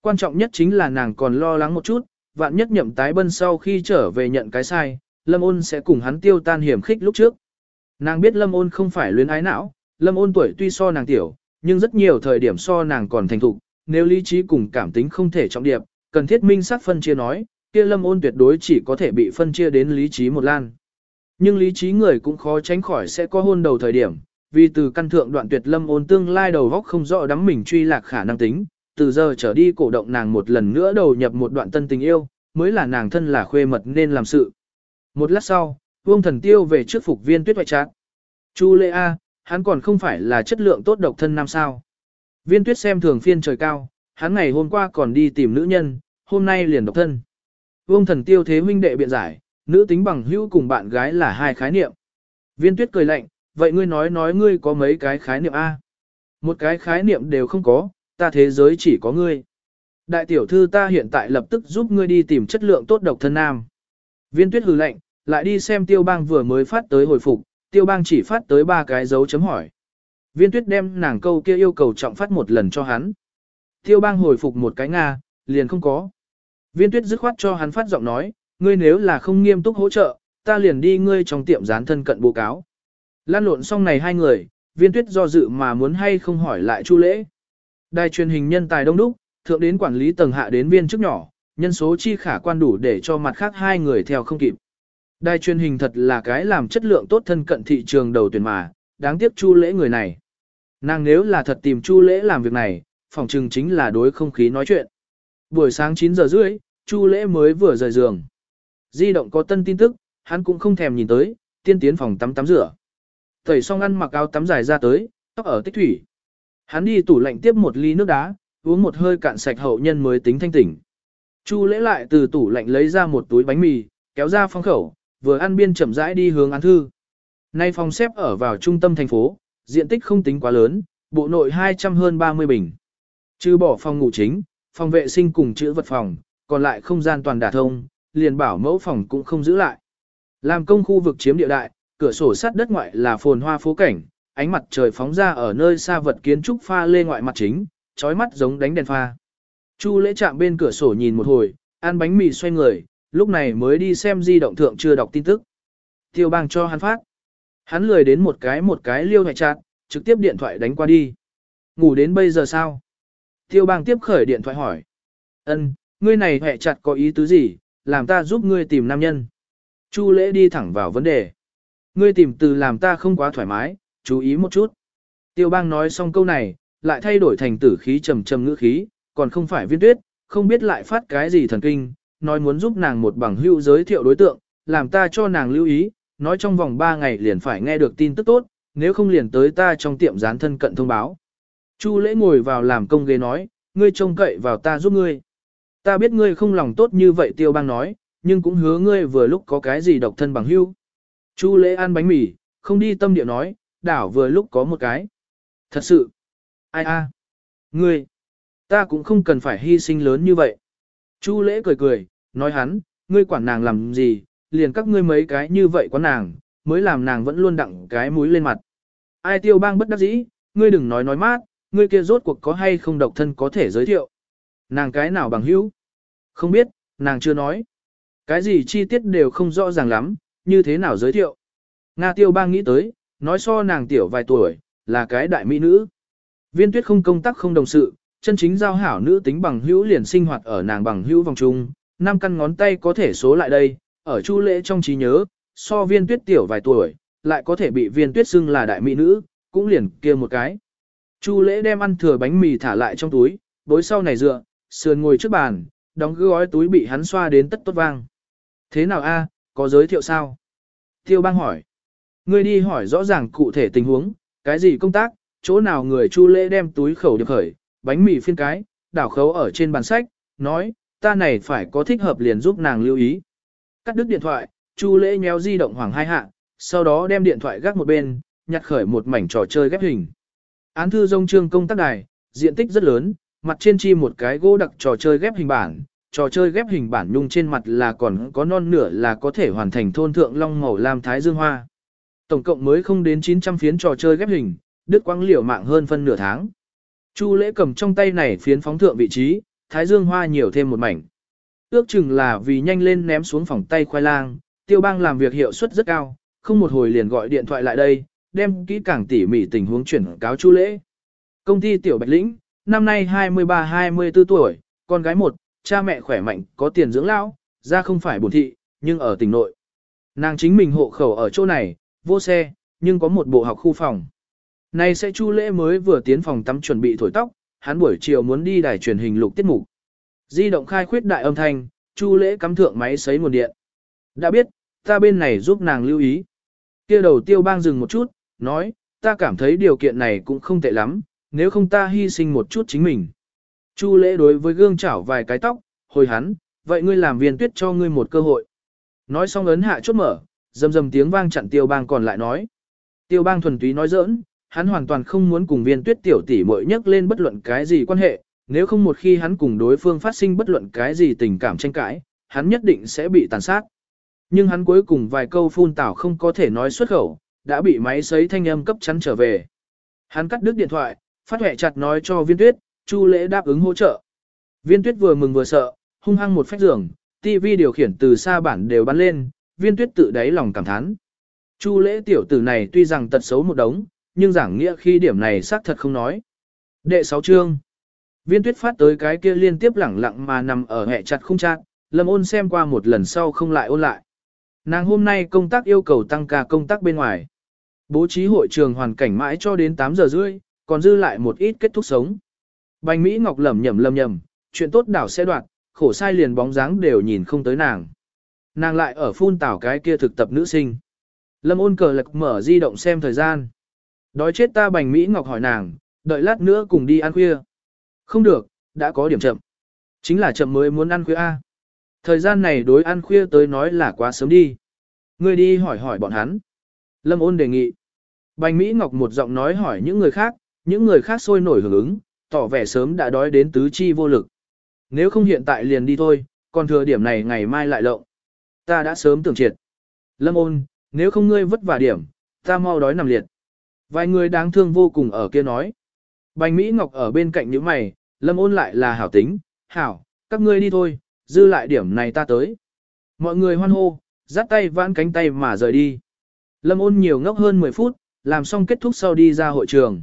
Quan trọng nhất chính là nàng còn lo lắng một chút, vạn nhất nhậm tái bân sau khi trở về nhận cái sai, Lâm ôn sẽ cùng hắn tiêu tan hiểm khích lúc trước. Nàng biết Lâm ôn không phải luyến ái não, Lâm ôn tuổi tuy so nàng tiểu, nhưng rất nhiều thời điểm so nàng còn thành thục, nếu lý trí cùng cảm tính không thể trọng điệp, cần thiết minh sát phân chia nói, kia Lâm ôn tuyệt đối chỉ có thể bị phân chia đến lý trí một lan. Nhưng lý trí người cũng khó tránh khỏi sẽ có hôn đầu thời điểm, vì từ căn thượng đoạn tuyệt Lâm ôn tương lai đầu góc không rõ đắm mình truy lạc khả năng tính, từ giờ trở đi cổ động nàng một lần nữa đầu nhập một đoạn tân tình yêu, mới là nàng thân là khuê mật nên làm sự. Một lát sau, Vương Thần Tiêu về trước phục viên tuyết hoại trát. Chu Lệ A, hắn còn không phải là chất lượng tốt độc thân nam sao. Viên tuyết xem thường phiên trời cao, hắn ngày hôm qua còn đi tìm nữ nhân, hôm nay liền độc thân. Vương Thần Tiêu thế huynh đệ biện giải, nữ tính bằng hữu cùng bạn gái là hai khái niệm. Viên tuyết cười lạnh, vậy ngươi nói nói ngươi có mấy cái khái niệm A. Một cái khái niệm đều không có, ta thế giới chỉ có ngươi. Đại tiểu thư ta hiện tại lập tức giúp ngươi đi tìm chất lượng tốt độc thân nam. Viên tuyết hừ lạnh, lại đi xem tiêu bang vừa mới phát tới hồi phục, tiêu bang chỉ phát tới ba cái dấu chấm hỏi. Viên tuyết đem nàng câu kia yêu cầu trọng phát một lần cho hắn. Tiêu bang hồi phục một cái Nga, liền không có. Viên tuyết dứt khoát cho hắn phát giọng nói, ngươi nếu là không nghiêm túc hỗ trợ, ta liền đi ngươi trong tiệm gián thân cận bố cáo. Lan lộn xong này hai người, viên tuyết do dự mà muốn hay không hỏi lại chu lễ. Đài truyền hình nhân tài đông đúc, thượng đến quản lý tầng hạ đến viên chức nhỏ, nhân số chi khả quan đủ để cho mặt khác hai người theo không kịp. Đài truyền hình thật là cái làm chất lượng tốt thân cận thị trường đầu tuyển mà, đáng tiếc Chu Lễ người này. Nàng nếu là thật tìm Chu Lễ làm việc này, phòng trừng chính là đối không khí nói chuyện. Buổi sáng 9 giờ rưỡi, Chu Lễ mới vừa rời giường. Di động có tân tin tức, hắn cũng không thèm nhìn tới, tiên tiến phòng tắm tắm rửa. Tẩy xong ăn mặc áo tắm dài ra tới, tóc ở tích thủy. Hắn đi tủ lạnh tiếp một ly nước đá, uống một hơi cạn sạch hậu nhân mới tính thanh tỉnh. Chu lễ lại từ tủ lạnh lấy ra một túi bánh mì, kéo ra phong khẩu, vừa ăn biên chậm rãi đi hướng án thư. Nay phòng xếp ở vào trung tâm thành phố, diện tích không tính quá lớn, bộ nội 200 hơn 30 bình. Trừ bỏ phòng ngủ chính, phòng vệ sinh cùng chữ vật phòng, còn lại không gian toàn đả thông, liền bảo mẫu phòng cũng không giữ lại. Làm công khu vực chiếm địa đại, cửa sổ sắt đất ngoại là phồn hoa phố cảnh, ánh mặt trời phóng ra ở nơi xa vật kiến trúc pha lê ngoại mặt chính, chói mắt giống đánh đèn pha. Chu lễ chạm bên cửa sổ nhìn một hồi, ăn bánh mì xoay người, lúc này mới đi xem di động thượng chưa đọc tin tức. Tiêu bang cho hắn phát. Hắn lười đến một cái một cái liêu hại chặt, trực tiếp điện thoại đánh qua đi. Ngủ đến bây giờ sao? Tiêu bang tiếp khởi điện thoại hỏi. Ân, ngươi này hẹ chặt có ý tứ gì, làm ta giúp ngươi tìm nam nhân. Chu lễ đi thẳng vào vấn đề. Ngươi tìm từ làm ta không quá thoải mái, chú ý một chút. Tiêu bang nói xong câu này, lại thay đổi thành tử khí trầm trầm ngữ khí, còn không phải viên tuyết, không biết lại phát cái gì thần kinh, nói muốn giúp nàng một bằng hữu giới thiệu đối tượng, làm ta cho nàng lưu ý, nói trong vòng 3 ngày liền phải nghe được tin tức tốt, nếu không liền tới ta trong tiệm gián thân cận thông báo. Chu lễ ngồi vào làm công ghế nói, ngươi trông cậy vào ta giúp ngươi. Ta biết ngươi không lòng tốt như vậy tiêu bang nói, nhưng cũng hứa ngươi vừa lúc có cái gì độc thân bằng hữu. Chu lễ ăn bánh mì, không đi tâm địa nói, đảo vừa lúc có một cái. Thật sự, ai a, ngươi, ta cũng không cần phải hy sinh lớn như vậy. Chu lễ cười cười, nói hắn, ngươi quản nàng làm gì, liền các ngươi mấy cái như vậy quán nàng, mới làm nàng vẫn luôn đặng cái mũi lên mặt. Ai tiêu bang bất đắc dĩ, ngươi đừng nói nói mát, ngươi kia rốt cuộc có hay không độc thân có thể giới thiệu. Nàng cái nào bằng hữu? Không biết, nàng chưa nói. Cái gì chi tiết đều không rõ ràng lắm, như thế nào giới thiệu. Nga tiêu bang nghĩ tới, nói so nàng tiểu vài tuổi, là cái đại mỹ nữ. Viên tuyết không công tác không đồng sự, chân chính giao hảo nữ tính bằng hữu liền sinh hoạt ở nàng bằng hữu vòng trung, năm căn ngón tay có thể số lại đây, ở chu lễ trong trí nhớ, so viên tuyết tiểu vài tuổi, lại có thể bị viên tuyết xưng là đại mỹ nữ, cũng liền kia một cái. Chu lễ đem ăn thừa bánh mì thả lại trong túi, đối sau này dựa, sườn ngồi trước bàn, đóng gói túi bị hắn xoa đến tất tốt vang. Thế nào a, có giới thiệu sao? Tiêu bang hỏi. Ngươi đi hỏi rõ ràng cụ thể tình huống, cái gì công tác, chỗ nào người chu lễ đem túi khẩu được khởi, bánh mì phiên cái, đảo khấu ở trên bàn sách, nói, ta này phải có thích hợp liền giúp nàng lưu ý. Cắt đứt điện thoại, chu lễ nhéo di động hoàng hai hạ, sau đó đem điện thoại gác một bên, nhặt khởi một mảnh trò chơi ghép hình. Án thư dông trương công tác đài, diện tích rất lớn, mặt trên chi một cái gỗ đặc trò chơi ghép hình bản, trò chơi ghép hình bản nhung trên mặt là còn có non nửa là có thể hoàn thành thôn thượng long màu lam thái dương hoa. Tổng cộng mới không đến 900 phiến trò chơi ghép hình, đứt quãng liều mạng hơn phân nửa tháng. Chu lễ cầm trong tay này phiến phóng thượng vị trí, thái dương hoa nhiều thêm một mảnh. Ước chừng là vì nhanh lên ném xuống phòng tay khoai lang, tiêu bang làm việc hiệu suất rất cao, không một hồi liền gọi điện thoại lại đây, đem kỹ càng tỉ mỉ tình huống chuyển cáo chu lễ. Công ty Tiểu Bạch Lĩnh, năm nay 23-24 tuổi, con gái một, cha mẹ khỏe mạnh, có tiền dưỡng lão, ra không phải bổn thị, nhưng ở tỉnh nội. Nàng chính mình hộ khẩu ở chỗ này, vô xe, nhưng có một bộ học khu phòng. Này sẽ chu lễ mới vừa tiến phòng tắm chuẩn bị thổi tóc, hắn buổi chiều muốn đi đài truyền hình lục tiết mục. Di động khai khuyết đại âm thanh, chu lễ cắm thượng máy sấy nguồn điện. Đã biết, ta bên này giúp nàng lưu ý. kia đầu tiêu bang dừng một chút, nói, ta cảm thấy điều kiện này cũng không tệ lắm, nếu không ta hy sinh một chút chính mình. Chu lễ đối với gương chảo vài cái tóc, hồi hắn, vậy ngươi làm viên tuyết cho ngươi một cơ hội. Nói xong ấn hạ chốt mở, dầm dầm tiếng vang chặn tiêu bang còn lại nói. Tiêu bang thuần túy nói giỡn, hắn hoàn toàn không muốn cùng viên tuyết tiểu tỷ muội nhắc lên bất luận cái gì quan hệ, nếu không một khi hắn cùng đối phương phát sinh bất luận cái gì tình cảm tranh cãi, hắn nhất định sẽ bị tàn sát. Nhưng hắn cuối cùng vài câu phun tảo không có thể nói xuất khẩu, đã bị máy sấy thanh âm cấp chắn trở về. Hắn cắt đứt điện thoại, phát hệ chặt nói cho viên tuyết, chu lễ đáp ứng hỗ trợ. Viên tuyết vừa mừng vừa sợ, hung hăng một phách giường, tivi điều khiển từ xa bản đều bắn lên, viên tuyết tự đáy lòng cảm thán. Chu lễ tiểu tử này tuy rằng tật xấu một đống, nhưng giảng nghĩa khi điểm này xác thật không nói. Đệ 6 chương Viên tuyết phát tới cái kia liên tiếp lẳng lặng mà nằm ở hẹ chặt không chặt, lâm ôn xem qua một lần sau không lại ôn lại. Nàng hôm nay công tác yêu cầu tăng ca công tác bên ngoài. Bố trí hội trường hoàn cảnh mãi cho đến 8 giờ rưỡi, còn dư lại một ít kết thúc sống. Bành Mỹ Ngọc lẩm nhẩm lầm nhầm, chuyện tốt đảo sẽ đoạt, khổ sai liền bóng dáng đều nhìn không tới nàng. Nàng lại ở phun tảo cái kia thực tập nữ sinh. Lâm ôn cờ lạc mở di động xem thời gian. Đói chết ta Bành Mỹ Ngọc hỏi nàng, đợi lát nữa cùng đi ăn khuya. Không được, đã có điểm chậm. Chính là chậm mới muốn ăn khuya A. Thời gian này đối ăn khuya tới nói là quá sớm đi. Ngươi đi hỏi hỏi bọn hắn. Lâm ôn đề nghị. Bành Mỹ Ngọc một giọng nói hỏi những người khác, những người khác sôi nổi hưởng ứng, tỏ vẻ sớm đã đói đến tứ chi vô lực. Nếu không hiện tại liền đi thôi, còn thừa điểm này ngày mai lại lộng. Ta đã sớm tưởng triệt. Lâm ôn, nếu không ngươi vất vả điểm, ta mau đói nằm liệt. Vài người đáng thương vô cùng ở kia nói. Bành Mỹ Ngọc ở bên cạnh những mày, lâm ôn lại là hảo tính, hảo, các ngươi đi thôi, dư lại điểm này ta tới. Mọi người hoan hô, dắt tay vãn cánh tay mà rời đi. Lâm ôn nhiều ngốc hơn 10 phút, làm xong kết thúc sau đi ra hội trường.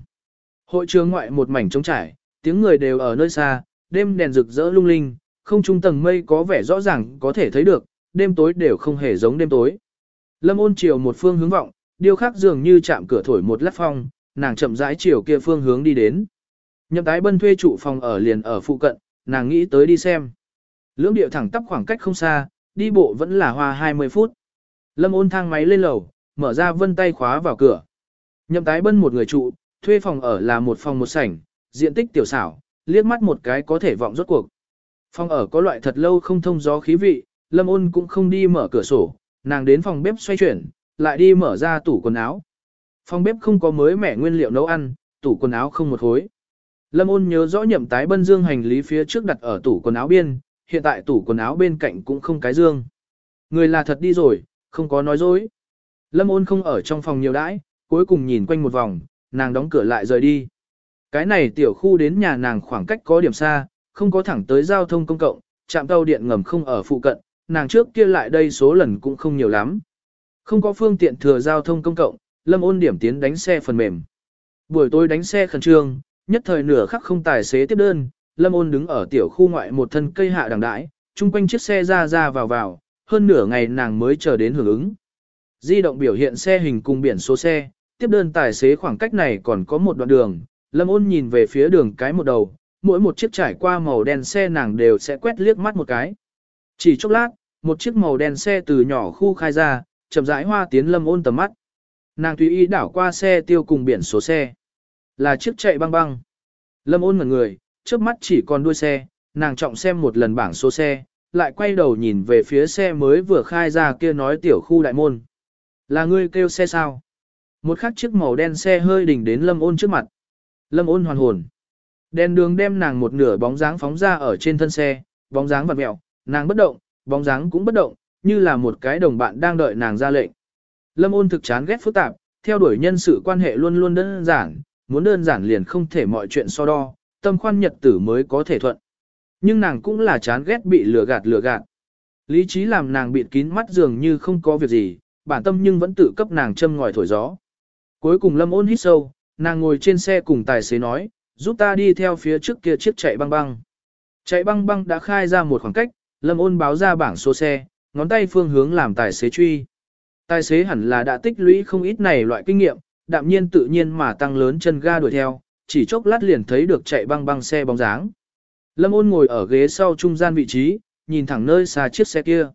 Hội trường ngoại một mảnh trống trải, tiếng người đều ở nơi xa, đêm đèn rực rỡ lung linh, không trung tầng mây có vẻ rõ ràng có thể thấy được, đêm tối đều không hề giống đêm tối. Lâm ôn chiều một phương hướng vọng, điêu khắc dường như chạm cửa thổi một lát phong, nàng chậm rãi chiều kia phương hướng đi đến. Nhậm tái bân thuê trụ phòng ở liền ở phụ cận, nàng nghĩ tới đi xem. Lưỡng điệu thẳng tắp khoảng cách không xa, đi bộ vẫn là hoa 20 phút. Lâm ôn thang máy lên lầu, mở ra vân tay khóa vào cửa. Nhậm tái bân một người trụ, thuê phòng ở là một phòng một sảnh, diện tích tiểu xảo, liếc mắt một cái có thể vọng rốt cuộc. Phòng ở có loại thật lâu không thông gió khí vị, lâm ôn cũng không đi mở cửa sổ, nàng đến phòng bếp xoay chuyển, lại đi mở ra tủ quần áo. Phòng bếp không có mới mẻ nguyên liệu nấu ăn, tủ quần áo không một hối. Lâm ôn nhớ rõ nhậm tái bân dương hành lý phía trước đặt ở tủ quần áo biên, hiện tại tủ quần áo bên cạnh cũng không cái dương. Người là thật đi rồi, không có nói dối. Lâm ôn không ở trong phòng nhiều đãi, cuối cùng nhìn quanh một vòng, nàng đóng cửa lại rời đi. Cái này tiểu khu đến nhà nàng khoảng cách có điểm xa, không có thẳng tới giao thông công cộng, trạm tàu điện ngầm không ở phụ cận, nàng trước kia lại đây số lần cũng không nhiều lắm. Không có phương tiện thừa giao thông công cộng, lâm ôn điểm tiến đánh xe phần mềm. Buổi tối đánh xe khẩn trương, nhất thời nửa khắc không tài xế tiếp đơn, lâm ôn đứng ở tiểu khu ngoại một thân cây hạ đằng đãi, chung quanh chiếc xe ra ra vào vào, hơn nửa ngày nàng mới chờ đến hưởng ứng. Di động biểu hiện xe hình cùng biển số xe, tiếp đơn tài xế khoảng cách này còn có một đoạn đường, lâm ôn nhìn về phía đường cái một đầu, mỗi một chiếc trải qua màu đen xe nàng đều sẽ quét liếc mắt một cái. Chỉ chốc lát, một chiếc màu đen xe từ nhỏ khu khai ra, chậm rãi hoa tiến lâm ôn tầm mắt. Nàng tùy ý đảo qua xe tiêu cùng biển số xe. Là chiếc chạy băng băng. Lâm ôn ngẩn người, trước mắt chỉ còn đuôi xe, nàng trọng xem một lần bảng số xe, lại quay đầu nhìn về phía xe mới vừa khai ra kia nói tiểu khu đại môn. Là ngươi kêu xe sao? Một khắc chiếc màu đen xe hơi đỉnh đến lâm ôn trước mặt. Lâm ôn hoàn hồn. Đèn đường đem nàng một nửa bóng dáng phóng ra ở trên thân xe, bóng dáng vặn mẹo, nàng bất động, bóng dáng cũng bất động, như là một cái đồng bạn đang đợi nàng ra lệnh. Lâm ôn thực chán ghét phức tạp, theo đuổi nhân sự quan hệ luôn luôn đơn giản, muốn đơn giản liền không thể mọi chuyện so đo, tâm khoan nhật tử mới có thể thuận. Nhưng nàng cũng là chán ghét bị lừa gạt lừa gạt. Lý trí làm nàng bịt kín mắt dường như không có việc gì, bản tâm nhưng vẫn tự cấp nàng châm ngòi thổi gió. Cuối cùng lâm ôn hít sâu, nàng ngồi trên xe cùng tài xế nói, giúp ta đi theo phía trước kia chiếc chạy băng băng. Chạy băng băng đã khai ra một khoảng cách, lâm ôn báo ra bảng số xe, ngón tay phương hướng làm tài xế truy. Tài xế hẳn là đã tích lũy không ít này loại kinh nghiệm, đạm nhiên tự nhiên mà tăng lớn chân ga đuổi theo, chỉ chốc lát liền thấy được chạy băng băng xe bóng dáng. Lâm ôn ngồi ở ghế sau trung gian vị trí, nhìn thẳng nơi xa chiếc xe kia.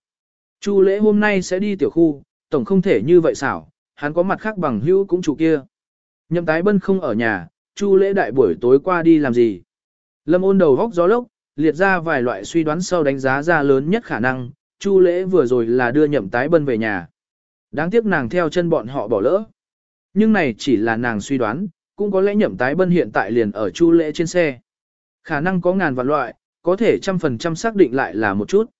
Chu lễ hôm nay sẽ đi tiểu khu, tổng không thể như vậy xảo, hắn có mặt khác bằng hữu cũng chủ kia. Nhậm tái bân không ở nhà, chu lễ đại buổi tối qua đi làm gì. Lâm ôn đầu góc gió lốc, liệt ra vài loại suy đoán sau đánh giá ra lớn nhất khả năng, chu lễ vừa rồi là đưa nhậm tái bân về nhà. Đáng tiếc nàng theo chân bọn họ bỏ lỡ. Nhưng này chỉ là nàng suy đoán, cũng có lẽ nhậm tái bân hiện tại liền ở chu lễ trên xe. Khả năng có ngàn vạn loại, có thể trăm phần trăm xác định lại là một chút.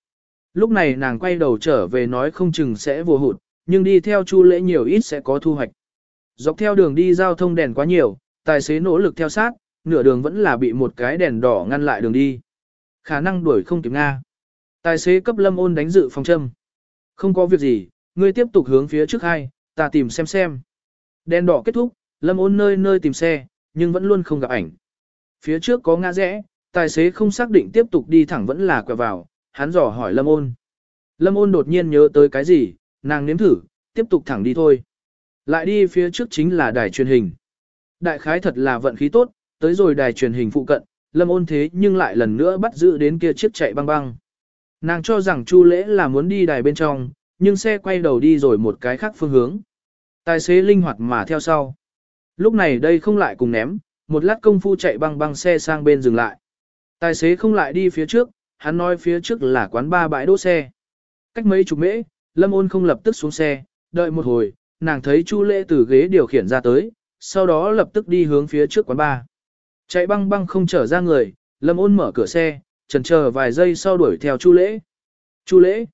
Lúc này nàng quay đầu trở về nói không chừng sẽ vô hụt, nhưng đi theo chu lễ nhiều ít sẽ có thu hoạch. Dọc theo đường đi giao thông đèn quá nhiều, tài xế nỗ lực theo sát, nửa đường vẫn là bị một cái đèn đỏ ngăn lại đường đi. Khả năng đuổi không kịp Nga. Tài xế cấp lâm ôn đánh dự phòng châm. Không có việc gì, ngươi tiếp tục hướng phía trước hai, ta tìm xem xem. Đèn đỏ kết thúc, lâm ôn nơi nơi tìm xe, nhưng vẫn luôn không gặp ảnh. Phía trước có ngã rẽ, tài xế không xác định tiếp tục đi thẳng vẫn là quẹo vào, hắn dò hỏi lâm ôn. Lâm ôn đột nhiên nhớ tới cái gì, nàng nếm thử, tiếp tục thẳng đi thôi. Lại đi phía trước chính là đài truyền hình. Đại khái thật là vận khí tốt, tới rồi đài truyền hình phụ cận, lâm ôn thế nhưng lại lần nữa bắt giữ đến kia chiếc chạy băng băng. Nàng cho rằng Chu lễ là muốn đi đài bên trong, nhưng xe quay đầu đi rồi một cái khác phương hướng. Tài xế linh hoạt mà theo sau. Lúc này đây không lại cùng ném, một lát công phu chạy băng băng xe sang bên dừng lại. Tài xế không lại đi phía trước, hắn nói phía trước là quán ba bãi đỗ xe. Cách mấy chục mễ, Lâm ôn không lập tức xuống xe, đợi một hồi, nàng thấy Chu lễ từ ghế điều khiển ra tới, sau đó lập tức đi hướng phía trước quán ba. Chạy băng băng không trở ra người, Lâm ôn mở cửa xe, trần chờ vài giây sau đuổi theo Chu lễ. Chu lễ,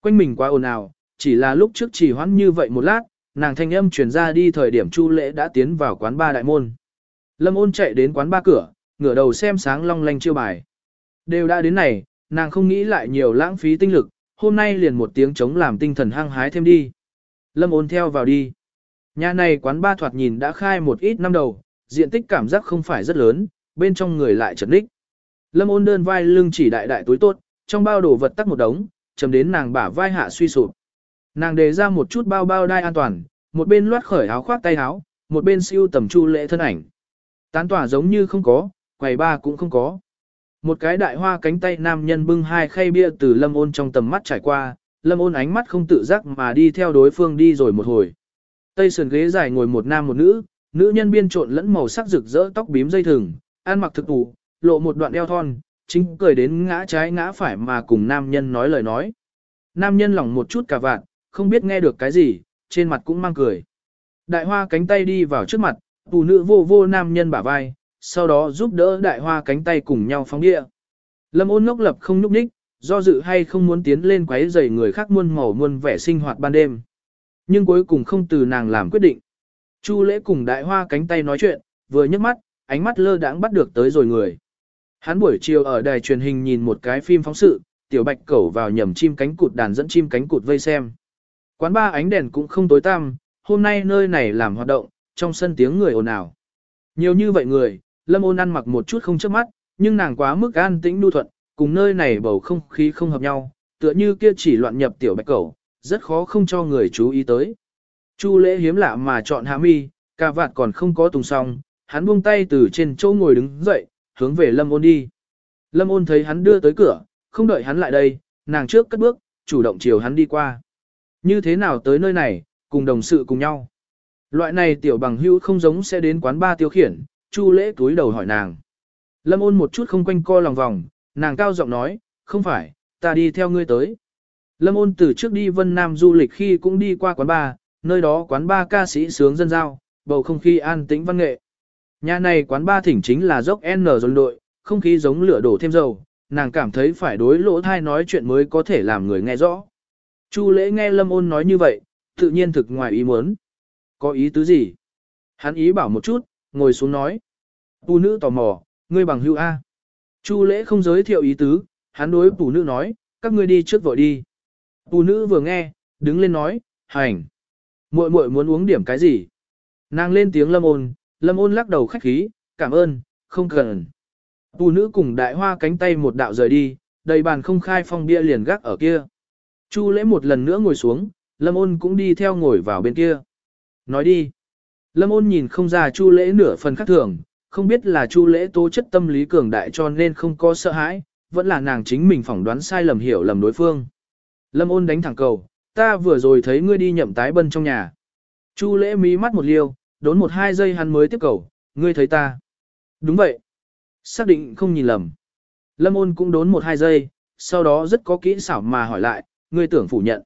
quanh mình quá ồn ào, chỉ là lúc trước chỉ hoãn như vậy một lát, nàng thanh âm truyền ra đi thời điểm Chu lễ đã tiến vào quán ba đại môn. Lâm ôn chạy đến quán ba cửa, ngửa đầu xem sáng long lanh chiêu bài. Đều đã đến này, nàng không nghĩ lại nhiều lãng phí tinh lực, hôm nay liền một tiếng chống làm tinh thần hăng hái thêm đi. Lâm ôn theo vào đi. Nhà này quán ba thoạt nhìn đã khai một ít năm đầu, diện tích cảm giác không phải rất lớn, bên trong người lại chật ních. Lâm ôn đơn vai lưng chỉ đại đại túi tốt, trong bao đồ vật tắc một đống, chầm đến nàng bả vai hạ suy sụp. Nàng đề ra một chút bao bao đai an toàn, một bên loát khởi áo khoác tay áo, một bên siêu tầm chu lệ thân ảnh. Tán tỏa giống như không có, quầy ba cũng không có. Một cái đại hoa cánh tay nam nhân bưng hai khay bia từ lâm ôn trong tầm mắt trải qua, lâm ôn ánh mắt không tự giác mà đi theo đối phương đi rồi một hồi. Tây sườn ghế dài ngồi một nam một nữ, nữ nhân biên trộn lẫn màu sắc rực rỡ tóc bím dây thừng, ăn mặc thực tủ, lộ một đoạn eo thon, chính cười đến ngã trái ngã phải mà cùng nam nhân nói lời nói. Nam nhân lỏng một chút cả vạn, không biết nghe được cái gì, trên mặt cũng mang cười. Đại hoa cánh tay đi vào trước mặt, tù nữ vô vô nam nhân bả vai, sau đó giúp đỡ đại hoa cánh tay cùng nhau phóng địa. Lâm ôn ngốc lập không nhúc ních, do dự hay không muốn tiến lên quấy rầy người khác muôn màu muôn vẻ sinh hoạt ban đêm. Nhưng cuối cùng không từ nàng làm quyết định. Chu lễ cùng đại hoa cánh tay nói chuyện, vừa nhấc mắt, ánh mắt lơ đãng bắt được tới rồi người. Hắn buổi chiều ở đài truyền hình nhìn một cái phim phóng sự, tiểu bạch cẩu vào nhầm chim cánh cụt đàn dẫn chim cánh cụt vây xem. Quán ba ánh đèn cũng không tối tăm, hôm nay nơi này làm hoạt động, trong sân tiếng người ồn ào. Nhiều như vậy người, lâm ôn ăn mặc một chút không chớp mắt, nhưng nàng quá mức an tĩnh nu thuận, cùng nơi này bầu không khí không hợp nhau, tựa như kia chỉ loạn nhập tiểu bạch cẩu, rất khó không cho người chú ý tới. Chu lễ hiếm lạ mà chọn hạ mi, cà vạt còn không có tùng song, hắn buông tay từ trên chỗ ngồi đứng dậy, hướng về lâm ôn đi. Lâm ôn thấy hắn đưa tới cửa, không đợi hắn lại đây, nàng trước cất bước, chủ động chiều hắn đi qua. Như thế nào tới nơi này, cùng đồng sự cùng nhau. Loại này tiểu bằng hữu không giống sẽ đến quán ba tiêu khiển, Chu lễ túi đầu hỏi nàng. Lâm ôn một chút không quanh co lòng vòng, nàng cao giọng nói, không phải, ta đi theo ngươi tới. Lâm ôn từ trước đi Vân Nam du lịch khi cũng đi qua quán ba, nơi đó quán ba ca sĩ sướng dân giao, bầu không khí an tĩnh văn nghệ. Nhà này quán ba thỉnh chính là dốc N dồn đội, không khí giống lửa đổ thêm dầu, nàng cảm thấy phải đối lỗ thai nói chuyện mới có thể làm người nghe rõ. Chu lễ nghe Lâm ôn nói như vậy, Tự nhiên thực ngoài ý muốn. Có ý tứ gì? Hắn ý bảo một chút, ngồi xuống nói. Phụ nữ tò mò, ngươi bằng hữu A. Chu lễ không giới thiệu ý tứ, hắn đối phụ nữ nói, các ngươi đi trước vội đi. Phụ nữ vừa nghe, đứng lên nói, hành muội muội muốn uống điểm cái gì? Nàng lên tiếng lâm ôn, lâm ôn lắc đầu khách khí, cảm ơn, không cần. Tù nữ cùng đại hoa cánh tay một đạo rời đi, đầy bàn không khai phong bia liền gác ở kia. Chu lễ một lần nữa ngồi xuống, lâm ôn cũng đi theo ngồi vào bên kia. Nói đi. Lâm ôn nhìn không ra chu lễ nửa phần khác thường, không biết là chu lễ tố chất tâm lý cường đại cho nên không có sợ hãi, vẫn là nàng chính mình phỏng đoán sai lầm hiểu lầm đối phương. Lâm ôn đánh thẳng cầu, ta vừa rồi thấy ngươi đi nhậm tái bân trong nhà. Chu lễ mí mắt một liêu, đốn một hai giây hắn mới tiếp cầu, ngươi thấy ta. Đúng vậy. Xác định không nhìn lầm. Lâm ôn cũng đốn một hai giây, sau đó rất có kỹ xảo mà hỏi lại, ngươi tưởng phủ nhận.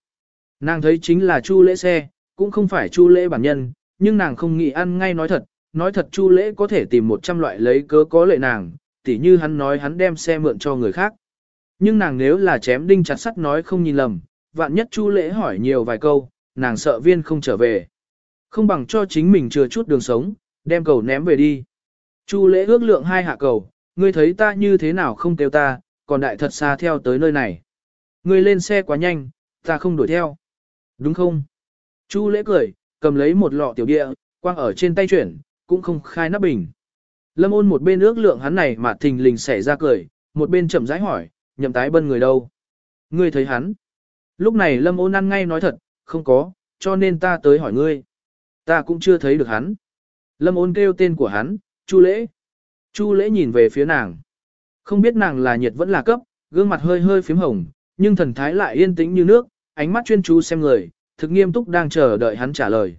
Nàng thấy chính là chu lễ xe, cũng không phải chu lễ bản nhân, nhưng nàng không nghĩ ăn ngay nói thật, nói thật chu lễ có thể tìm 100 loại lấy cớ có lệ nàng, tỉ như hắn nói hắn đem xe mượn cho người khác. Nhưng nàng nếu là chém đinh chặt sắt nói không nhìn lầm, vạn nhất chu lễ hỏi nhiều vài câu, nàng sợ viên không trở về. Không bằng cho chính mình chừa chút đường sống, đem cầu ném về đi. Chu lễ ước lượng hai hạ cầu, ngươi thấy ta như thế nào không kêu ta, còn đại thật xa theo tới nơi này. Ngươi lên xe quá nhanh, ta không đuổi theo. Đúng không? Chu lễ cười, cầm lấy một lọ tiểu địa, quang ở trên tay chuyển, cũng không khai nắp bình. Lâm ôn một bên ước lượng hắn này mà thình lình xẻ ra cười, một bên chậm rãi hỏi, nhậm tái bân người đâu? Ngươi thấy hắn? Lúc này lâm ôn ăn ngay nói thật, không có, cho nên ta tới hỏi ngươi. Ta cũng chưa thấy được hắn. Lâm ôn kêu tên của hắn, Chu lễ. Chu lễ nhìn về phía nàng. Không biết nàng là nhiệt vẫn là cấp, gương mặt hơi hơi phím hồng, nhưng thần thái lại yên tĩnh như nước, ánh mắt chuyên chú xem người, thực nghiêm túc đang chờ đợi hắn trả lời.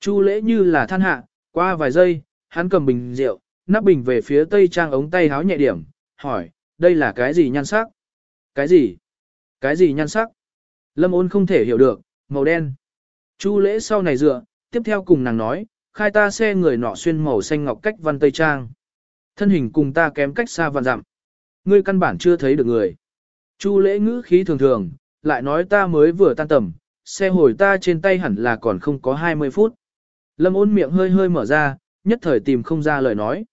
Chu lễ như là than hạ, qua vài giây, hắn cầm bình rượu, nắp bình về phía tây trang ống tay háo nhẹ điểm, hỏi, đây là cái gì nhan sắc? Cái gì? Cái gì nhan sắc? Lâm ôn không thể hiểu được, màu đen. Chu lễ sau này dựa, tiếp theo cùng nàng nói, khai ta xe người nọ xuyên màu xanh ngọc cách văn tây trang. Thân hình cùng ta kém cách xa vạn dặm. Ngươi căn bản chưa thấy được người. Chu lễ ngữ khí thường thường, lại nói ta mới vừa tan tầm, xe hồi ta trên tay hẳn là còn không có 20 phút. Lâm ôn miệng hơi hơi mở ra, nhất thời tìm không ra lời nói.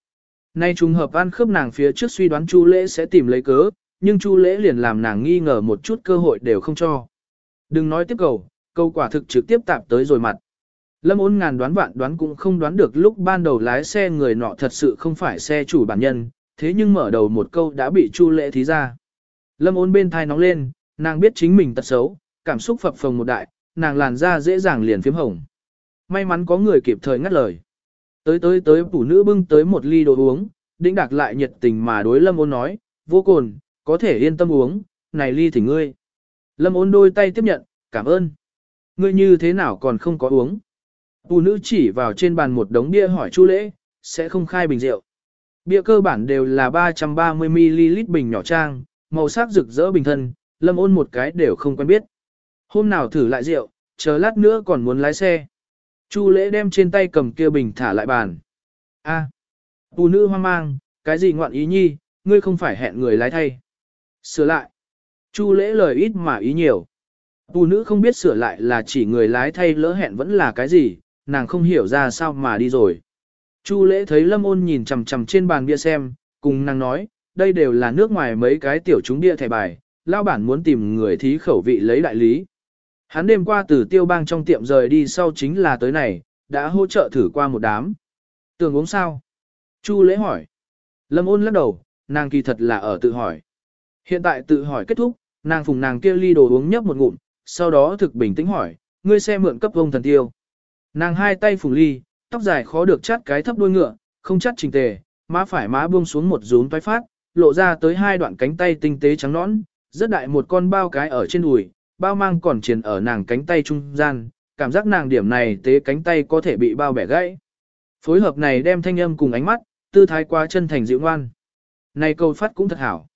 Nay trùng hợp ăn khớp nàng phía trước suy đoán Chu Lễ sẽ tìm lấy cớ, nhưng Chu Lễ liền làm nàng nghi ngờ một chút cơ hội đều không cho. Đừng nói tiếp cầu, câu quả thực trực tiếp tạp tới rồi mặt. Lâm ôn ngàn đoán vạn đoán cũng không đoán được lúc ban đầu lái xe người nọ thật sự không phải xe chủ bản nhân, thế nhưng mở đầu một câu đã bị Chu Lễ thí ra. Lâm ôn bên thai nóng lên, nàng biết chính mình tật xấu, cảm xúc phập phồng một đại, nàng làn da dễ dàng liền phiếm hồng. May mắn có người kịp thời ngắt lời. Tới tới tới phụ nữ bưng tới một ly đồ uống, đĩnh đạc lại nhiệt tình mà đối lâm ôn nói, vô cồn, có thể yên tâm uống, này ly thỉnh ngươi. Lâm ôn đôi tay tiếp nhận, cảm ơn. Ngươi như thế nào còn không có uống? Phụ nữ chỉ vào trên bàn một đống bia hỏi chu lễ, sẽ không khai bình rượu. Bia cơ bản đều là 330ml bình nhỏ trang, màu sắc rực rỡ bình thân, lâm ôn một cái đều không quen biết. Hôm nào thử lại rượu, chờ lát nữa còn muốn lái xe. Chu lễ đem trên tay cầm kia bình thả lại bàn. A, phụ nữ hoang mang, cái gì ngoạn ý nhi, ngươi không phải hẹn người lái thay. Sửa lại. Chu lễ lời ít mà ý nhiều. Phụ nữ không biết sửa lại là chỉ người lái thay lỡ hẹn vẫn là cái gì, nàng không hiểu ra sao mà đi rồi. Chu lễ thấy lâm ôn nhìn chằm chằm trên bàn bia xem, cùng nàng nói, đây đều là nước ngoài mấy cái tiểu chúng bia thẻ bài, lao bản muốn tìm người thí khẩu vị lấy đại lý. Hắn đêm qua từ tiêu bang trong tiệm rời đi sau chính là tới này, đã hỗ trợ thử qua một đám. Tưởng uống sao? Chu lễ hỏi. Lâm ôn lắc đầu, nàng kỳ thật là ở tự hỏi. Hiện tại tự hỏi kết thúc, nàng phùng nàng kia ly đồ uống nhấp một ngụm, sau đó thực bình tĩnh hỏi, ngươi xe mượn cấp vông thần tiêu. Nàng hai tay phùng ly, tóc dài khó được chắt cái thấp đuôi ngựa, không chắt trình tề, má phải má buông xuống một rúm toái phát, lộ ra tới hai đoạn cánh tay tinh tế trắng nõn, rất đại một con bao cái ở trên đùi, bao mang còn triền ở nàng cánh tay trung gian, cảm giác nàng điểm này tế cánh tay có thể bị bao bẻ gãy. Phối hợp này đem thanh âm cùng ánh mắt, tư thái quá chân thành dịu ngoan. Này câu phát cũng thật hảo.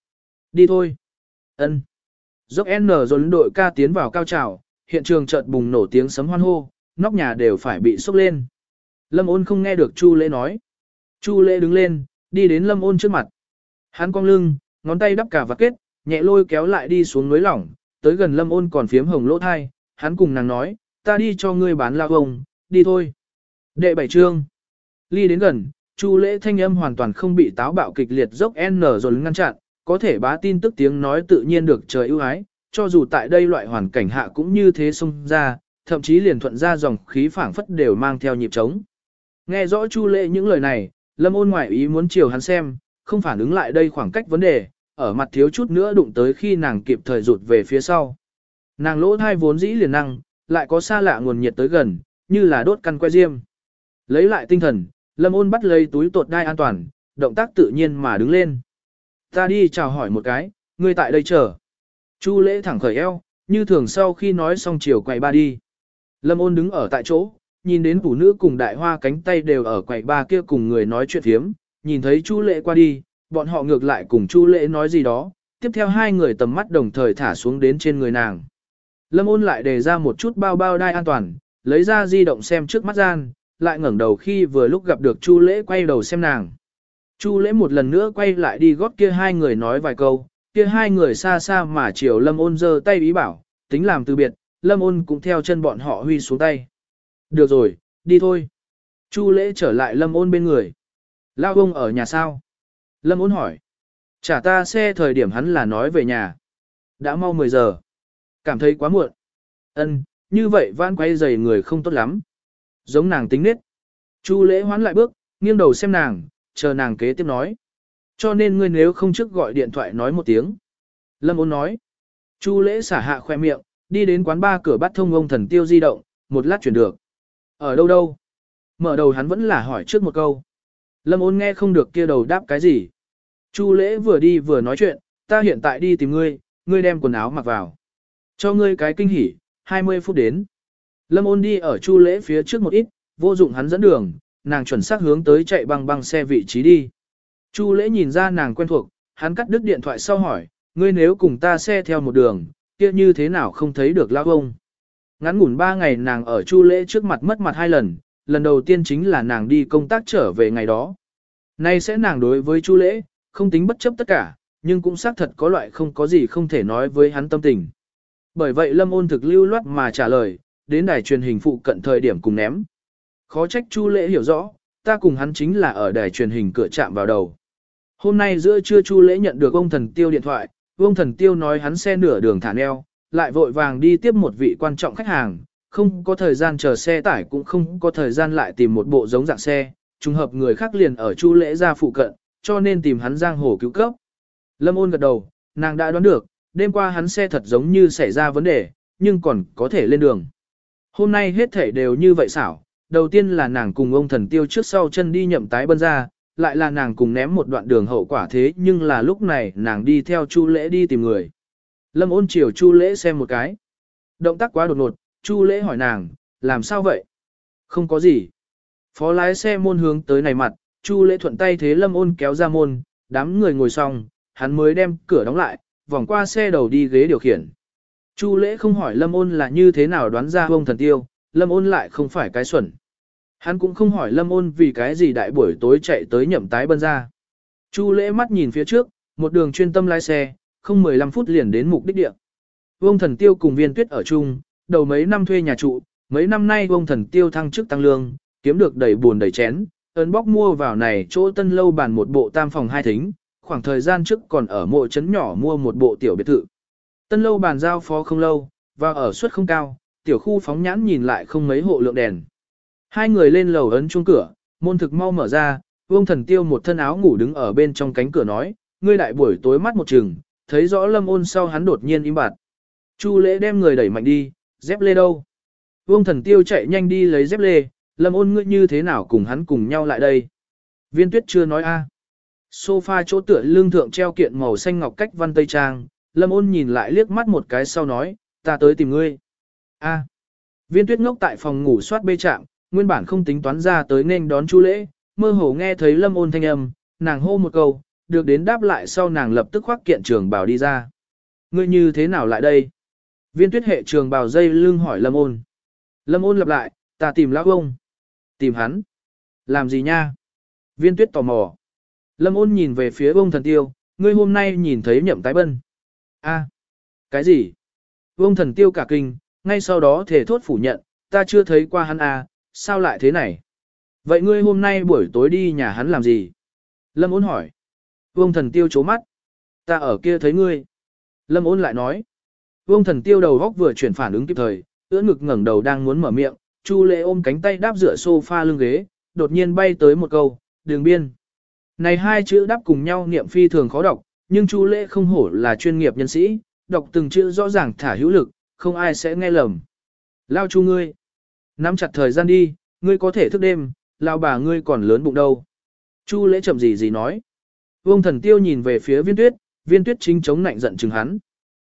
Đi thôi. Ân. Dốc N dồn đội ca tiến vào cao trào, hiện trường chợt bùng nổ tiếng sấm hoan hô, nóc nhà đều phải bị sốc lên. Lâm ôn không nghe được Chu lễ nói. Chu lễ đứng lên, đi đến lâm ôn trước mặt. Hắn cong lưng, ngón tay đắp cả vạt kết, nhẹ lôi kéo lại đi xuống núi lỏng, tới gần lâm ôn còn phiếm hồng lỗ thai, hắn cùng nàng nói, ta đi cho ngươi bán lao ông, đi thôi. Đệ bảy trương. Ly đến gần, Chu lễ thanh âm hoàn toàn không bị táo bạo kịch liệt dốc N dồn ngăn chặn, có thể bá tin tức tiếng nói tự nhiên được trời ưu ái, cho dù tại đây loại hoàn cảnh hạ cũng như thế xông ra, thậm chí liền thuận ra dòng khí phảng phất đều mang theo nhịp trống. Nghe rõ Chu lệ những lời này, Lâm ôn ngoại ý muốn chiều hắn xem, không phản ứng lại đây khoảng cách vấn đề, ở mặt thiếu chút nữa đụng tới khi nàng kịp thời rụt về phía sau. Nàng lỗ thai vốn dĩ liền năng, lại có xa lạ nguồn nhiệt tới gần, như là đốt căn que diêm. Lấy lại tinh thần, Lâm ôn bắt lấy túi tột đai an toàn, động tác tự nhiên mà đứng lên. Ta đi chào hỏi một cái, ngươi tại đây chờ. Chu lễ thẳng khởi eo, như thường sau khi nói xong chiều quầy ba đi. Lâm ôn đứng ở tại chỗ, nhìn đến phụ nữ cùng đại hoa cánh tay đều ở quầy ba kia cùng người nói chuyện thiếm, nhìn thấy Chu lễ qua đi, bọn họ ngược lại cùng Chu lễ nói gì đó, tiếp theo hai người tầm mắt đồng thời thả xuống đến trên người nàng. Lâm ôn lại đề ra một chút bao bao đai an toàn, lấy ra di động xem trước mắt gian, lại ngẩng đầu khi vừa lúc gặp được Chu lễ quay đầu xem nàng. Chu lễ một lần nữa quay lại đi gót kia hai người nói vài câu, kia hai người xa xa mà chiều lâm ôn giơ tay ý bảo, tính làm từ biệt, lâm ôn cũng theo chân bọn họ huy xuống tay. Được rồi, đi thôi. Chu lễ trở lại lâm ôn bên người. Lao ông ở nhà sao? Lâm ôn hỏi. Trả ta xe thời điểm hắn là nói về nhà. Đã mau 10 giờ. Cảm thấy quá muộn. Ân, như vậy van quay giày người không tốt lắm. Giống nàng tính nết. Chu lễ hoán lại bước, nghiêng đầu xem nàng, chờ nàng kế tiếp nói. Cho nên ngươi nếu không trước gọi điện thoại nói một tiếng. Lâm ôn nói. Chu lễ xả hạ khoe miệng, đi đến quán ba cửa bắt thông ông thần tiêu di động, một lát chuyển được. Ở đâu đâu? Mở đầu hắn vẫn là hỏi trước một câu. Lâm ôn nghe không được kia đầu đáp cái gì. Chu lễ vừa đi vừa nói chuyện, ta hiện tại đi tìm ngươi, ngươi đem quần áo mặc vào. Cho ngươi cái kinh hỉ, 20 phút đến. Lâm ôn đi ở chu lễ phía trước một ít, vô dụng hắn dẫn đường, nàng chuẩn xác hướng tới chạy băng băng xe vị trí đi. Chu lễ nhìn ra nàng quen thuộc, hắn cắt đứt điện thoại sau hỏi, ngươi nếu cùng ta xe theo một đường, kia như thế nào không thấy được lao ông. Ngắn ngủn ba ngày nàng ở chu lễ trước mặt mất mặt hai lần, lần đầu tiên chính là nàng đi công tác trở về ngày đó. Nay sẽ nàng đối với chu lễ, không tính bất chấp tất cả, nhưng cũng xác thật có loại không có gì không thể nói với hắn tâm tình. Bởi vậy lâm ôn thực lưu loát mà trả lời, đến đài truyền hình phụ cận thời điểm cùng ném. Khó trách chu lễ hiểu rõ, ta cùng hắn chính là ở đài truyền hình cửa chạm vào đầu. Hôm nay giữa trưa chu lễ nhận được ông thần tiêu điện thoại, ông thần tiêu nói hắn xe nửa đường thả neo, lại vội vàng đi tiếp một vị quan trọng khách hàng, không có thời gian chờ xe tải cũng không có thời gian lại tìm một bộ giống dạng xe, trùng hợp người khác liền ở chu lễ ra phụ cận, cho nên tìm hắn giang hồ cứu cấp. Lâm ôn gật đầu, nàng đã đoán được, đêm qua hắn xe thật giống như xảy ra vấn đề, nhưng còn có thể lên đường. Hôm nay hết thể đều như vậy xảo, đầu tiên là nàng cùng ông thần tiêu trước sau chân đi nhậm tái bân ra, lại là nàng cùng ném một đoạn đường hậu quả thế nhưng là lúc này nàng đi theo chu lễ đi tìm người. Lâm ôn chiều chu lễ xem một cái. Động tác quá đột ngột, chu lễ hỏi nàng, làm sao vậy? Không có gì. Phó lái xe môn hướng tới này mặt, chu lễ thuận tay thế lâm ôn kéo ra môn, đám người ngồi xong, hắn mới đem cửa đóng lại, vòng qua xe đầu đi ghế điều khiển. Chu lễ không hỏi lâm ôn là như thế nào đoán ra ông thần tiêu, lâm ôn lại không phải cái xuẩn. Hắn cũng không hỏi lâm ôn vì cái gì đại buổi tối chạy tới nhậm tái bân ra. Chu lễ mắt nhìn phía trước, một đường chuyên tâm lái xe, không 15 phút liền đến mục đích địa. Vương thần tiêu cùng viên tuyết ở chung, đầu mấy năm thuê nhà trụ, mấy năm nay vương thần tiêu thăng chức tăng lương, kiếm được đầy buồn đầy chén, ơn bóc mua vào này chỗ tân lâu bàn một bộ tam phòng hai thính, khoảng thời gian trước còn ở mộ trấn nhỏ mua một bộ tiểu biệt thự. Tân lâu bàn giao phó không lâu, và ở suất không cao, tiểu khu phóng nhãn nhìn lại không mấy hộ lượng đèn. Hai người lên lầu ấn chuông cửa, môn thực mau mở ra, vương thần tiêu một thân áo ngủ đứng ở bên trong cánh cửa nói, ngươi đại buổi tối mắt một chừng, thấy rõ lâm ôn sau hắn đột nhiên im bặt. Chu lễ đem người đẩy mạnh đi, dép lê đâu? Vương thần tiêu chạy nhanh đi lấy dép lê, lâm ôn ngươi như thế nào cùng hắn cùng nhau lại đây? Viên tuyết chưa nói a. Sofa chỗ tựa lưng thượng treo kiện màu xanh ngọc cách văn tây trang, lâm ôn nhìn lại liếc mắt một cái sau nói, ta tới tìm ngươi. A. Viên tuyết ngốc tại phòng ngủ soát bê trạm, nguyên bản không tính toán ra tới nên đón chu lễ, mơ hồ nghe thấy lâm ôn thanh âm, nàng hô một câu, được đến đáp lại sau nàng lập tức khoác kiện trường bào đi ra. Ngươi như thế nào lại đây? Viên tuyết hệ trường bào dây lưng hỏi lâm ôn. Lâm ôn lặp lại, ta tìm lão ông. Tìm hắn. Làm gì nha? Viên tuyết tò mò. Lâm ôn nhìn về phía ông thần tiêu, ngươi hôm nay nhìn thấy nhậm tái bân. a cái gì? Ông thần tiêu cả kinh, ngay sau đó thể thốt phủ nhận, ta chưa thấy qua hắn à, sao lại thế này? Vậy ngươi hôm nay buổi tối đi nhà hắn làm gì? Lâm ôn hỏi. Vương thần tiêu chố mắt. Ta ở kia thấy ngươi. Lâm ôn lại nói. Vương thần tiêu đầu góc vừa chuyển phản ứng kịp thời, ưỡn ngực ngẩng đầu đang muốn mở miệng, Chu lệ ôm cánh tay đáp dựa sofa lưng ghế, đột nhiên bay tới một câu, đường biên. Này hai chữ đáp cùng nhau niệm phi thường khó đọc, nhưng Chu lệ không hổ là chuyên nghiệp nhân sĩ, đọc từng chữ rõ ràng thả hữu lực, không ai sẽ nghe lầm. Lao chu ngươi. Nắm chặt thời gian đi, ngươi có thể thức đêm, lao bà ngươi còn lớn bụng đâu. Chu lễ chậm gì gì nói. Vương thần tiêu nhìn về phía viên tuyết, viên tuyết chính chống nạnh giận chừng hắn.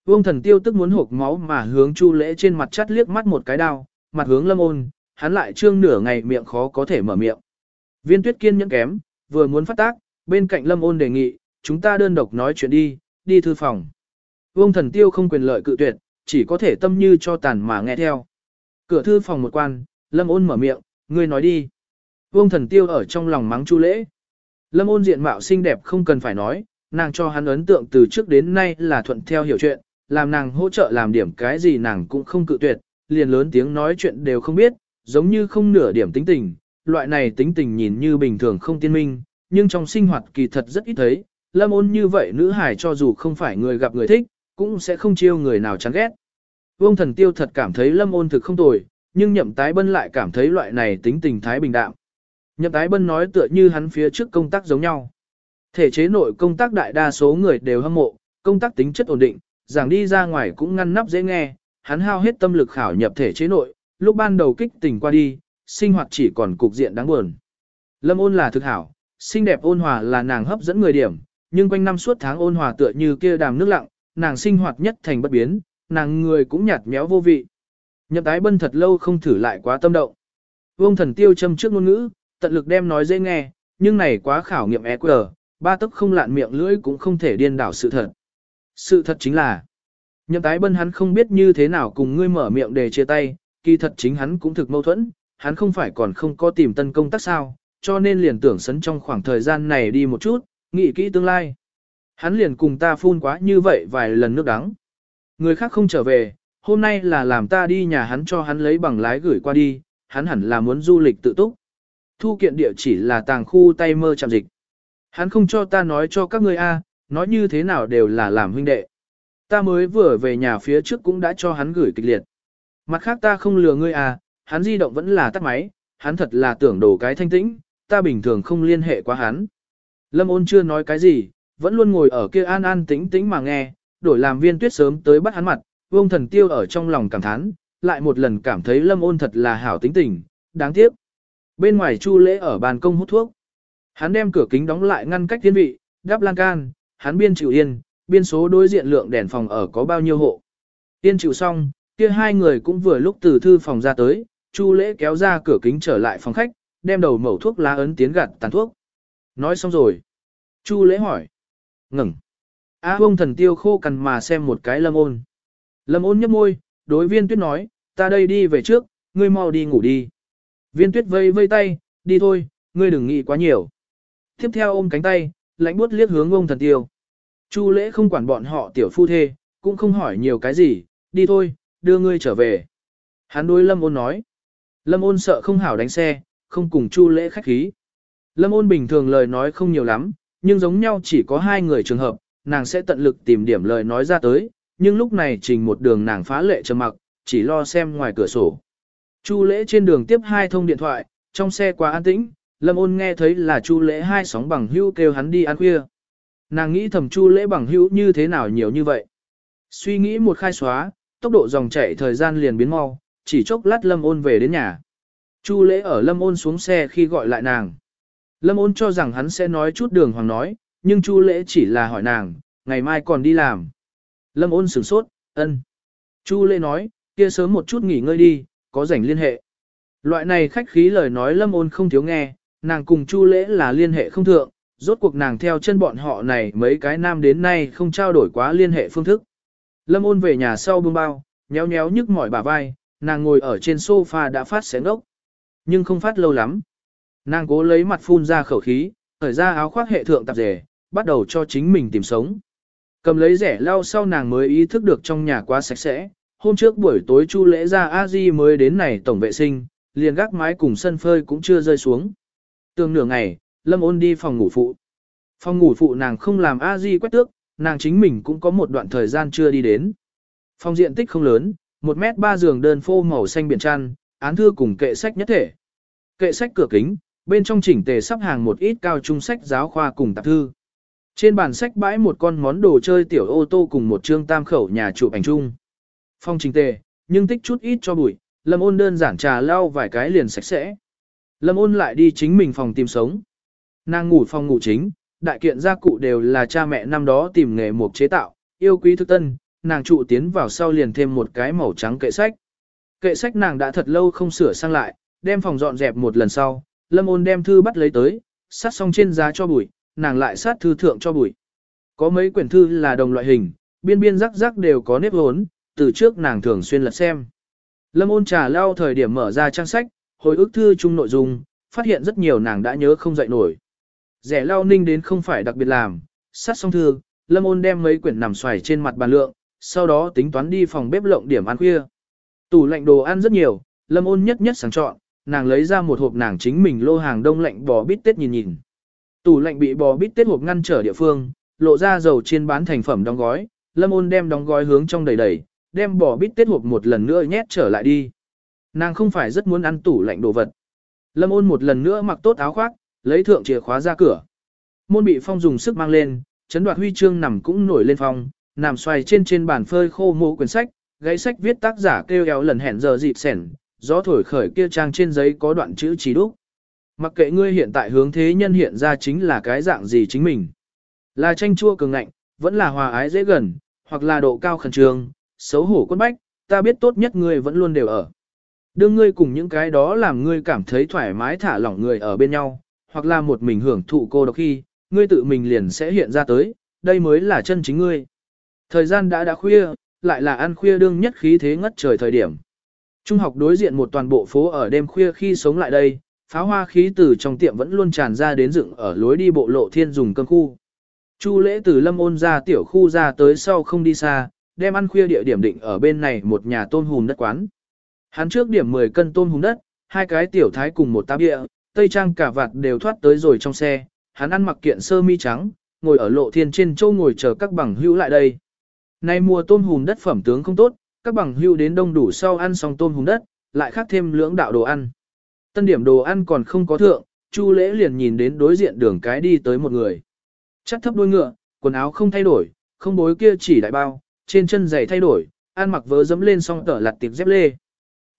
Vương thần tiêu tức muốn hộp máu mà hướng chu lễ trên mặt chắt liếc mắt một cái đao, mặt hướng lâm ôn, hắn lại trương nửa ngày miệng khó có thể mở miệng. Viên tuyết kiên nhẫn kém, vừa muốn phát tác, bên cạnh lâm ôn đề nghị, chúng ta đơn độc nói chuyện đi, đi thư phòng. Vương thần tiêu không quyền lợi cự tuyệt, chỉ có thể tâm như cho tàn mà nghe theo. Cửa thư phòng một quan, lâm ôn mở miệng, ngươi nói đi. Vương thần tiêu ở trong lòng mắng chu lễ. Lâm ôn diện mạo xinh đẹp không cần phải nói, nàng cho hắn ấn tượng từ trước đến nay là thuận theo hiểu chuyện, làm nàng hỗ trợ làm điểm cái gì nàng cũng không cự tuyệt, liền lớn tiếng nói chuyện đều không biết, giống như không nửa điểm tính tình, loại này tính tình nhìn như bình thường không tiên minh, nhưng trong sinh hoạt kỳ thật rất ít thấy, lâm ôn như vậy nữ hải cho dù không phải người gặp người thích, cũng sẽ không chiêu người nào chán ghét. Vương thần tiêu thật cảm thấy lâm ôn thực không tồi, nhưng nhậm tái bân lại cảm thấy loại này tính tình thái bình đạm. Nhậm tái bân nói tựa như hắn phía trước công tác giống nhau. Thể chế nội công tác đại đa số người đều hâm mộ, công tác tính chất ổn định, giảng đi ra ngoài cũng ngăn nắp dễ nghe, hắn hao hết tâm lực khảo nhập thể chế nội, lúc ban đầu kích tình qua đi, sinh hoạt chỉ còn cục diện đáng buồn. Lâm ôn là thực hảo, xinh đẹp ôn hòa là nàng hấp dẫn người điểm, nhưng quanh năm suốt tháng ôn hòa tựa như kia đàm nước lặng, nàng sinh hoạt nhất thành bất biến, nàng người cũng nhạt méo vô vị. Nhậm tái bân thật lâu không thử lại quá tâm động. Vương thần tiêu châm trước ngôn ngữ, tận lực đem nói dễ nghe, nhưng này quá khảo nghiệm EQ, ba tức không lạn miệng lưỡi cũng không thể điên đảo sự thật. Sự thật chính là, nhậm tái bân hắn không biết như thế nào cùng ngươi mở miệng để chia tay, kỳ thật chính hắn cũng thực mâu thuẫn, hắn không phải còn không có tìm tân công tác sao, cho nên liền tưởng sấn trong khoảng thời gian này đi một chút, nghĩ kỹ tương lai. Hắn liền cùng ta phun quá như vậy vài lần nước đắng. Người khác không trở về, hôm nay là làm ta đi nhà hắn cho hắn lấy bằng lái gửi qua đi, hắn hẳn là muốn du lịch tự túc. Thu kiện địa chỉ là tàng khu tay mơ chạm dịch. Hắn không cho ta nói cho các ngươi a, nói như thế nào đều là làm huynh đệ. Ta mới vừa về nhà phía trước cũng đã cho hắn gửi kịch liệt. Mặt khác ta không lừa ngươi à, hắn di động vẫn là tắt máy, hắn thật là tưởng đồ cái thanh tĩnh, ta bình thường không liên hệ quá hắn. Lâm ôn chưa nói cái gì, vẫn luôn ngồi ở kia an an tĩnh tĩnh mà nghe, đổi làm viên tuyết sớm tới bắt hắn mặt, vông thần tiêu ở trong lòng cảm thán, lại một lần cảm thấy lâm ôn thật là hảo tính tình, đáng tiếc. Bên ngoài chu lễ ở bàn công hút thuốc. Hắn đem cửa kính đóng lại ngăn cách thiên vị, đắp lan can, hắn biên chịu yên, biên số đối diện lượng đèn phòng ở có bao nhiêu hộ. Yên chịu xong, kia hai người cũng vừa lúc từ thư phòng ra tới, chu lễ kéo ra cửa kính trở lại phòng khách, đem đầu mẩu thuốc lá ấn tiến gạt tàn thuốc. Nói xong rồi. Chu lễ hỏi. Ngừng. A à, thần tiêu khô cằn mà xem một cái lâm ôn. Lâm ôn nhấp môi, đối viên tuyết nói, ta đây đi về trước, ngươi mau đi ngủ đi. Viên tuyết vây vây tay, đi thôi, ngươi đừng nghĩ quá nhiều. Tiếp theo ôm cánh tay, lãnh buốt liếc hướng ông thần tiêu. Chu lễ không quản bọn họ tiểu phu thê, cũng không hỏi nhiều cái gì, đi thôi, đưa ngươi trở về. Hắn đối lâm ôn nói. Lâm ôn sợ không hảo đánh xe, không cùng chu lễ khách khí. Lâm ôn bình thường lời nói không nhiều lắm, nhưng giống nhau chỉ có hai người trường hợp, nàng sẽ tận lực tìm điểm lời nói ra tới, nhưng lúc này trình một đường nàng phá lệ trầm mặc, chỉ lo xem ngoài cửa sổ. Chu lễ trên đường tiếp hai thông điện thoại, trong xe quá an tĩnh, Lâm ôn nghe thấy là Chu lễ hai sóng bằng hữu kêu hắn đi ăn khuya. Nàng nghĩ thầm Chu lễ bằng hữu như thế nào nhiều như vậy. Suy nghĩ một khai xóa, tốc độ dòng chảy thời gian liền biến mau, chỉ chốc lát Lâm ôn về đến nhà. Chu lễ ở Lâm ôn xuống xe khi gọi lại nàng. Lâm ôn cho rằng hắn sẽ nói chút đường hoàng nói, nhưng Chu lễ chỉ là hỏi nàng, ngày mai còn đi làm. Lâm ôn sửng sốt, ân. Chu lễ nói, kia sớm một chút nghỉ ngơi đi, có rảnh liên hệ. Loại này khách khí lời nói lâm ôn không thiếu nghe, nàng cùng Chu lễ là liên hệ không thượng, rốt cuộc nàng theo chân bọn họ này mấy cái nam đến nay không trao đổi quá liên hệ phương thức. Lâm ôn về nhà sau bưng bao, nhéo nhéo nhức mỏi bả vai, nàng ngồi ở trên sofa đã phát xén ốc. Nhưng không phát lâu lắm. Nàng cố lấy mặt phun ra khẩu khí, thở ra áo khoác hệ thượng tạp rể, bắt đầu cho chính mình tìm sống. Cầm lấy rẻ lau sau nàng mới ý thức được trong nhà quá sạch sẽ, hôm trước buổi tối Chu lễ ra a di mới đến này tổng vệ sinh, liền gác mái cùng sân phơi cũng chưa rơi xuống. Tương nửa ngày, Lâm ôn đi phòng ngủ phụ. Phòng ngủ phụ nàng không làm a di quét tước, nàng chính mình cũng có một đoạn thời gian chưa đi đến. Phòng diện tích không lớn, 1 mét 3 giường đơn phô màu xanh biển trăn, án thư cùng kệ sách nhất thể. Kệ sách cửa kính, bên trong chỉnh tề sắp hàng một ít cao trung sách giáo khoa cùng tạp thư. Trên bàn sách bãi một con món đồ chơi tiểu ô tô cùng một trương tam khẩu nhà chụp ảnh chung. Phong chỉnh tề, nhưng tích chút ít cho bụi, Lâm ôn đơn giản trà lau vài cái liền sạch sẽ. Lâm ôn lại đi chính mình phòng tìm sống. Nàng ngủ phòng ngủ chính, đại kiện gia cụ đều là cha mẹ năm đó tìm nghề mục chế tạo, yêu quý thức tân, nàng trụ tiến vào sau liền thêm một cái màu trắng kệ sách. Kệ sách nàng đã thật lâu không sửa sang lại, đem phòng dọn dẹp một lần sau, lâm ôn đem thư bắt lấy tới, sát xong trên giá cho bụi, nàng lại sát thư thượng cho bụi. Có mấy quyển thư là đồng loại hình, biên biên rắc rắc đều có nếp hốn, từ trước nàng thường xuyên lật xem. Lâm ôn trà lau thời điểm mở ra trang sách, hồi ức thư chung nội dung, phát hiện rất nhiều nàng đã nhớ không dậy nổi. Rẻ lau ninh đến không phải đặc biệt làm, sát xong thư, lâm ôn đem mấy quyển nằm xoài trên mặt bàn lượng, sau đó tính toán đi phòng bếp lộng điểm ăn khuya. Tủ lạnh đồ ăn rất nhiều, lâm ôn nhất nhất sáng chọn, nàng lấy ra một hộp nàng chính mình lô hàng đông lạnh bò bít tết nhìn nhìn. Tủ lạnh bị bò bít tết hộp ngăn trở địa phương, lộ ra dầu chiên bán thành phẩm đóng gói, lâm ôn đem đóng gói hướng trong đầy đầy, đem bò bít tết hộp một lần nữa nhét trở lại đi. Nàng không phải rất muốn ăn tủ lạnh đồ vật. Lâm ôn một lần nữa mặc tốt áo khoác, lấy thượng chìa khóa ra cửa. Môn bị phong dùng sức mang lên, chấn đoạt huy chương nằm cũng nổi lên phong, nằm xoay trên trên bàn phơi khô mũ quyển sách, gáy sách viết tác giả kêu éo lần hẹn giờ dịp sẻn, gió thổi khởi kia trang trên giấy có đoạn chữ chỉ đúc. Mặc kệ ngươi hiện tại hướng thế nhân hiện ra chính là cái dạng gì chính mình. Là tranh chua cường ngạnh, vẫn là hòa ái dễ gần, hoặc là độ cao khẩn trương, xấu hổ quân bách, ta biết tốt nhất ngươi vẫn luôn đều ở. Đương ngươi cùng những cái đó làm ngươi cảm thấy thoải mái thả lỏng người ở bên nhau, hoặc là một mình hưởng thụ cô độc khi, ngươi tự mình liền sẽ hiện ra tới, đây mới là chân chính ngươi. Thời gian đã đã khuya, lại là ăn khuya đương nhất khí thế ngất trời thời điểm. Trung học đối diện một toàn bộ phố ở đêm khuya khi sống lại đây, pháo hoa khí từ trong tiệm vẫn luôn tràn ra đến dựng ở lối đi bộ lộ thiên dùng cơm khu. Chu lễ từ lâm ôn ra tiểu khu ra tới sau không đi xa, đem ăn khuya địa điểm định ở bên này một nhà tôm hùm đất quán. Hắn trước điểm 10 cân tôm hùm đất, hai cái tiểu thái cùng một táp địa, tây trang cả vạt đều thoát tới rồi trong xe, hắn ăn mặc kiện sơ mi trắng, ngồi ở lộ thiên trên châu ngồi chờ các bằng hữu lại đây. Nay mùa tôm hùm đất phẩm tướng không tốt, các bằng hữu đến đông đủ sau ăn xong tôm hùm đất, lại khác thêm lưỡng đạo đồ ăn. Tân điểm đồ ăn còn không có thượng, Chu lễ liền nhìn đến đối diện đường cái đi tới một người. Chắc thấp đuôi ngựa, quần áo không thay đổi, không bối kia chỉ đại bao, trên chân giày thay đổi, ăn mặc vớ dẫm lên song tở lặt tiệp dép lê.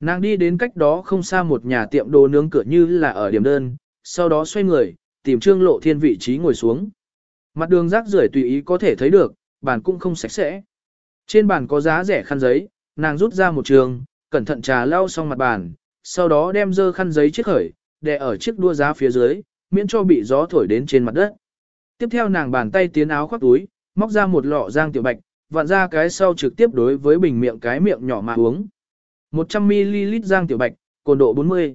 Nàng đi đến cách đó không xa một nhà tiệm đồ nướng cửa như là ở điểm đơn, sau đó xoay người, tìm trương lộ thiên vị trí ngồi xuống. Mặt đường rác rưởi tùy ý có thể thấy được, bàn cũng không sạch sẽ. Trên bàn có giá rẻ khăn giấy, nàng rút ra một trường, cẩn thận trà lau xong mặt bàn, sau đó đem dơ khăn giấy chiếc khởi, để ở chiếc đua giá phía dưới, miễn cho bị gió thổi đến trên mặt đất. Tiếp theo nàng bàn tay tiến áo khoác túi, móc ra một lọ giang tiểu bạch, vặn ra cái sau trực tiếp đối với bình miệng cái miệng nhỏ mà uống. 100ml giang tiểu bạch, cồn độ 40.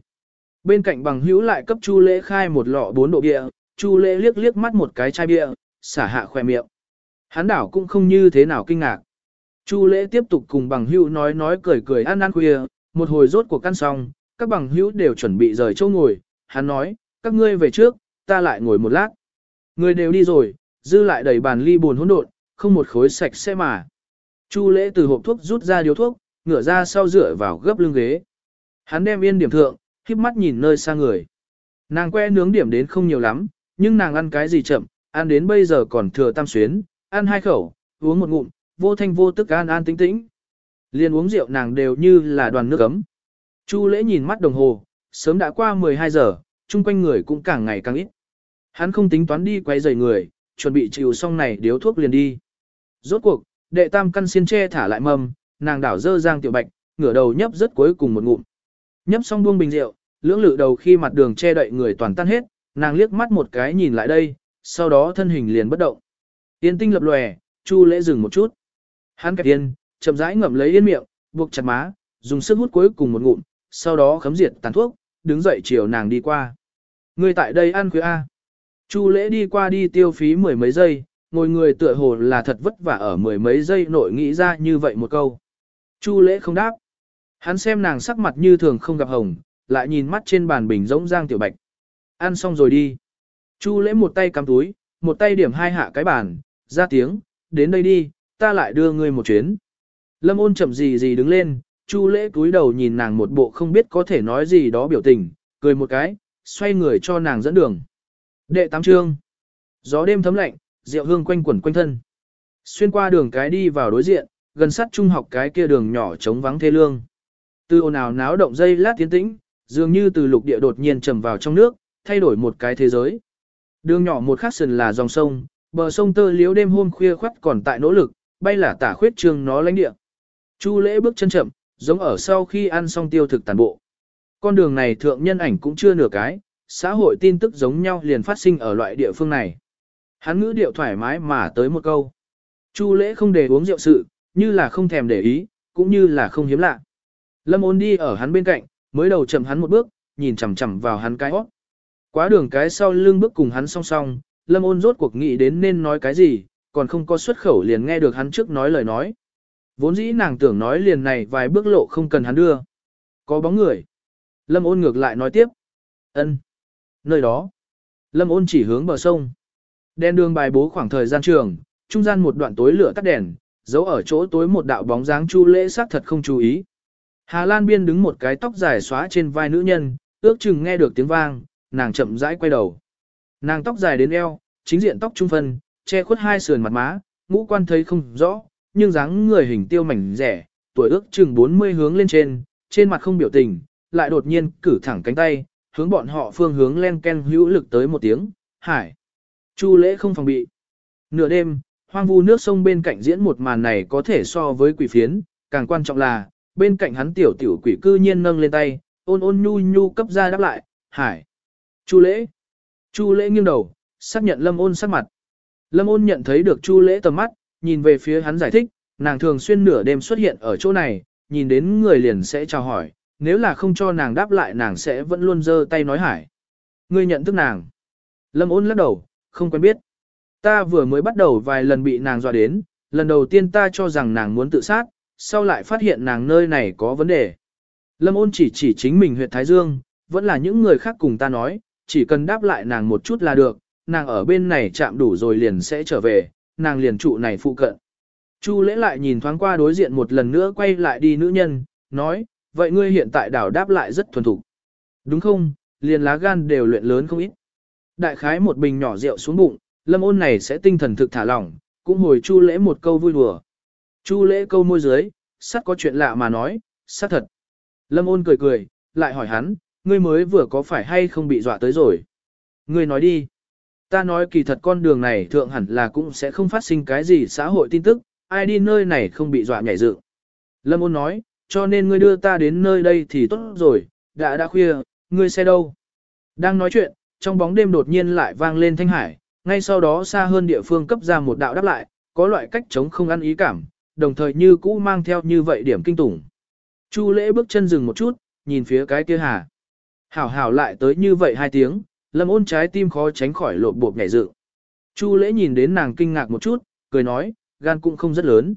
Bên cạnh bằng hữu lại cấp Chu Lễ khai một lọ 4 độ bia, Chu Lễ liếc liếc mắt một cái chai bia, xả hạ khoe miệng. Hán đảo cũng không như thế nào kinh ngạc. Chu Lễ tiếp tục cùng bằng hữu nói nói cười cười ăn ăn khuya, một hồi rốt cuộc căn xong, các bằng hữu đều chuẩn bị rời chỗ ngồi, hắn nói, các ngươi về trước, ta lại ngồi một lát. Người đều đi rồi, dư lại đầy bàn ly buồn hỗn độn, không một khối sạch sẽ mà. Chu lễ từ hộp thuốc rút ra điếu thuốc, ngửa ra sau dựa vào gấp lưng ghế. Hắn đem yên điểm thượng, khiếp mắt nhìn nơi xa người. Nàng que nướng điểm đến không nhiều lắm, nhưng nàng ăn cái gì chậm, ăn đến bây giờ còn thừa tam xuyến, ăn hai khẩu, uống một ngụm, vô thanh vô tức an an tĩnh tĩnh. Liên uống rượu nàng đều như là đoàn nước ấm. Chu lễ nhìn mắt đồng hồ, sớm đã qua 12 giờ, chung quanh người cũng càng ngày càng ít. Hắn không tính toán đi quay rời người, chuẩn bị chịu xong này điếu thuốc liền đi. Rốt cuộc, đệ tam căn xiên tre thả lại mâm, nàng đảo dơ giang tiểu bạch, ngửa đầu nhấp rất cuối cùng một ngụm. Nhấp xong buông bình rượu, lưỡng lự đầu khi mặt đường che đậy người toàn tan hết, nàng liếc mắt một cái nhìn lại đây, sau đó thân hình liền bất động. Tiên tinh lập lòe, Chu lễ dừng một chút. Hắn kẹp yên, chậm rãi ngậm lấy yên miệng, buộc chặt má, dùng sức hút cuối cùng một ngụm, sau đó khấm diệt tàn thuốc, đứng dậy chiều nàng đi qua. Người tại đây ăn khuya A. Chu lễ đi qua đi tiêu phí mười mấy giây, ngồi người tựa hồ là thật vất vả ở mười mấy giây nội nghĩ ra như vậy một câu. Chu lễ không đáp. Hắn xem nàng sắc mặt như thường không gặp hồng, lại nhìn mắt trên bàn bình rỗng giang tiểu bạch. Ăn xong rồi đi. Chu lễ một tay cắm túi, một tay điểm hai hạ cái bàn, ra tiếng, đến đây đi, ta lại đưa ngươi một chuyến. Lâm ôn chậm gì gì đứng lên, chu lễ cúi đầu nhìn nàng một bộ không biết có thể nói gì đó biểu tình, cười một cái, xoay người cho nàng dẫn đường. Đệ tám trương. Gió đêm thấm lạnh, rượu hương quanh quẩn quanh thân. Xuyên qua đường cái đi vào đối diện, gần sát trung học cái kia đường nhỏ trống vắng thê lương. Từ ồn ào náo động dây lát tiến tĩnh, dường như từ lục địa đột nhiên trầm vào trong nước, thay đổi một cái thế giới. Đường nhỏ một khắc sườn là dòng sông, bờ sông tơ liếu đêm hôm khuya khoắt còn tại nỗ lực, bay là tả khuyết trường nó lãnh địa. Chu lễ bước chân chậm, giống ở sau khi ăn xong tiêu thực tàn bộ. Con đường này thượng nhân ảnh cũng chưa nửa cái, xã hội tin tức giống nhau liền phát sinh ở loại địa phương này. Hắn ngữ điệu thoải mái mà tới một câu. Chu lễ không để uống rượu sự, như là không thèm để ý, cũng như là không hiếm lạ. Lâm ôn đi ở hắn bên cạnh, mới đầu chậm hắn một bước, nhìn chằm chằm vào hắn cái hót. Quá đường cái sau lưng bước cùng hắn song song, lâm ôn rốt cuộc nghĩ đến nên nói cái gì, còn không có xuất khẩu liền nghe được hắn trước nói lời nói. Vốn dĩ nàng tưởng nói liền này vài bước lộ không cần hắn đưa. Có bóng người. Lâm ôn ngược lại nói tiếp. ân Nơi đó. Lâm ôn chỉ hướng bờ sông. đen đường bài bố khoảng thời gian trường, trung gian một đoạn tối lửa tắt đèn, giấu ở chỗ tối một đạo bóng dáng chu lễ sắc thật không chú ý. Hà Lan biên đứng một cái tóc dài xóa trên vai nữ nhân, ước chừng nghe được tiếng vang, nàng chậm rãi quay đầu. Nàng tóc dài đến eo, chính diện tóc trung phân, che khuất hai sườn mặt má, ngũ quan thấy không rõ, nhưng dáng người hình tiêu mảnh rẻ, tuổi ước chừng 40 hướng lên trên, trên mặt không biểu tình, lại đột nhiên cử thẳng cánh tay, hướng bọn họ phương hướng len ken hữu lực tới một tiếng, hải. Chu lễ không phòng bị. Nửa đêm, hoang vu nước sông bên cạnh diễn một màn này có thể so với quỷ phiến, càng quan trọng là, bên cạnh hắn tiểu tiểu quỷ cư nhiên nâng lên tay, ôn ôn nhu nhu cấp ra đáp lại, hải. Chu lễ. Chu lễ nghiêng đầu, xác nhận lâm ôn sắc mặt. Lâm ôn nhận thấy được chu lễ tầm mắt, nhìn về phía hắn giải thích, nàng thường xuyên nửa đêm xuất hiện ở chỗ này, nhìn đến người liền sẽ chào hỏi, nếu là không cho nàng đáp lại nàng sẽ vẫn luôn giơ tay nói hải. Ngươi nhận thức nàng. Lâm ôn lắc đầu, không quen biết. Ta vừa mới bắt đầu vài lần bị nàng dọa đến, lần đầu tiên ta cho rằng nàng muốn tự sát, sau lại phát hiện nàng nơi này có vấn đề. Lâm ôn chỉ chỉ chính mình huyện Thái Dương, vẫn là những người khác cùng ta nói, chỉ cần đáp lại nàng một chút là được, nàng ở bên này chạm đủ rồi liền sẽ trở về, nàng liền trụ này phụ cận. Chu lễ lại nhìn thoáng qua đối diện một lần nữa quay lại đi nữ nhân, nói, vậy ngươi hiện tại đảo đáp lại rất thuần thục. Đúng không, liền lá gan đều luyện lớn không ít. Đại khái một bình nhỏ rượu xuống bụng, lâm ôn này sẽ tinh thần thực thả lỏng, cũng hồi chu lễ một câu vui đùa. Chu lễ câu môi dưới, sắt có chuyện lạ mà nói, sắt thật. Lâm ôn cười cười, lại hỏi hắn, ngươi mới vừa có phải hay không bị dọa tới rồi. Ngươi nói đi. Ta nói kỳ thật con đường này thượng hẳn là cũng sẽ không phát sinh cái gì xã hội tin tức, ai đi nơi này không bị dọa nhảy dựng. Lâm ôn nói, cho nên ngươi đưa ta đến nơi đây thì tốt rồi, đã đã khuya, ngươi xe đâu. Đang nói chuyện, trong bóng đêm đột nhiên lại vang lên thanh hải, ngay sau đó xa hơn địa phương cấp ra một đạo đáp lại, có loại cách chống không ăn ý cảm, đồng thời như cũ mang theo như vậy điểm kinh tủng. Chu lễ bước chân dừng một chút, nhìn phía cái kia hà. Hảo hảo lại tới như vậy hai tiếng, lâm ôn trái tim khó tránh khỏi lột bột nhảy dự. Chu lễ nhìn đến nàng kinh ngạc một chút, cười nói, gan cũng không rất lớn.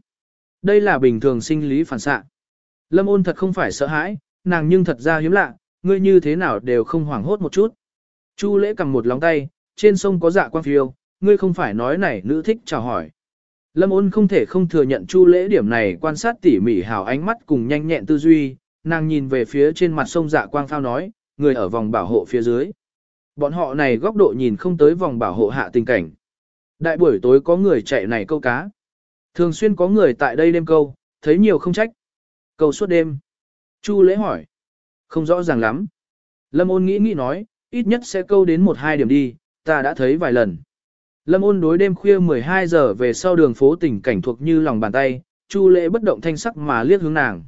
Đây là bình thường sinh lý phản xạ. Lâm ôn thật không phải sợ hãi, nàng nhưng thật ra hiếm lạ, ngươi như thế nào đều không hoảng hốt một chút. Chu lễ cầm một lóng tay, trên sông có dạ quang phiêu, ngươi không phải nói này nữ thích chào hỏi. Lâm ôn không thể không thừa nhận chu lễ điểm này quan sát tỉ mỉ hào ánh mắt cùng nhanh nhẹn tư duy, nàng nhìn về phía trên mặt sông dạ quang phao nói, người ở vòng bảo hộ phía dưới. Bọn họ này góc độ nhìn không tới vòng bảo hộ hạ tình cảnh. Đại buổi tối có người chạy này câu cá. Thường xuyên có người tại đây đêm câu, thấy nhiều không trách. Câu suốt đêm. Chu lễ hỏi. Không rõ ràng lắm. Lâm ôn nghĩ nghĩ nói, ít nhất sẽ câu đến một hai điểm đi, ta đã thấy vài lần. Lâm ôn đối đêm khuya 12 giờ về sau đường phố tình cảnh thuộc như lòng bàn tay, Chu lễ bất động thanh sắc mà liếc hướng nàng.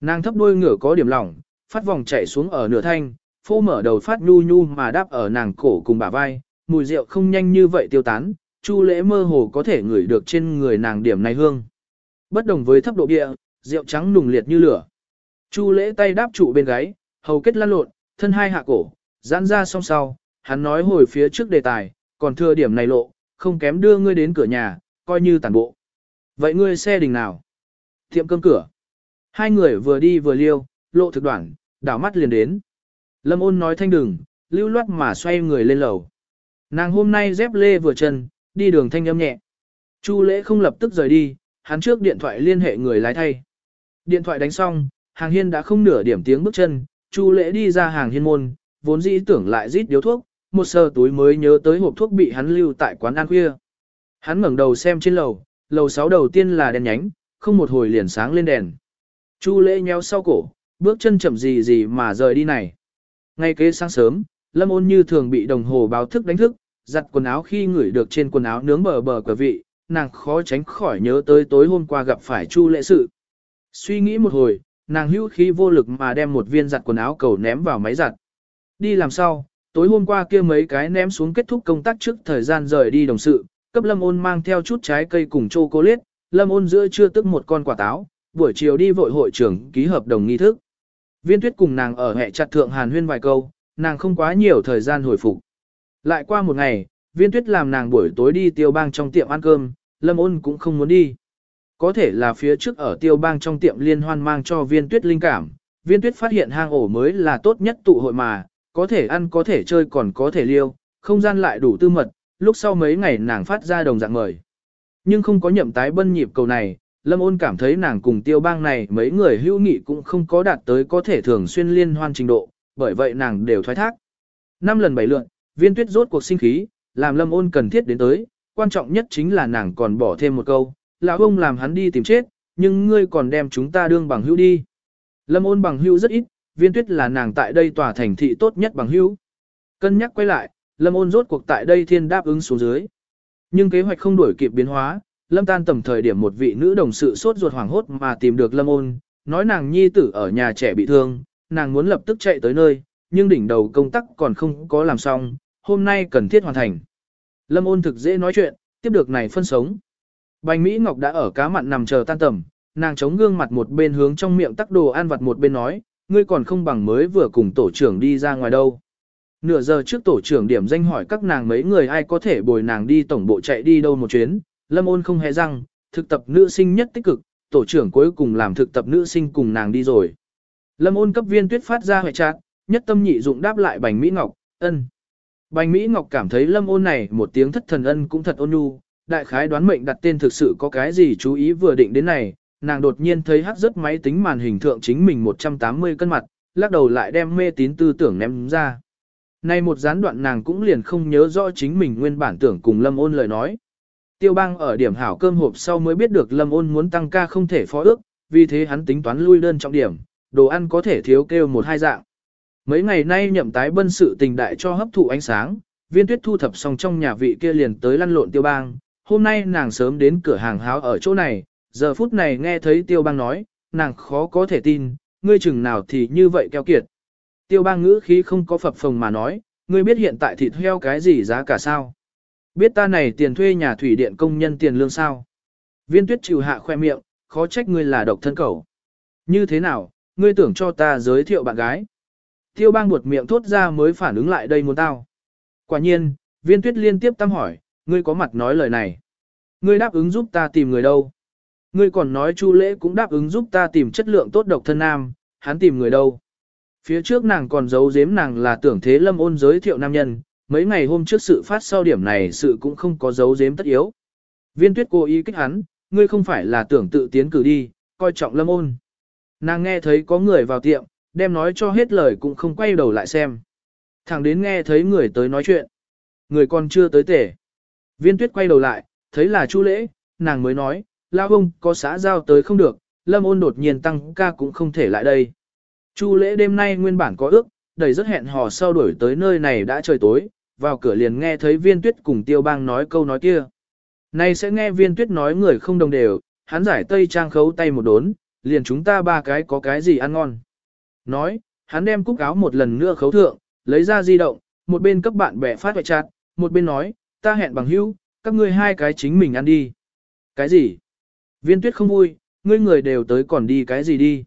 Nàng thấp đuôi ngửa có điểm lỏng, phát vòng chạy xuống ở nửa thanh, phô mở đầu phát nhu nhu mà đáp ở nàng cổ cùng bả vai, mùi rượu không nhanh như vậy tiêu tán, Chu lễ mơ hồ có thể ngửi được trên người nàng điểm này hương. Bất đồng với thấp độ địa, rượu trắng nùng liệt như lửa. Chu lễ tay đáp trụ bên gáy, hầu kết lăn lộn, thân hai hạ cổ, giãn ra song sau, hắn nói hồi phía trước đề tài, còn thừa điểm này lộ, không kém đưa ngươi đến cửa nhà, coi như tàn bộ. Vậy ngươi xe đình nào? Tiệm cơm cửa. Hai người vừa đi vừa liêu, lộ thực đoạn, đảo mắt liền đến. Lâm ôn nói thanh đừng, lưu loát mà xoay người lên lầu. Nàng hôm nay dép lê vừa chân, đi đường thanh âm nhẹ. Chu lễ không lập tức rời đi, hắn trước điện thoại liên hệ người lái thay. Điện thoại đánh xong, hàng hiên đã không nửa điểm tiếng bước chân, chu lễ đi ra hàng hiên môn, vốn dĩ tưởng lại rít điếu thuốc, một sờ túi mới nhớ tới hộp thuốc bị hắn lưu tại quán ăn khuya. Hắn ngẩng đầu xem trên lầu, lầu 6 đầu tiên là đèn nhánh, không một hồi liền sáng lên đèn. Chu lễ nhéo sau cổ, bước chân chậm gì gì mà rời đi này. Ngay kế sáng sớm, Lâm ôn như thường bị đồng hồ báo thức đánh thức, giặt quần áo khi ngửi được trên quần áo nướng bờ bờ của vị, nàng khó tránh khỏi nhớ tới tối hôm qua gặp phải Chu lễ sự. Suy nghĩ một hồi, nàng hữu khí vô lực mà đem một viên giặt quần áo cầu ném vào máy giặt. Đi làm sao, tối hôm qua kia mấy cái ném xuống kết thúc công tác trước thời gian rời đi đồng sự, cấp lâm ôn mang theo chút trái cây cùng chocolate, lâm ôn giữa chưa tức một con quả táo, buổi chiều đi vội hội trưởng ký hợp đồng nghi thức. Viên tuyết cùng nàng ở hệ chặt thượng hàn huyên vài câu, nàng không quá nhiều thời gian hồi phục. Lại qua một ngày, viên tuyết làm nàng buổi tối đi tiêu bang trong tiệm ăn cơm, lâm ôn cũng không muốn đi. Có thể là phía trước ở tiêu bang trong tiệm liên hoan mang cho viên tuyết linh cảm, viên tuyết phát hiện hang ổ mới là tốt nhất tụ hội mà, có thể ăn có thể chơi còn có thể liêu, không gian lại đủ tư mật, lúc sau mấy ngày nàng phát ra đồng dạng mời. Nhưng không có nhậm tái bân nhịp cầu này, Lâm ôn cảm thấy nàng cùng tiêu bang này mấy người hữu nghị cũng không có đạt tới có thể thường xuyên liên hoan trình độ, bởi vậy nàng đều thoái thác. Năm lần bảy lượn, viên tuyết rốt cuộc sinh khí, làm lâm ôn cần thiết đến tới, quan trọng nhất chính là nàng còn bỏ thêm một câu, lão ông làm hắn đi tìm chết, nhưng ngươi còn đem chúng ta đương bằng hữu đi. Lâm ôn bằng hữu rất ít, viên tuyết là nàng tại đây tòa thành thị tốt nhất bằng hữu. Cân nhắc quay lại, lâm ôn rốt cuộc tại đây thiên đáp ứng xuống dưới. Nhưng kế hoạch không đuổi kịp biến hóa, lâm tan tầm thời điểm một vị nữ đồng sự sốt ruột hoảng hốt mà tìm được lâm ôn, nói nàng nhi tử ở nhà trẻ bị thương, nàng muốn lập tức chạy tới nơi, nhưng đỉnh đầu công tác còn không có làm xong, hôm nay cần thiết hoàn thành. Lâm ôn thực dễ nói chuyện, tiếp được này phân sống. Bành Mỹ Ngọc đã ở cá mặn nằm chờ tan tầm, nàng chống gương mặt một bên hướng trong miệng tắc đồ ăn vặt một bên nói, ngươi còn không bằng mới vừa cùng tổ trưởng đi ra ngoài đâu. Nửa giờ trước tổ trưởng điểm danh hỏi các nàng mấy người ai có thể bồi nàng đi tổng bộ chạy đi đâu một chuyến, lâm ôn không hề răng, thực tập nữ sinh nhất tích cực, tổ trưởng cuối cùng làm thực tập nữ sinh cùng nàng đi rồi. Lâm ôn cấp viên tuyết phát ra hệ trạng, nhất tâm nhị dụng đáp lại bành Mỹ Ngọc, ân. Bành Mỹ Ngọc cảm thấy lâm ôn này một tiếng thất thần ân cũng thật ôn nhu, đại khái đoán mệnh đặt tên thực sự có cái gì chú ý vừa định đến này, nàng đột nhiên thấy hát rất máy tính màn hình thượng chính mình 180 cân mặt, lắc đầu lại đem mê tín tư tưởng ném ra. Nay một gián đoạn nàng cũng liền không nhớ rõ chính mình nguyên bản tưởng cùng lâm ôn lời nói. Tiêu bang ở điểm hảo cơm hộp sau mới biết được lâm ôn muốn tăng ca không thể phó ước, vì thế hắn tính toán lui đơn trọng điểm, đồ ăn có thể thiếu kêu một hai dạng. Mấy ngày nay nhậm tái bân sự tình đại cho hấp thụ ánh sáng, viên tuyết thu thập xong trong nhà vị kia liền tới lăn lộn tiêu bang. Hôm nay nàng sớm đến cửa hàng háo ở chỗ này, giờ phút này nghe thấy tiêu bang nói, nàng khó có thể tin, ngươi chừng nào thì như vậy keo kiệt. Tiêu bang ngữ khí không có phập phồng mà nói, ngươi biết hiện tại thịt heo cái gì giá cả sao? Biết ta này tiền thuê nhà thủy điện công nhân tiền lương sao? Viên tuyết chịu hạ khoe miệng, khó trách ngươi là độc thân cầu. Như thế nào, ngươi tưởng cho ta giới thiệu bạn gái? Tiêu bang buột miệng thốt ra mới phản ứng lại đây muốn tao. Quả nhiên, viên tuyết liên tiếp tăng hỏi, ngươi có mặt nói lời này. Ngươi đáp ứng giúp ta tìm người đâu? Ngươi còn nói Chu Lễ cũng đáp ứng giúp ta tìm chất lượng tốt độc thân nam, hắn tìm người đâu? Phía trước nàng còn giấu giếm nàng là tưởng thế lâm ôn giới thiệu nam nhân, mấy ngày hôm trước sự phát sau điểm này sự cũng không có dấu giếm tất yếu. Viên tuyết cố ý kích hắn, ngươi không phải là tưởng tự tiến cử đi, coi trọng lâm ôn. Nàng nghe thấy có người vào tiệm, đem nói cho hết lời cũng không quay đầu lại xem. Thẳng đến nghe thấy người tới nói chuyện. Người còn chưa tới tể. Viên tuyết quay đầu lại, thấy là chu lễ, nàng mới nói, lao ông có xã giao tới không được, lâm ôn đột nhiên tăng ca cũng không thể lại đây. Chu lễ đêm nay nguyên bản có ước, đầy rất hẹn hò sau đuổi tới nơi này đã trời tối, vào cửa liền nghe thấy viên tuyết cùng tiêu bang nói câu nói kia. Nay sẽ nghe viên tuyết nói người không đồng đều, hắn giải tây trang khấu tay một đốn, liền chúng ta ba cái có cái gì ăn ngon. Nói, hắn đem cúc áo một lần nữa khấu thượng, lấy ra di động, một bên cấp bạn bè phát hoại chặt, một bên nói, ta hẹn bằng hữu, các ngươi hai cái chính mình ăn đi. Cái gì? Viên tuyết không vui, ngươi người đều tới còn đi cái gì đi.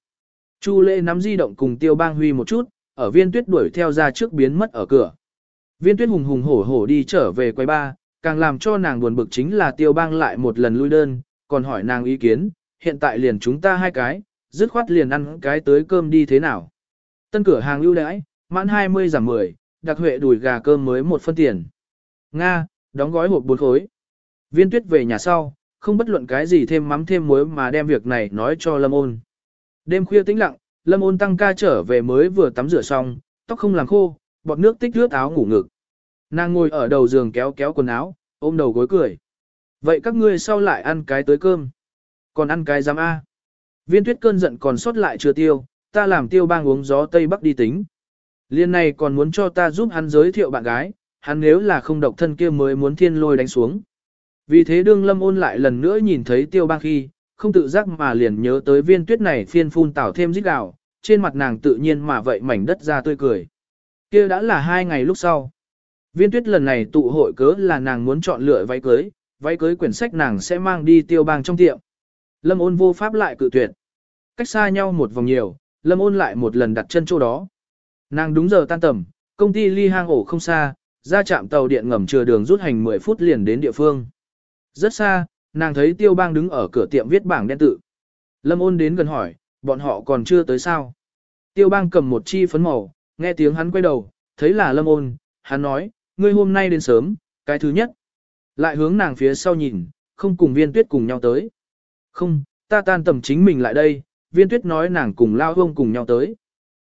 Chu lệ nắm di động cùng tiêu bang huy một chút, ở viên tuyết đuổi theo ra trước biến mất ở cửa. Viên tuyết hùng hùng hổ hổ đi trở về quầy ba, càng làm cho nàng buồn bực chính là tiêu bang lại một lần lui đơn, còn hỏi nàng ý kiến, hiện tại liền chúng ta hai cái, dứt khoát liền ăn cái tới cơm đi thế nào. Tân cửa hàng ưu đãi, mãn 20 giảm 10, đặc huệ đùi gà cơm mới một phân tiền. Nga, đóng gói hộp bốn khối. Viên tuyết về nhà sau, không bất luận cái gì thêm mắm thêm muối mà đem việc này nói cho Lâm ôn. Đêm khuya tĩnh lặng, Lâm ôn tăng ca trở về mới vừa tắm rửa xong, tóc không làm khô, bọt nước tích rướt áo ngủ ngực. Nàng ngồi ở đầu giường kéo kéo quần áo, ôm đầu gối cười. Vậy các ngươi sau lại ăn cái tới cơm? Còn ăn cái giám A? Viên tuyết cơn giận còn sót lại chưa tiêu, ta làm tiêu bang uống gió Tây Bắc đi tính. Liên này còn muốn cho ta giúp hắn giới thiệu bạn gái, hắn nếu là không độc thân kia mới muốn thiên lôi đánh xuống. Vì thế đương lâm ôn lại lần nữa nhìn thấy tiêu bang khi, không tự giác mà liền nhớ tới viên tuyết này phiên phun tảo thêm dít gạo, trên mặt nàng tự nhiên mà vậy mảnh đất ra tươi cười kia đã là hai ngày lúc sau. Viên tuyết lần này tụ hội cớ là nàng muốn chọn lựa váy cưới, váy cưới quyển sách nàng sẽ mang đi tiêu bang trong tiệm. Lâm ôn vô pháp lại cự tuyệt. Cách xa nhau một vòng nhiều, lâm ôn lại một lần đặt chân chỗ đó. Nàng đúng giờ tan tầm, công ty ly hang ổ không xa, ra trạm tàu điện ngầm chừa đường rút hành 10 phút liền đến địa phương. Rất xa, nàng thấy tiêu bang đứng ở cửa tiệm viết bảng đen tự. Lâm ôn đến gần hỏi, bọn họ còn chưa tới sao. Tiêu bang cầm một chi phấn màu, nghe tiếng hắn quay đầu, thấy là lâm ôn, hắn nói, ngươi hôm nay đến sớm, cái thứ nhất. Lại hướng nàng phía sau nhìn, không cùng viên tuyết cùng nhau tới. Không, ta tan tầm chính mình lại đây, viên tuyết nói nàng cùng lao hông cùng nhau tới.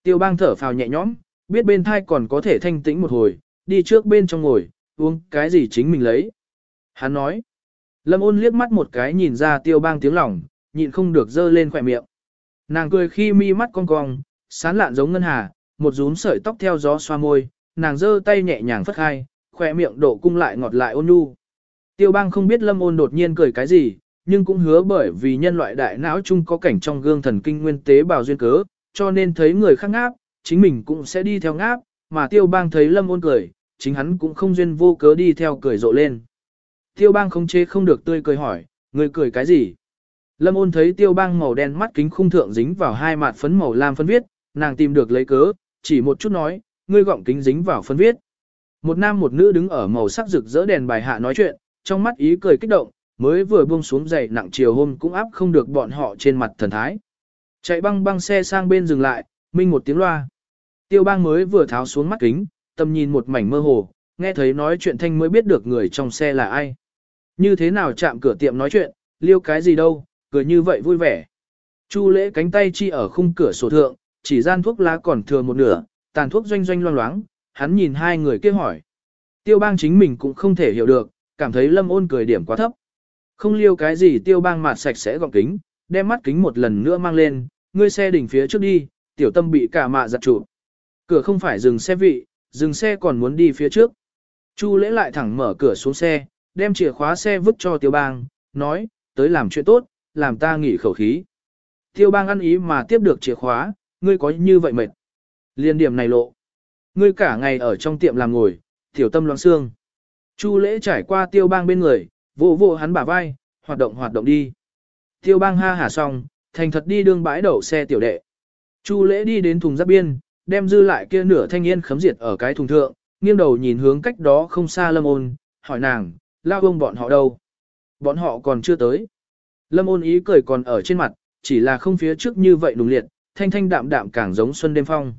Tiêu bang thở phào nhẹ nhõm, biết bên thai còn có thể thanh tĩnh một hồi, đi trước bên trong ngồi, uống cái gì chính mình lấy. Hắn nói, lâm ôn liếc mắt một cái nhìn ra tiêu bang tiếng lòng, nhịn không được dơ lên khỏe miệng. Nàng cười khi mi mắt cong cong, sán lạn giống ngân hà, một rúm sợi tóc theo gió xoa môi, nàng giơ tay nhẹ nhàng phất khai, khỏe miệng độ cung lại ngọt lại ôn nhu. Tiêu bang không biết lâm ôn đột nhiên cười cái gì, nhưng cũng hứa bởi vì nhân loại đại não chung có cảnh trong gương thần kinh nguyên tế bào duyên cớ, cho nên thấy người khác ngáp, chính mình cũng sẽ đi theo ngáp, mà tiêu bang thấy lâm ôn cười, chính hắn cũng không duyên vô cớ đi theo cười rộ lên. Tiêu bang không chế không được tươi cười hỏi, người cười cái gì? Lâm ôn thấy tiêu bang màu đen mắt kính khung thượng dính vào hai mặt phấn màu lam phân viết, nàng tìm được lấy cớ, chỉ một chút nói, ngươi gọng kính dính vào phân viết. Một nam một nữ đứng ở màu sắc rực rỡ đèn bài hạ nói chuyện, trong mắt ý cười kích động, mới vừa buông xuống giày nặng chiều hôm cũng áp không được bọn họ trên mặt thần thái. Chạy băng băng xe sang bên dừng lại, minh một tiếng loa. Tiêu bang mới vừa tháo xuống mắt kính, tầm nhìn một mảnh mơ hồ, nghe thấy nói chuyện thanh mới biết được người trong xe là ai. Như thế nào chạm cửa tiệm nói chuyện, liêu cái gì đâu, cười như vậy vui vẻ. Chu lễ cánh tay chi ở khung cửa sổ thượng, chỉ gian thuốc lá còn thừa một nửa, tàn thuốc doanh doanh loang loáng, hắn nhìn hai người kia hỏi. Tiêu bang chính mình cũng không thể hiểu được, cảm thấy lâm ôn cười điểm quá thấp. Không liêu cái gì tiêu bang mặt sạch sẽ gọng kính, đem mắt kính một lần nữa mang lên, ngươi xe đỉnh phía trước đi, tiểu tâm bị cả mạ giật trụ. Cửa không phải dừng xe vị, dừng xe còn muốn đi phía trước. Chu lễ lại thẳng mở cửa xuống xe, đem chìa khóa xe vứt cho tiêu bang, nói, tới làm chuyện tốt, làm ta nghỉ khẩu khí. Tiêu bang ăn ý mà tiếp được chìa khóa, ngươi có như vậy mệt. Liên điểm này lộ. Ngươi cả ngày ở trong tiệm làm ngồi, tiểu tâm loãng xương. Chu lễ trải qua tiêu bang bên người, vỗ vỗ hắn bả vai, hoạt động hoạt động đi. Tiêu bang ha hả xong, thành thật đi đương bãi đậu xe tiểu đệ. Chu lễ đi đến thùng giáp biên, đem dư lại kia nửa thanh niên khấm diệt ở cái thùng thượng, nghiêng đầu nhìn hướng cách đó không xa lâm ôn, hỏi nàng, lao ông bọn họ đâu? Bọn họ còn chưa tới. Lâm ôn ý cười còn ở trên mặt, chỉ là không phía trước như vậy đúng liệt, thanh thanh đạm đạm càng giống xuân đêm phong.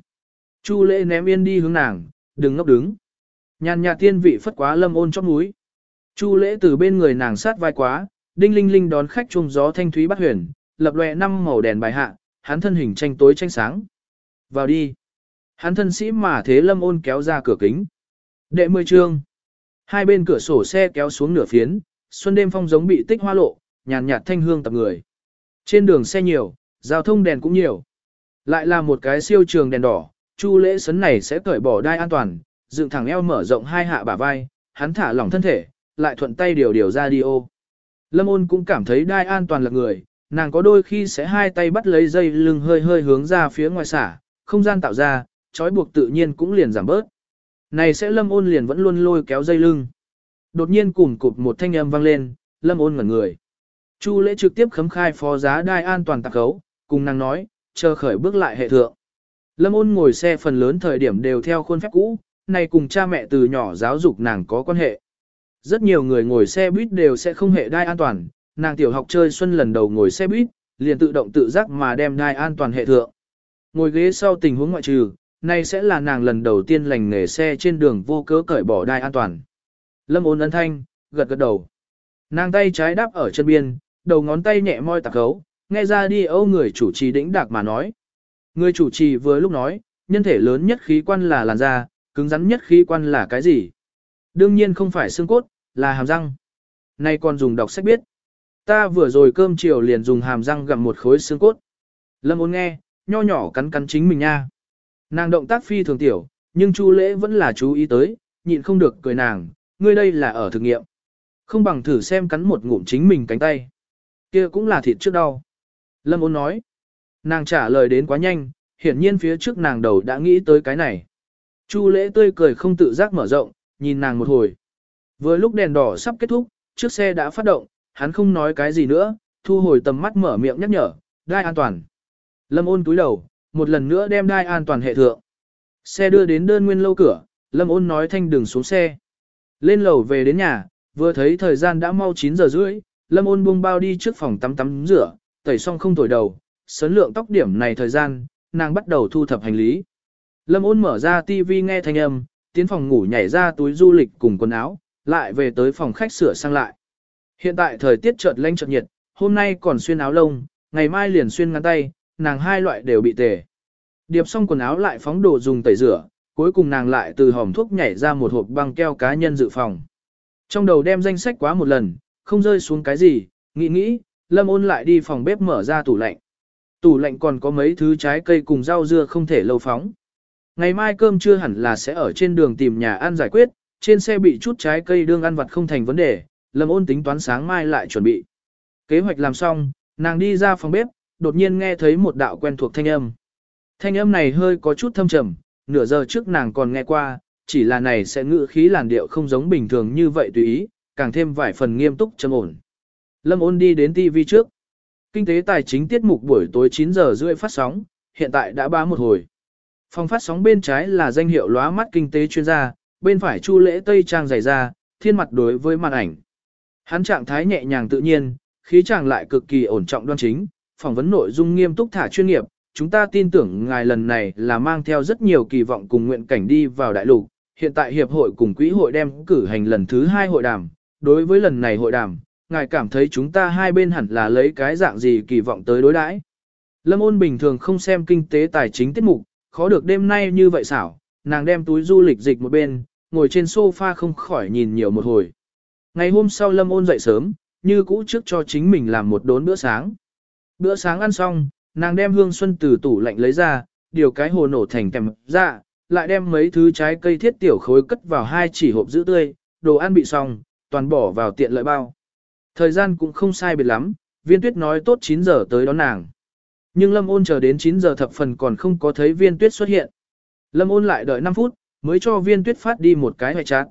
Chu lễ ném yên đi hướng nàng, đừng ngốc đứng. Nhàn nhạt tiên vị phất quá lâm ôn chót núi. Chu lễ từ bên người nàng sát vai quá, đinh linh linh đón khách chung gió thanh thúy bắt huyền, lập lòe năm màu đèn bài hạ, hắn thân hình tranh tối tranh sáng. Vào đi. Hắn thân sĩ mà thế lâm ôn kéo ra cửa kính. Đệ mười trương. Hai bên cửa sổ xe kéo xuống nửa phiến, xuân đêm phong giống bị tích hoa lộ, nhàn nhạt thanh hương tập người. Trên đường xe nhiều, giao thông đèn cũng nhiều. Lại là một cái siêu trường đèn đỏ, chu lễ sấn này sẽ cởi bỏ đai an toàn, dựng thẳng eo mở rộng hai hạ bả vai, hắn thả lỏng thân thể, lại thuận tay điều điều ra đi ô. Lâm ôn cũng cảm thấy đai an toàn là người, nàng có đôi khi sẽ hai tay bắt lấy dây lưng hơi hơi hướng ra phía ngoài xả, không gian tạo ra, trói buộc tự nhiên cũng liền giảm bớt. Này sẽ lâm ôn liền vẫn luôn lôi kéo dây lưng. Đột nhiên cùng cụp một thanh âm vang lên, lâm ôn ngẩn người. Chu lễ trực tiếp khấm khai phó giá đai an toàn tạc khấu, cùng nàng nói, chờ khởi bước lại hệ thượng. Lâm ôn ngồi xe phần lớn thời điểm đều theo khuôn phép cũ, này cùng cha mẹ từ nhỏ giáo dục nàng có quan hệ. Rất nhiều người ngồi xe buýt đều sẽ không hệ đai an toàn, nàng tiểu học chơi xuân lần đầu ngồi xe buýt, liền tự động tự giác mà đem đai an toàn hệ thượng. Ngồi ghế sau tình huống ngoại trừ, nay sẽ là nàng lần đầu tiên lành nghề xe trên đường vô cớ cởi bỏ đai an toàn. Lâm ôn ấn thanh, gật gật đầu. Nàng tay trái đáp ở chân biên, đầu ngón tay nhẹ môi tạc gấu nghe ra đi âu người chủ trì đĩnh đạc mà nói. Người chủ trì vừa lúc nói, nhân thể lớn nhất khí quan là làn da, cứng rắn nhất khí quan là cái gì? Đương nhiên không phải xương cốt, là hàm răng. Nay còn dùng đọc sách biết. Ta vừa rồi cơm chiều liền dùng hàm răng gặm một khối xương cốt. Lâm ôn nghe, nho nhỏ cắn cắn chính mình nha. Nàng động tác phi thường tiểu, nhưng Chu lễ vẫn là chú ý tới, nhịn không được cười nàng, ngươi đây là ở thực nghiệm. Không bằng thử xem cắn một ngụm chính mình cánh tay. kia cũng là thịt trước đau. Lâm ôn nói. Nàng trả lời đến quá nhanh, hiển nhiên phía trước nàng đầu đã nghĩ tới cái này. Chu lễ tươi cười không tự giác mở rộng, nhìn nàng một hồi. Vừa lúc đèn đỏ sắp kết thúc, chiếc xe đã phát động, hắn không nói cái gì nữa, thu hồi tầm mắt mở miệng nhắc nhở, đai an toàn. Lâm ôn túi đầu, một lần nữa đem đai an toàn hệ thượng. Xe đưa đến đơn nguyên lâu cửa, Lâm ôn nói thanh đừng xuống xe. Lên lầu về đến nhà, vừa thấy thời gian đã mau 9 giờ rưỡi, Lâm ôn buông bao đi trước phòng tắm tắm rửa, tẩy xong không thổi đầu, sấn lượng tóc điểm này thời gian, nàng bắt đầu thu thập hành lý. Lâm ôn mở ra tivi nghe thanh âm, tiến phòng ngủ nhảy ra túi du lịch cùng quần áo, lại về tới phòng khách sửa sang lại. Hiện tại thời tiết chợt lạnh chợt nhiệt, hôm nay còn xuyên áo lông, ngày mai liền xuyên ngắn tay, nàng hai loại đều bị tề. Điệp xong quần áo lại phóng đồ dùng tẩy rửa, cuối cùng nàng lại từ hòm thuốc nhảy ra một hộp băng keo cá nhân dự phòng. Trong đầu đem danh sách quá một lần, không rơi xuống cái gì, nghĩ nghĩ, Lâm ôn lại đi phòng bếp mở ra tủ lạnh. Tủ lạnh còn có mấy thứ trái cây cùng rau dưa không thể lâu phóng. Ngày mai cơm trưa hẳn là sẽ ở trên đường tìm nhà ăn giải quyết, trên xe bị chút trái cây đương ăn vặt không thành vấn đề, Lâm ôn tính toán sáng mai lại chuẩn bị. Kế hoạch làm xong, nàng đi ra phòng bếp, đột nhiên nghe thấy một đạo quen thuộc thanh âm. Thanh âm này hơi có chút thâm trầm, nửa giờ trước nàng còn nghe qua, chỉ là này sẽ ngữ khí làn điệu không giống bình thường như vậy tùy ý, càng thêm vài phần nghiêm túc trầm ổn. Lâm ôn đi đến TV trước. Kinh tế tài chính tiết mục buổi tối 9 giờ rưỡi phát sóng, hiện tại đã bá một hồi. Phòng phát sóng bên trái là danh hiệu lóa mắt kinh tế chuyên gia, bên phải chu lễ tây trang dày ra, thiên mặt đối với màn ảnh. Hắn trạng thái nhẹ nhàng tự nhiên, khí chàng lại cực kỳ ổn trọng đoan chính, phỏng vấn nội dung nghiêm túc thả chuyên nghiệp, chúng ta tin tưởng ngài lần này là mang theo rất nhiều kỳ vọng cùng nguyện cảnh đi vào đại lục. Hiện tại hiệp hội cùng quỹ hội đem cử hành lần thứ hai hội đàm, đối với lần này hội đàm, ngài cảm thấy chúng ta hai bên hẳn là lấy cái dạng gì kỳ vọng tới đối đãi. Lâm ôn bình thường không xem kinh tế tài chính tiết mục, khó được đêm nay như vậy xảo, nàng đem túi du lịch dịch một bên, ngồi trên sofa không khỏi nhìn nhiều một hồi. Ngày hôm sau Lâm ôn dậy sớm, như cũ trước cho chính mình làm một đốn bữa sáng. Bữa sáng ăn xong, nàng đem hương xuân từ tủ lạnh lấy ra, điều cái hồ nổ thành kèm ra, dạ, lại đem mấy thứ trái cây thiết tiểu khối cất vào hai chỉ hộp giữ tươi, đồ ăn bị xong, toàn bỏ vào tiện lợi bao. Thời gian cũng không sai biệt lắm, viên tuyết nói tốt 9 giờ tới đón nàng. Nhưng Lâm ôn chờ đến 9 giờ thập phần còn không có thấy viên tuyết xuất hiện. Lâm ôn lại đợi 5 phút, mới cho viên tuyết phát đi một cái hoại chát.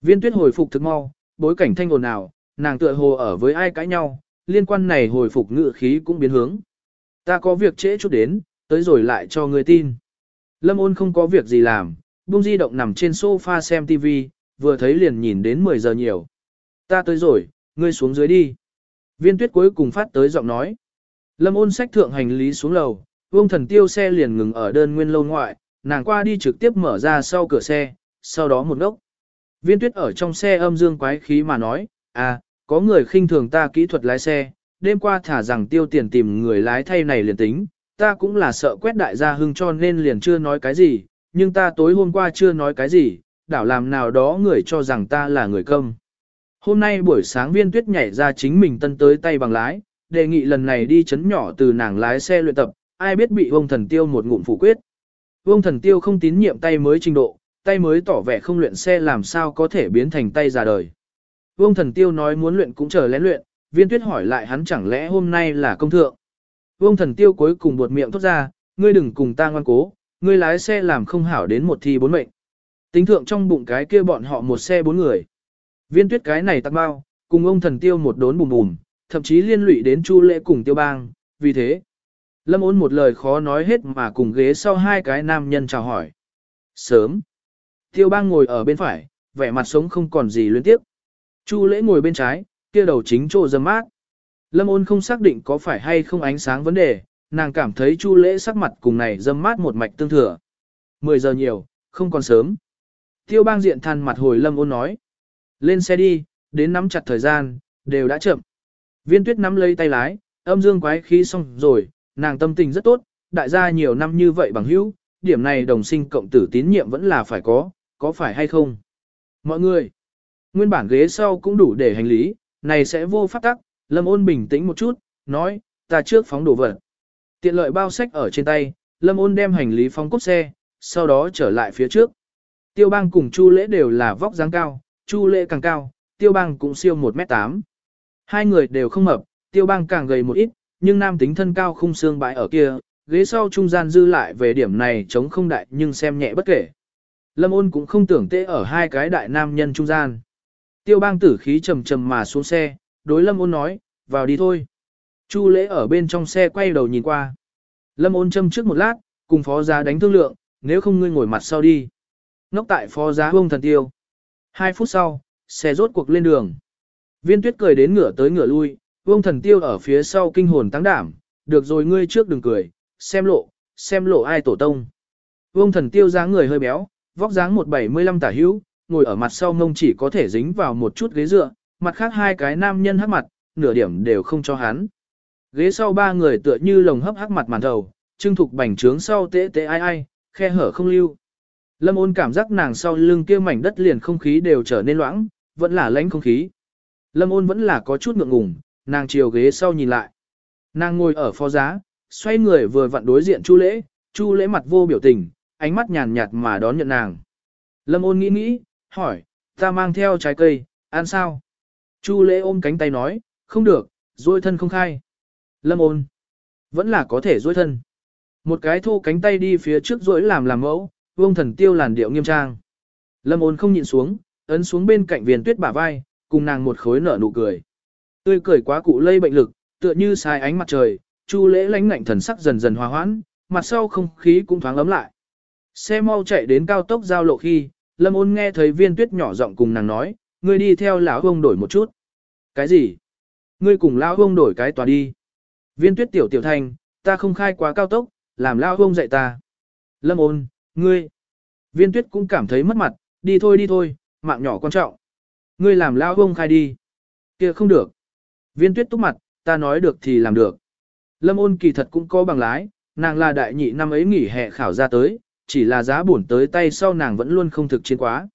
Viên tuyết hồi phục thực mau, bối cảnh thanh ồn nào, nàng tựa hồ ở với ai cãi nhau, liên quan này hồi phục ngự khí cũng biến hướng. Ta có việc trễ chút đến, tới rồi lại cho người tin. Lâm ôn không có việc gì làm, buông di động nằm trên sofa xem TV, vừa thấy liền nhìn đến 10 giờ nhiều. Ta tới rồi, ngươi xuống dưới đi. Viên tuyết cuối cùng phát tới giọng nói. Lâm ôn sách thượng hành lý xuống lầu, vương thần tiêu xe liền ngừng ở đơn nguyên lâu ngoại, nàng qua đi trực tiếp mở ra sau cửa xe, sau đó một ngốc. Viên tuyết ở trong xe âm dương quái khí mà nói, à, có người khinh thường ta kỹ thuật lái xe, đêm qua thả rằng tiêu tiền tìm người lái thay này liền tính, ta cũng là sợ quét đại gia hưng cho nên liền chưa nói cái gì, nhưng ta tối hôm qua chưa nói cái gì, đảo làm nào đó người cho rằng ta là người công. Hôm nay buổi sáng viên tuyết nhảy ra chính mình tân tới tay bằng lái, đề nghị lần này đi chấn nhỏ từ nàng lái xe luyện tập, ai biết bị vông thần tiêu một ngụm phủ quyết. Vông thần tiêu không tín nhiệm tay mới trình độ, tay mới tỏ vẻ không luyện xe làm sao có thể biến thành tay già đời. Vông thần tiêu nói muốn luyện cũng chờ lén luyện, viên tuyết hỏi lại hắn chẳng lẽ hôm nay là công thượng. Vông thần tiêu cuối cùng buột miệng thốt ra, ngươi đừng cùng ta ngoan cố, ngươi lái xe làm không hảo đến một thi bốn mệnh. Tính thượng trong bụng cái kia bọn họ một xe bốn người. Viên tuyết cái này tắc bao, cùng ông thần tiêu một đốn bùm bùm, thậm chí liên lụy đến chu lễ cùng tiêu bang, vì thế. Lâm ôn một lời khó nói hết mà cùng ghế sau hai cái nam nhân chào hỏi. Sớm. Tiêu bang ngồi ở bên phải, vẻ mặt sống không còn gì luyến tiếp. Chu lễ ngồi bên trái, kia đầu chính trô dâm mát. Lâm ôn không xác định có phải hay không ánh sáng vấn đề, nàng cảm thấy chu lễ sắc mặt cùng này dâm mát một mạch tương thừa. 10 giờ nhiều, không còn sớm. Tiêu bang diện than mặt hồi lâm ôn nói. Lên xe đi, đến nắm chặt thời gian, đều đã chậm. Viên tuyết nắm lấy tay lái, âm dương quái khí xong rồi, nàng tâm tình rất tốt, đại gia nhiều năm như vậy bằng hữu, điểm này đồng sinh cộng tử tín nhiệm vẫn là phải có, có phải hay không? Mọi người, nguyên bản ghế sau cũng đủ để hành lý, này sẽ vô pháp tắc, lâm ôn bình tĩnh một chút, nói, ta trước phóng đồ vật. Tiện lợi bao sách ở trên tay, lâm ôn đem hành lý phóng cốt xe, sau đó trở lại phía trước. Tiêu bang cùng Chu lễ đều là vóc dáng cao, Chu lễ càng cao, tiêu bang cũng siêu 1m8. Hai người đều không mập, tiêu bang càng gầy một ít, nhưng nam tính thân cao khung xương bãi ở kia, ghế sau trung gian dư lại về điểm này chống không đại nhưng xem nhẹ bất kể. Lâm ôn cũng không tưởng tệ ở hai cái đại nam nhân trung gian. Tiêu bang tử khí trầm trầm mà xuống xe, đối lâm ôn nói, vào đi thôi. Chu lễ ở bên trong xe quay đầu nhìn qua. Lâm ôn châm trước một lát, cùng phó giá đánh thương lượng, nếu không ngươi ngồi mặt sau đi. Nóc tại phó giá hông thần tiêu. Hai phút sau, xe rốt cuộc lên đường. Viên tuyết cười đến ngửa tới ngửa lui, Vương thần tiêu ở phía sau kinh hồn tăng đảm, được rồi ngươi trước đừng cười, xem lộ, xem lộ ai tổ tông. Vương thần tiêu dáng người hơi béo, vóc dáng 175 tả hữu, ngồi ở mặt sau ngông chỉ có thể dính vào một chút ghế dựa, mặt khác hai cái nam nhân hắc mặt, nửa điểm đều không cho hắn. Ghế sau ba người tựa như lồng hấp hắc mặt màn đầu, trưng thục bành trướng sau tế tế ai ai, khe hở không lưu. Lâm ôn cảm giác nàng sau lưng kia mảnh đất liền không khí đều trở nên loãng, vẫn là lãnh không khí. Lâm ôn vẫn là có chút ngượng ngùng, nàng chiều ghế sau nhìn lại. Nàng ngồi ở phó giá, xoay người vừa vặn đối diện Chu Lễ, Chu Lễ mặt vô biểu tình, ánh mắt nhàn nhạt mà đón nhận nàng. Lâm ôn nghĩ nghĩ, hỏi, ta mang theo trái cây, ăn sao? Chu Lễ ôm cánh tay nói, không được, duỗi thân không khai. Lâm ôn, vẫn là có thể duỗi thân. Một cái thô cánh tay đi phía trước duỗi làm làm mẫu, vương thần tiêu làn điệu nghiêm trang. Lâm ôn không nhịn xuống, ấn xuống bên cạnh viền tuyết bả vai, cùng nàng một khối nở nụ cười. Tươi cười quá cụ lây bệnh lực, tựa như sai ánh mặt trời, Chu lễ lãnh ngạnh thần sắc dần dần hòa hoãn, mặt sau không khí cũng thoáng ấm lại. Xe mau chạy đến cao tốc giao lộ khi, Lâm ôn nghe thấy viên tuyết nhỏ giọng cùng nàng nói, ngươi đi theo lão ông đổi một chút. Cái gì? Ngươi cùng lão ông đổi cái tòa đi. Viên tuyết tiểu tiểu thành, ta không khai quá cao tốc, làm lão ông dạy ta. Lâm ôn, ngươi. Viên tuyết cũng cảm thấy mất mặt, đi thôi đi thôi, mạng nhỏ quan trọng. Ngươi làm lão ông khai đi. kia không được. Viên tuyết túc mặt, ta nói được thì làm được. Lâm ôn kỳ thật cũng có bằng lái, nàng là đại nhị năm ấy nghỉ hè khảo ra tới, chỉ là giá bổn tới tay sau nàng vẫn luôn không thực chiến quá.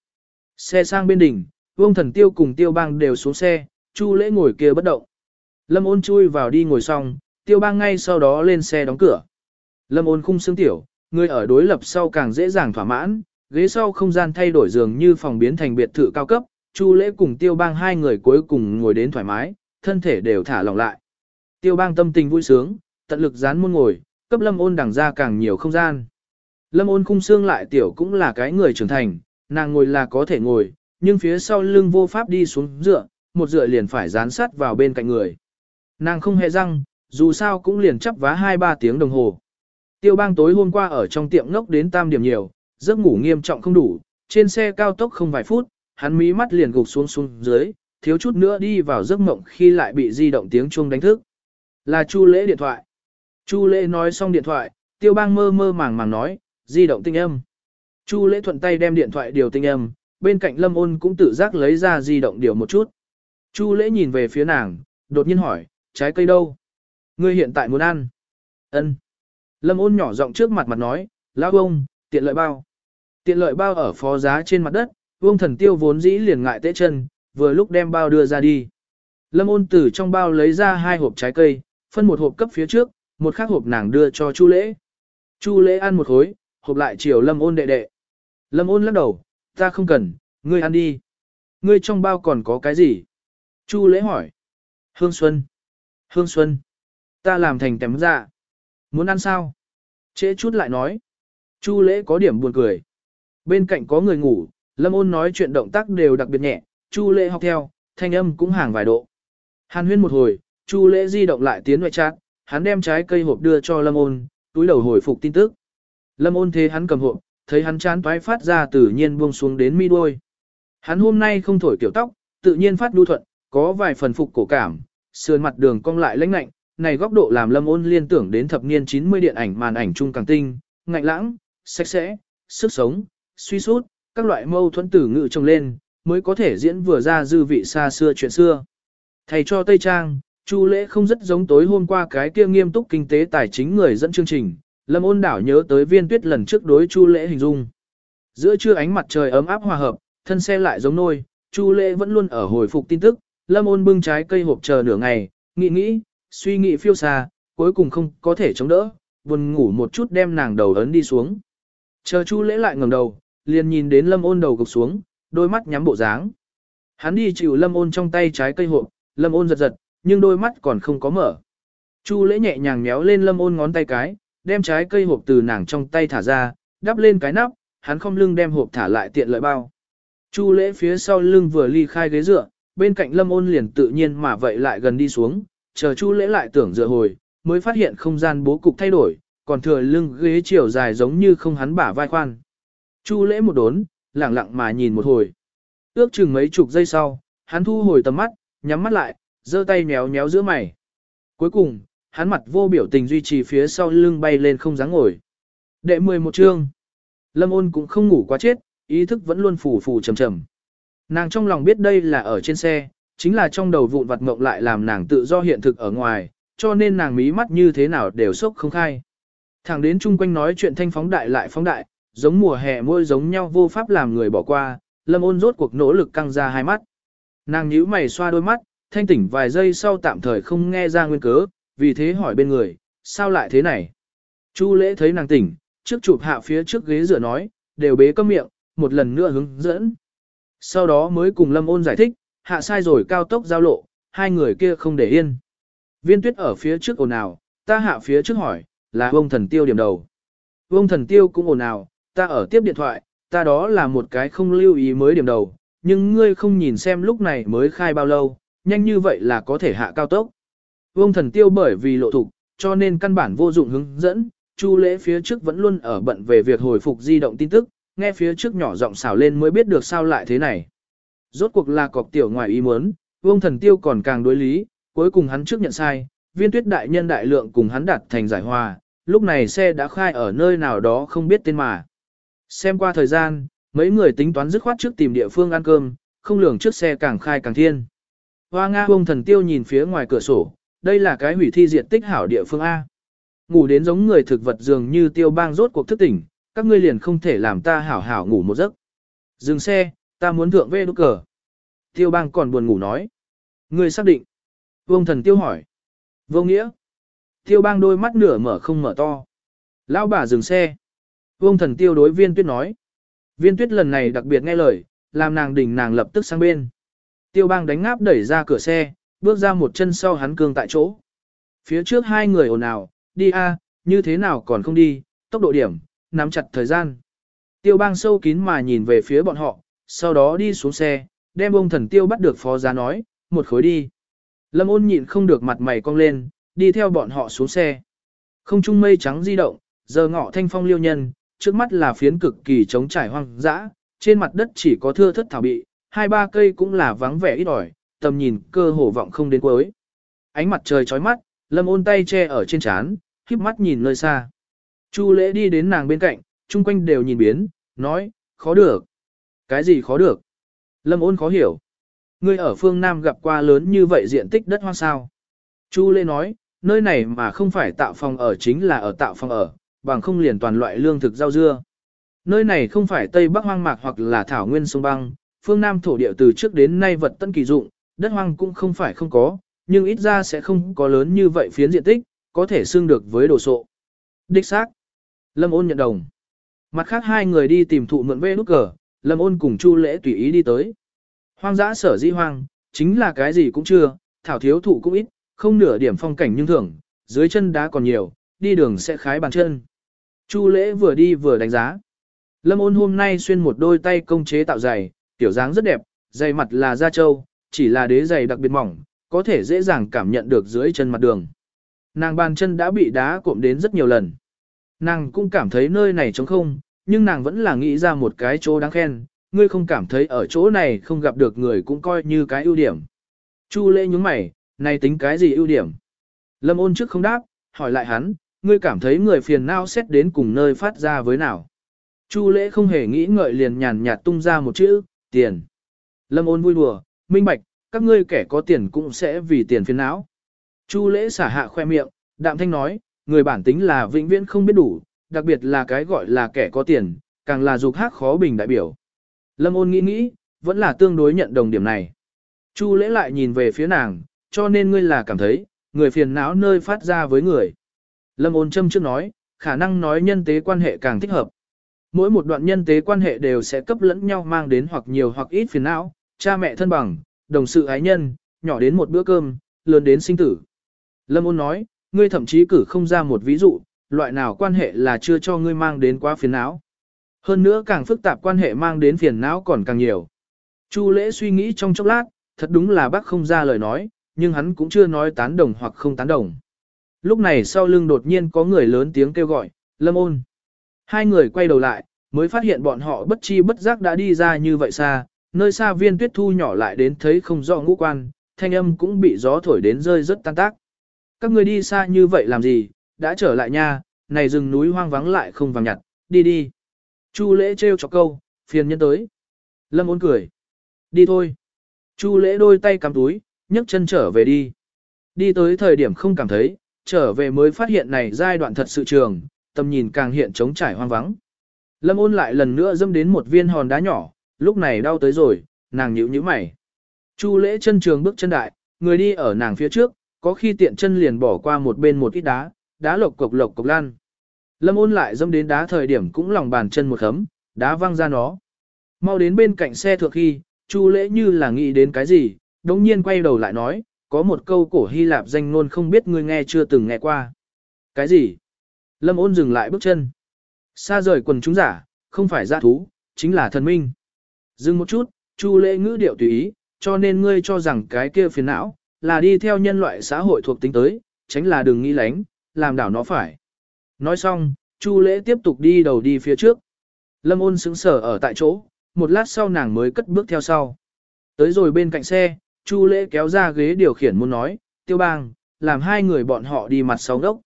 Xe sang bên đỉnh, vương thần tiêu cùng tiêu bang đều xuống xe, chu lễ ngồi kia bất động. Lâm ôn chui vào đi ngồi xong, tiêu bang ngay sau đó lên xe đóng cửa. Lâm ôn khung xương tiểu, người ở đối lập sau càng dễ dàng thỏa mãn, ghế sau không gian thay đổi giường như phòng biến thành biệt thự cao cấp, chu lễ cùng tiêu bang hai người cuối cùng ngồi đến thoải mái, thân thể đều thả lỏng lại. Tiêu bang tâm tình vui sướng, tận lực dán môn ngồi, cấp lâm ôn đằng ra càng nhiều không gian. Lâm ôn khung xương lại tiểu cũng là cái người trưởng thành, nàng ngồi là có thể ngồi, nhưng phía sau lưng vô pháp đi xuống dựa, một dựa liền phải dán sát vào bên cạnh người. Nàng không hề răng, dù sao cũng liền chấp vá 2-3 tiếng đồng hồ. Tiêu bang tối hôm qua ở trong tiệm ngốc đến tam điểm nhiều, giấc ngủ nghiêm trọng không đủ, trên xe cao tốc không vài phút, hắn mí mắt liền gục xuống xuống dưới, thiếu chút nữa đi vào giấc mộng khi lại bị di động tiếng chuông đánh thức. Là Chu Lễ điện thoại. Chu Lễ nói xong điện thoại, Tiêu Bang mơ mơ màng màng nói, di động tinh âm. Chu Lễ thuận tay đem điện thoại điều tinh âm, bên cạnh Lâm Ôn cũng tự giác lấy ra di động điều một chút. Chu Lễ nhìn về phía nàng, đột nhiên hỏi, trái cây đâu? Ngươi hiện tại muốn ăn? Ân. Lâm Ôn nhỏ giọng trước mặt mặt nói, lão ông, tiện lợi bao. Tiện lợi bao ở phó giá trên mặt đất, Vương Thần Tiêu vốn dĩ liền ngại tế chân, vừa lúc đem bao đưa ra đi. Lâm ôn từ trong bao lấy ra hai hộp trái cây, phân một hộp cấp phía trước, một khác hộp nàng đưa cho Chu Lễ. Chu Lễ ăn một khối, hộp lại chiều Lâm ôn đệ đệ. Lâm ôn lắc đầu, ta không cần, ngươi ăn đi. Ngươi trong bao còn có cái gì? Chu Lễ hỏi. Hương Xuân. Hương Xuân. Ta làm thành tém dạ. Muốn ăn sao? Trễ chút lại nói. Chu Lễ có điểm buồn cười. Bên cạnh có người ngủ, Lâm ôn nói chuyện động tác đều đặc biệt nhẹ, Chu Lễ học theo, thanh âm cũng hàng vài độ. Hàn huyên một hồi, Chu Lễ di động lại tiến ngoại chat, hắn đem trái cây hộp đưa cho Lâm Ôn, túi đầu hồi phục tin tức. Lâm Ôn thế hắn cầm hộp, thấy hắn chán toái phát ra tự nhiên buông xuống đến mi đuôi. Hắn hôm nay không thổi kiểu tóc, tự nhiên phát đu thuận, có vài phần phục cổ cảm, sườn mặt đường cong lại lãnh lạnh, này góc độ làm Lâm Ôn liên tưởng đến thập niên 90 điện ảnh màn ảnh trung càng tinh, ngạnh lãng, sạch sẽ, sức sống, suy sút, các loại mâu thuẫn tử ngự trồng lên, mới có thể diễn vừa ra dư vị xa xưa chuyện xưa. Thầy cho Tây Trang, Chu Lễ không rất giống tối hôm qua cái kia nghiêm túc kinh tế tài chính người dẫn chương trình, Lâm Ôn đảo nhớ tới viên tuyết lần trước đối Chu Lễ hình dung. Giữa trưa ánh mặt trời ấm áp hòa hợp, thân xe lại giống nôi, Chu Lễ vẫn luôn ở hồi phục tin tức, Lâm Ôn bưng trái cây hộp chờ nửa ngày, nghĩ nghĩ, suy nghĩ phiêu xa, cuối cùng không có thể chống đỡ, buồn ngủ một chút đem nàng đầu ấn đi xuống. Chờ Chu Lễ lại ngẩng đầu, liền nhìn đến Lâm Ôn đầu gục xuống, đôi mắt nhắm bộ dáng. Hắn đi chịu Lâm Ôn trong tay trái cây hộp, Lâm Ôn giật giật, nhưng đôi mắt còn không có mở. Chu Lễ nhẹ nhàng méo lên Lâm Ôn ngón tay cái, đem trái cây hộp từ nàng trong tay thả ra, đắp lên cái nắp, hắn không lưng đem hộp thả lại tiện lợi bao. Chu Lễ phía sau lưng vừa ly khai ghế dựa, bên cạnh Lâm Ôn liền tự nhiên mà vậy lại gần đi xuống, chờ Chu Lễ lại tưởng dựa hồi, mới phát hiện không gian bố cục thay đổi, còn thừa lưng ghế chiều dài giống như không hắn bả vai khoan. Chu Lễ một đốn, lặng lặng mà nhìn một hồi. Ước chừng mấy chục giây sau, hắn thu hồi tầm mắt, nhắm mắt lại, giơ tay méo méo giữa mày. Cuối cùng, hắn mặt vô biểu tình duy trì phía sau lưng bay lên không dáng ngồi. Đệ 11 chương. Lâm ôn cũng không ngủ quá chết, ý thức vẫn luôn phủ phủ trầm trầm. Nàng trong lòng biết đây là ở trên xe, chính là trong đầu vụn vặt mộng lại làm nàng tự do hiện thực ở ngoài, cho nên nàng mí mắt như thế nào đều sốc không khai. Thẳng đến chung quanh nói chuyện thanh phóng đại lại phóng đại, giống mùa hè môi giống nhau vô pháp làm người bỏ qua, lâm ôn rốt cuộc nỗ lực căng ra hai mắt. Nàng nhíu mày xoa đôi mắt, thanh tỉnh vài giây sau tạm thời không nghe ra nguyên cớ, vì thế hỏi bên người, sao lại thế này? Chu lễ thấy nàng tỉnh, trước chụp hạ phía trước ghế rửa nói, đều bế cơm miệng, một lần nữa hướng dẫn. Sau đó mới cùng Lâm ôn giải thích, hạ sai rồi cao tốc giao lộ, hai người kia không để yên. Viên tuyết ở phía trước ồn ào, ta hạ phía trước hỏi, là ông thần tiêu điểm đầu. Ông thần tiêu cũng ồn ào, ta ở tiếp điện thoại, ta đó là một cái không lưu ý mới điểm đầu, nhưng ngươi không nhìn xem lúc này mới khai bao lâu, nhanh như vậy là có thể hạ cao tốc. Vương thần tiêu bởi vì lộ thục, cho nên căn bản vô dụng hướng dẫn, Chu lễ phía trước vẫn luôn ở bận về việc hồi phục di động tin tức, nghe phía trước nhỏ giọng xào lên mới biết được sao lại thế này. Rốt cuộc là cọc tiểu ngoài ý muốn, Vương thần tiêu còn càng đối lý, cuối cùng hắn trước nhận sai, viên tuyết đại nhân đại lượng cùng hắn đạt thành giải hòa, lúc này xe đã khai ở nơi nào đó không biết tên mà. Xem qua thời gian, mấy người tính toán dứt khoát trước tìm địa phương ăn cơm, không lường trước xe càng khai càng thiên. Hoa Nga Vương thần tiêu nhìn phía ngoài cửa sổ, đây là cái hủy thi diệt tích hảo địa phương A. Ngủ đến giống người thực vật dường như tiêu bang rốt cuộc thức tỉnh, các ngươi liền không thể làm ta hảo hảo ngủ một giấc. Dừng xe, ta muốn thượng vê đốt cờ. Tiêu bang còn buồn ngủ nói. Ngươi xác định. Vương thần tiêu hỏi. Vô nghĩa. Tiêu bang đôi mắt nửa mở không mở to. Lão bà dừng xe. Vương thần tiêu đối viên tuyết nói. Viên tuyết lần này đặc biệt nghe lời, làm nàng đỉnh nàng lập tức sang bên. Tiêu bang đánh ngáp đẩy ra cửa xe, bước ra một chân sau hắn cương tại chỗ. Phía trước hai người ồn ào, đi a, như thế nào còn không đi, tốc độ điểm, nắm chặt thời gian. Tiêu bang sâu kín mà nhìn về phía bọn họ, sau đó đi xuống xe, đem ông thần tiêu bắt được phó giá nói, một khối đi. Lâm ôn nhịn không được mặt mày cong lên, đi theo bọn họ xuống xe. Không trung mây trắng di động, giờ ngọ thanh phong liêu nhân, trước mắt là phiến cực kỳ trống trải hoang dã, trên mặt đất chỉ có thưa thất thảo bị, hai ba cây cũng là vắng vẻ ít ỏi, tầm nhìn cơ hồ vọng không đến cuối. Ánh mặt trời chói mắt, Lâm ôn tay che ở trên trán, híp mắt nhìn nơi xa. Chu lễ đi đến nàng bên cạnh, chung quanh đều nhìn biến, nói, khó được. Cái gì khó được? Lâm ôn khó hiểu. Ngươi ở phương Nam gặp qua lớn như vậy diện tích đất hoang sao. Chu Lê nói, nơi này mà không phải tạo phòng ở chính là ở tạo phòng ở, bằng không liền toàn loại lương thực rau dưa. Nơi này không phải Tây Bắc hoang mạc hoặc là thảo nguyên sông băng, phương Nam thổ địa từ trước đến nay vật tân kỳ dụng, đất hoang cũng không phải không có, nhưng ít ra sẽ không có lớn như vậy phiến diện tích, có thể xương được với đồ sộ. Đích xác. Lâm ôn nhận đồng. Mặt khác hai người đi tìm thụ mượn vê nút cờ, Lâm ôn cùng Chu lễ tùy ý đi tới. Hoang dã sở di hoang, chính là cái gì cũng chưa, thảo thiếu thụ cũng ít, không nửa điểm phong cảnh nhưng thường, dưới chân đá còn nhiều, đi đường sẽ khái bàn chân. Chu lễ vừa đi vừa đánh giá. Lâm ôn hôm nay xuyên một đôi tay công chế tạo giày, tiểu dáng rất đẹp, giày mặt là da trâu, chỉ là đế giày đặc biệt mỏng, có thể dễ dàng cảm nhận được dưới chân mặt đường. Nàng bàn chân đã bị đá cộm đến rất nhiều lần. Nàng cũng cảm thấy nơi này trống không, nhưng nàng vẫn là nghĩ ra một cái chỗ đáng khen, ngươi không cảm thấy ở chỗ này không gặp được người cũng coi như cái ưu điểm. Chu lễ nhúng mày, Này tính cái gì ưu điểm? Lâm ôn trước không đáp, hỏi lại hắn, ngươi cảm thấy người phiền não xét đến cùng nơi phát ra với nào? Chu lễ không hề nghĩ ngợi liền nhàn nhạt tung ra một chữ, tiền. Lâm ôn vui đùa, minh bạch, các ngươi kẻ có tiền cũng sẽ vì tiền phiền não. Chu lễ xả hạ khoe miệng, đạm thanh nói, người bản tính là vĩnh viễn không biết đủ, đặc biệt là cái gọi là kẻ có tiền, càng là dục hát khó bình đại biểu. Lâm ôn nghĩ nghĩ, vẫn là tương đối nhận đồng điểm này. Chu lễ lại nhìn về phía nàng, cho nên ngươi là cảm thấy, người phiền não nơi phát ra với người. Lâm ôn châm trước nói, khả năng nói nhân tế quan hệ càng thích hợp. Mỗi một đoạn nhân tế quan hệ đều sẽ cấp lẫn nhau mang đến hoặc nhiều hoặc ít phiền não, cha mẹ thân bằng, đồng sự ái nhân, nhỏ đến một bữa cơm, lớn đến sinh tử. Lâm ôn nói, ngươi thậm chí cử không ra một ví dụ, loại nào quan hệ là chưa cho ngươi mang đến quá phiền não. Hơn nữa càng phức tạp quan hệ mang đến phiền não còn càng nhiều. Chu lễ suy nghĩ trong chốc lát, thật đúng là bác không ra lời nói, nhưng hắn cũng chưa nói tán đồng hoặc không tán đồng. Lúc này sau lưng đột nhiên có người lớn tiếng kêu gọi, lâm ôn. Hai người quay đầu lại, mới phát hiện bọn họ bất chi bất giác đã đi ra như vậy xa, nơi xa viên tuyết thu nhỏ lại đến thấy không rõ ngũ quan, thanh âm cũng bị gió thổi đến rơi rất tan tác. Các người đi xa như vậy làm gì, đã trở lại nha, này rừng núi hoang vắng lại không vàng nhặt, đi đi. Chu lễ trêu cho câu, phiền nhân tới. Lâm ôn cười. Đi thôi. Chu lễ đôi tay cắm túi, nhấc chân trở về đi. Đi tới thời điểm không cảm thấy, trở về mới phát hiện này giai đoạn thật sự trường, tầm nhìn càng hiện trống trải hoang vắng. Lâm ôn lại lần nữa dâm đến một viên hòn đá nhỏ, lúc này đau tới rồi, nàng nhíu nhíu mày. Chu lễ chân trường bước chân đại, người đi ở nàng phía trước, có khi tiện chân liền bỏ qua một bên một ít đá, đá lộc cộc lộc cộc lan. Lâm ôn lại dâm đến đá thời điểm cũng lòng bàn chân một khấm, đá văng ra nó. Mau đến bên cạnh xe thượng khi, Chu lễ như là nghĩ đến cái gì, đống nhiên quay đầu lại nói, có một câu cổ Hy Lạp danh ngôn không biết ngươi nghe chưa từng nghe qua. Cái gì? Lâm ôn dừng lại bước chân. Xa rời quần chúng giả, không phải giả thú, chính là thần minh. Dừng một chút, Chu lễ ngữ điệu tùy ý, cho nên ngươi cho rằng cái kia phiền não, là đi theo nhân loại xã hội thuộc tính tới, tránh là đừng nghĩ lánh, làm đảo nó phải. Nói xong, Chu lễ tiếp tục đi đầu đi phía trước. Lâm ôn sững sờ ở tại chỗ, một lát sau nàng mới cất bước theo sau. Tới rồi bên cạnh xe, Chu lễ kéo ra ghế điều khiển muốn nói, tiêu bang, làm hai người bọn họ đi mặt sau đốc.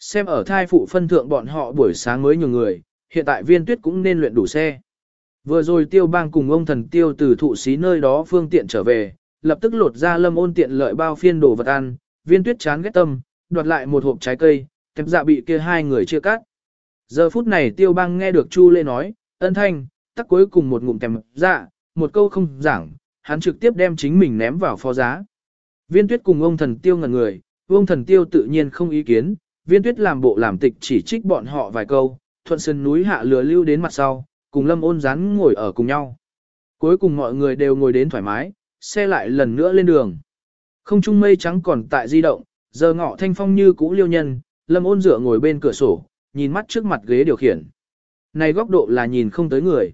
Xem ở thai phụ phân thượng bọn họ buổi sáng mới nhiều người, hiện tại viên tuyết cũng nên luyện đủ xe. Vừa rồi tiêu bang cùng ông thần tiêu từ thụ xí nơi đó phương tiện trở về, lập tức lột ra lâm ôn tiện lợi bao phiên đồ vật ăn, viên tuyết chán ghét tâm, đoạt lại một hộp trái cây, kẹp dạ bị kia hai người chia cắt. Giờ phút này tiêu băng nghe được Chu Lê nói, ân thanh, tắc cuối cùng một ngụm kèm dạ, một câu không giảng, hắn trực tiếp đem chính mình ném vào phó giá. Viên tuyết cùng ông thần tiêu ngẩn người, ông thần tiêu tự nhiên không ý kiến, viên tuyết làm bộ làm tịch chỉ trích bọn họ vài câu, thuận sân núi hạ lừa lưu đến mặt sau, cùng lâm ôn rán ngồi ở cùng nhau. Cuối cùng mọi người đều ngồi đến thoải mái, xe lại lần nữa lên đường. Không trung mây trắng còn tại di động, giờ ngọ thanh phong như cũ liêu nhân, lâm ôn dựa ngồi bên cửa sổ, nhìn mắt trước mặt ghế điều khiển. Này góc độ là nhìn không tới người.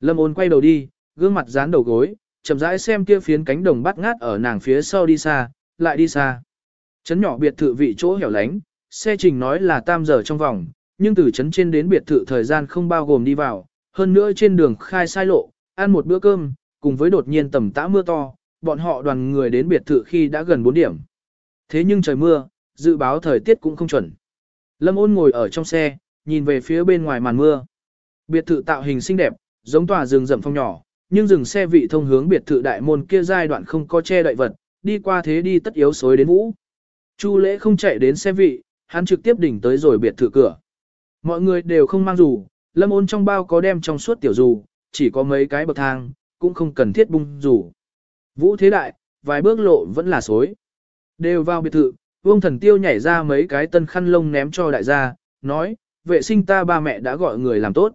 Lâm ôn quay đầu đi, gương mặt dán đầu gối, chậm rãi xem kia phiến cánh đồng bắt ngát ở nàng phía sau đi xa, lại đi xa. Chấn nhỏ biệt thự vị chỗ hẻo lánh, xe trình nói là tam giờ trong vòng, nhưng từ chấn trên đến biệt thự thời gian không bao gồm đi vào, hơn nữa trên đường khai sai lộ, ăn một bữa cơm, cùng với đột nhiên tầm tã mưa to, bọn họ đoàn người đến biệt thự khi đã gần 4 điểm. Thế nhưng trời mưa, dự báo thời tiết cũng không chuẩn. Lâm ôn ngồi ở trong xe, nhìn về phía bên ngoài màn mưa. Biệt thự tạo hình xinh đẹp, giống tòa rừng rậm phong nhỏ, nhưng rừng xe vị thông hướng biệt thự đại môn kia giai đoạn không có che đậy vật, đi qua thế đi tất yếu xối đến vũ. Chu lễ không chạy đến xe vị, hắn trực tiếp đỉnh tới rồi biệt thự cửa. Mọi người đều không mang dù, lâm ôn trong bao có đem trong suốt tiểu dù, chỉ có mấy cái bậc thang, cũng không cần thiết bung dù. Vũ thế đại, vài bước lộ vẫn là xối. Đều vào biệt thự, vương thần tiêu nhảy ra mấy cái tân khăn lông ném cho đại gia, nói, vệ sinh ta ba mẹ đã gọi người làm tốt.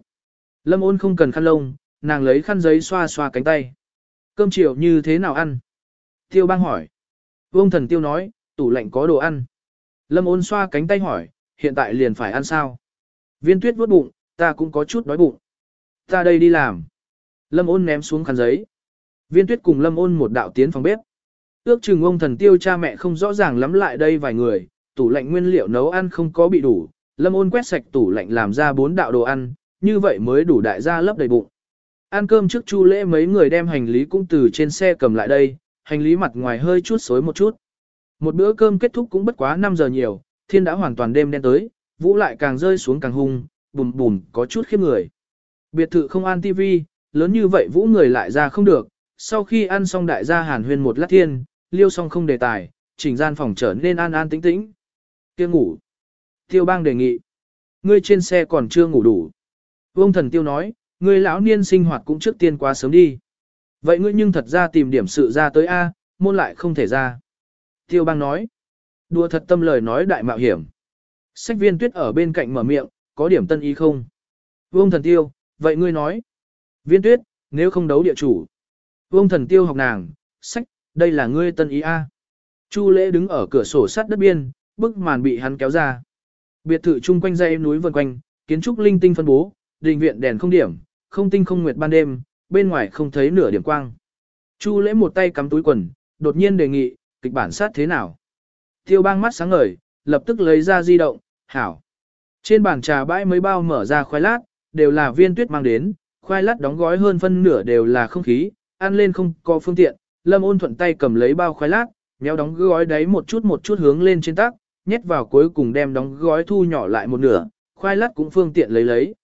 Lâm ôn không cần khăn lông, nàng lấy khăn giấy xoa xoa cánh tay. Cơm chiều như thế nào ăn? Tiêu bang hỏi. Vương thần tiêu nói, tủ lạnh có đồ ăn. Lâm ôn xoa cánh tay hỏi, hiện tại liền phải ăn sao? Viên tuyết vuốt bụng, ta cũng có chút đói bụng. Ta đây đi làm. Lâm ôn ném xuống khăn giấy. Viên tuyết cùng lâm ôn một đạo tiến phòng bếp. Ước chừng ông thần tiêu cha mẹ không rõ ràng lắm lại đây vài người, tủ lạnh nguyên liệu nấu ăn không có bị đủ. Lâm ôn quét sạch tủ lạnh làm ra bốn đạo đồ ăn, như vậy mới đủ đại gia lấp đầy bụng. Ăn cơm trước chu lễ mấy người đem hành lý cũng từ trên xe cầm lại đây, hành lý mặt ngoài hơi chút xối một chút. Một bữa cơm kết thúc cũng bất quá 5 giờ nhiều, thiên đã hoàn toàn đêm đen tới, vũ lại càng rơi xuống càng hung, bùm bùm có chút khiếp người. Biệt thự không an tivi, lớn như vậy vũ người lại ra không được, sau khi ăn xong đại gia hàn huyên một lát thiên, liêu xong không đề tài, chỉnh gian phòng trở nên an an tĩnh tĩnh. Kia ngủ. Tiêu bang đề nghị. Ngươi trên xe còn chưa ngủ đủ. Vương thần tiêu nói, ngươi lão niên sinh hoạt cũng trước tiên quá sớm đi. Vậy ngươi nhưng thật ra tìm điểm sự ra tới A, môn lại không thể ra. Tiêu bang nói. Đùa thật tâm lời nói đại mạo hiểm. Sách viên tuyết ở bên cạnh mở miệng, có điểm tân ý không? Vương thần tiêu, vậy ngươi nói. Viên tuyết, nếu không đấu địa chủ. Vương thần tiêu học nàng, sách, đây là ngươi tân ý A. Chu lễ đứng ở cửa sổ sắt đất biên, bức màn bị hắn kéo ra. Biệt thự chung quanh dãy núi vần quanh, kiến trúc linh tinh phân bố, đình viện đèn không điểm, không tinh không nguyệt ban đêm, bên ngoài không thấy nửa điểm quang. Chu lễ một tay cắm túi quần, đột nhiên đề nghị, kịch bản sát thế nào? Tiêu bang mắt sáng ngời, lập tức lấy ra di động, hảo. Trên bàn trà bãi mấy bao mở ra khoai lát, đều là viên tuyết mang đến, khoai lát đóng gói hơn phân nửa đều là không khí, ăn lên không có phương tiện, lâm ôn thuận tay cầm lấy bao khoai lát, nhéo đóng gói đấy một chút một chút hướng lên trên tắc, nhét vào cuối cùng đem đóng gói thu nhỏ lại một nửa, khoai lát cũng phương tiện lấy lấy.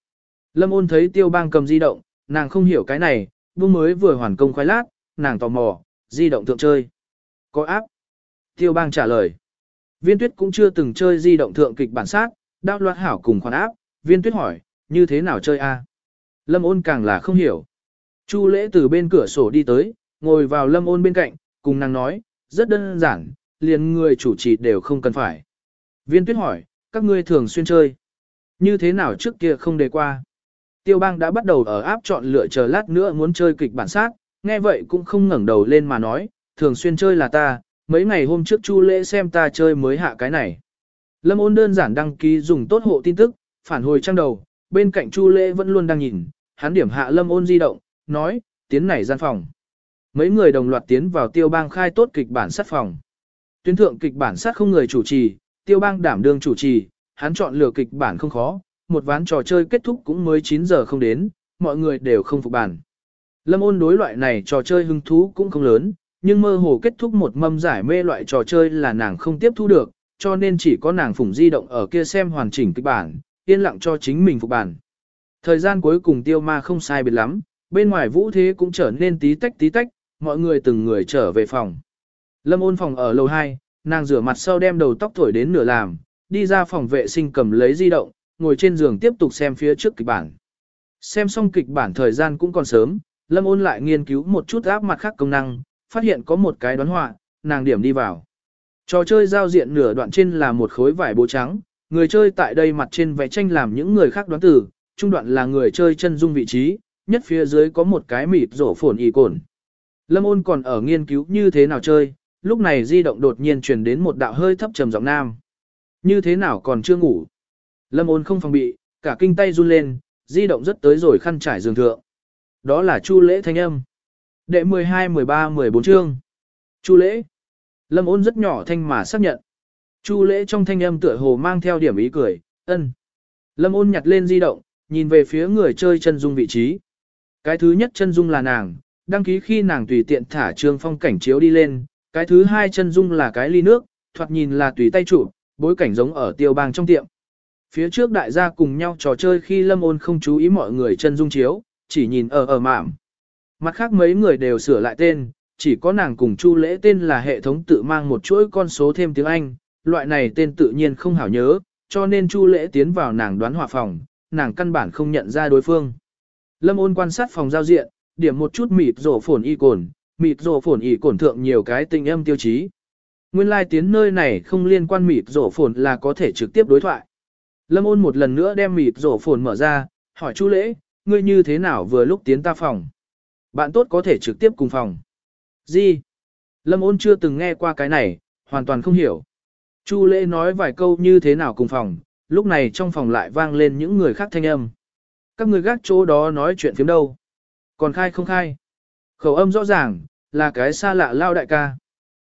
Lâm ôn thấy tiêu bang cầm di động, nàng không hiểu cái này, buông mới vừa hoàn công khoai lát, nàng tò mò, di động thượng chơi. Có áp. Tiêu bang trả lời. Viên tuyết cũng chưa từng chơi di động thượng kịch bản sát, đao loạt hảo cùng khoản áp, viên tuyết hỏi, như thế nào chơi a? Lâm ôn càng là không hiểu. Chu lễ từ bên cửa sổ đi tới, ngồi vào lâm ôn bên cạnh, cùng nàng nói, rất đơn giản, liền người chủ trì đều không cần phải. Viên tuyết hỏi, các ngươi thường xuyên chơi. Như thế nào trước kia không đề qua? Tiêu bang đã bắt đầu ở áp chọn lựa chờ lát nữa muốn chơi kịch bản sát, nghe vậy cũng không ngẩng đầu lên mà nói, thường xuyên chơi là ta, mấy ngày hôm trước chu lễ xem ta chơi mới hạ cái này. Lâm ôn đơn giản đăng ký dùng tốt hộ tin tức, phản hồi trang đầu, bên cạnh chu lễ vẫn luôn đang nhìn, hắn điểm hạ lâm ôn di động, nói, tiến này gian phòng. Mấy người đồng loạt tiến vào tiêu bang khai tốt kịch bản sát phòng. Tuyến thượng kịch bản sát không người chủ trì, tiêu bang đảm đương chủ trì, hắn chọn lựa kịch bản không khó, một ván trò chơi kết thúc cũng mới 9 giờ không đến, mọi người đều không phục bản. Lâm ôn đối loại này trò chơi hứng thú cũng không lớn, nhưng mơ hồ kết thúc một mâm giải mê loại trò chơi là nàng không tiếp thu được, cho nên chỉ có nàng phủng di động ở kia xem hoàn chỉnh kịch bản, yên lặng cho chính mình phục bản. Thời gian cuối cùng tiêu ma không sai biệt lắm, bên ngoài vũ thế cũng trở nên tí tách tí tách, mọi người từng người trở về phòng. Lâm ôn phòng ở lầu 2, nàng rửa mặt sau đem đầu tóc thổi đến nửa làm, đi ra phòng vệ sinh cầm lấy di động, ngồi trên giường tiếp tục xem phía trước kịch bản. Xem xong kịch bản thời gian cũng còn sớm, Lâm ôn lại nghiên cứu một chút áp mặt khác công năng, phát hiện có một cái đoán họa, nàng điểm đi vào. Trò chơi giao diện nửa đoạn trên là một khối vải bố trắng, người chơi tại đây mặt trên vẽ tranh làm những người khác đoán từ, trung đoạn là người chơi chân dung vị trí, nhất phía dưới có một cái mịt rổ phồn y cồn. Lâm ôn còn ở nghiên cứu như thế nào chơi, lúc này di động đột nhiên truyền đến một đạo hơi thấp trầm giọng nam. Như thế nào còn chưa ngủ? Lâm ôn không phòng bị, cả kinh tay run lên, di động rất tới rồi khăn trải giường thượng. Đó là Chu lễ thanh âm. Đệ 12, 13, 14 chương. Chu lễ. Lâm ôn rất nhỏ thanh mà xác nhận. Chu lễ trong thanh âm tựa hồ mang theo điểm ý cười, ân. Lâm ôn nhặt lên di động, nhìn về phía người chơi chân dung vị trí. Cái thứ nhất chân dung là nàng, đăng ký khi nàng tùy tiện thả trương phong cảnh chiếu đi lên. Cái thứ hai chân dung là cái ly nước, thoạt nhìn là tùy tay chủ, bối cảnh giống ở tiêu bang trong tiệm. Phía trước đại gia cùng nhau trò chơi khi lâm ôn không chú ý mọi người chân dung chiếu, chỉ nhìn ở ở mảm. Mặt khác mấy người đều sửa lại tên, chỉ có nàng cùng Chu lễ tên là hệ thống tự mang một chuỗi con số thêm tiếng Anh, loại này tên tự nhiên không hảo nhớ, cho nên Chu lễ tiến vào nàng đoán hòa phòng, nàng căn bản không nhận ra đối phương. Lâm ôn quan sát phòng giao diện, điểm một chút mịt rổ phồn y cồn, mịt rổ phồn y cồn thượng nhiều cái tình âm tiêu chí. Nguyên lai like tiến nơi này không liên quan mịt rổ phồn là có thể trực tiếp đối thoại. Lâm ôn một lần nữa đem mịt rổ phồn mở ra, hỏi Chu lễ, ngươi như thế nào vừa lúc tiến ta phòng? Bạn tốt có thể trực tiếp cùng phòng. Gì? Lâm ôn chưa từng nghe qua cái này, hoàn toàn không hiểu. Chu lễ nói vài câu như thế nào cùng phòng, lúc này trong phòng lại vang lên những người khác thanh âm. Các người gác chỗ đó nói chuyện phiếm đâu? Còn khai không khai? Khẩu âm rõ ràng, là cái xa lạ lao đại ca.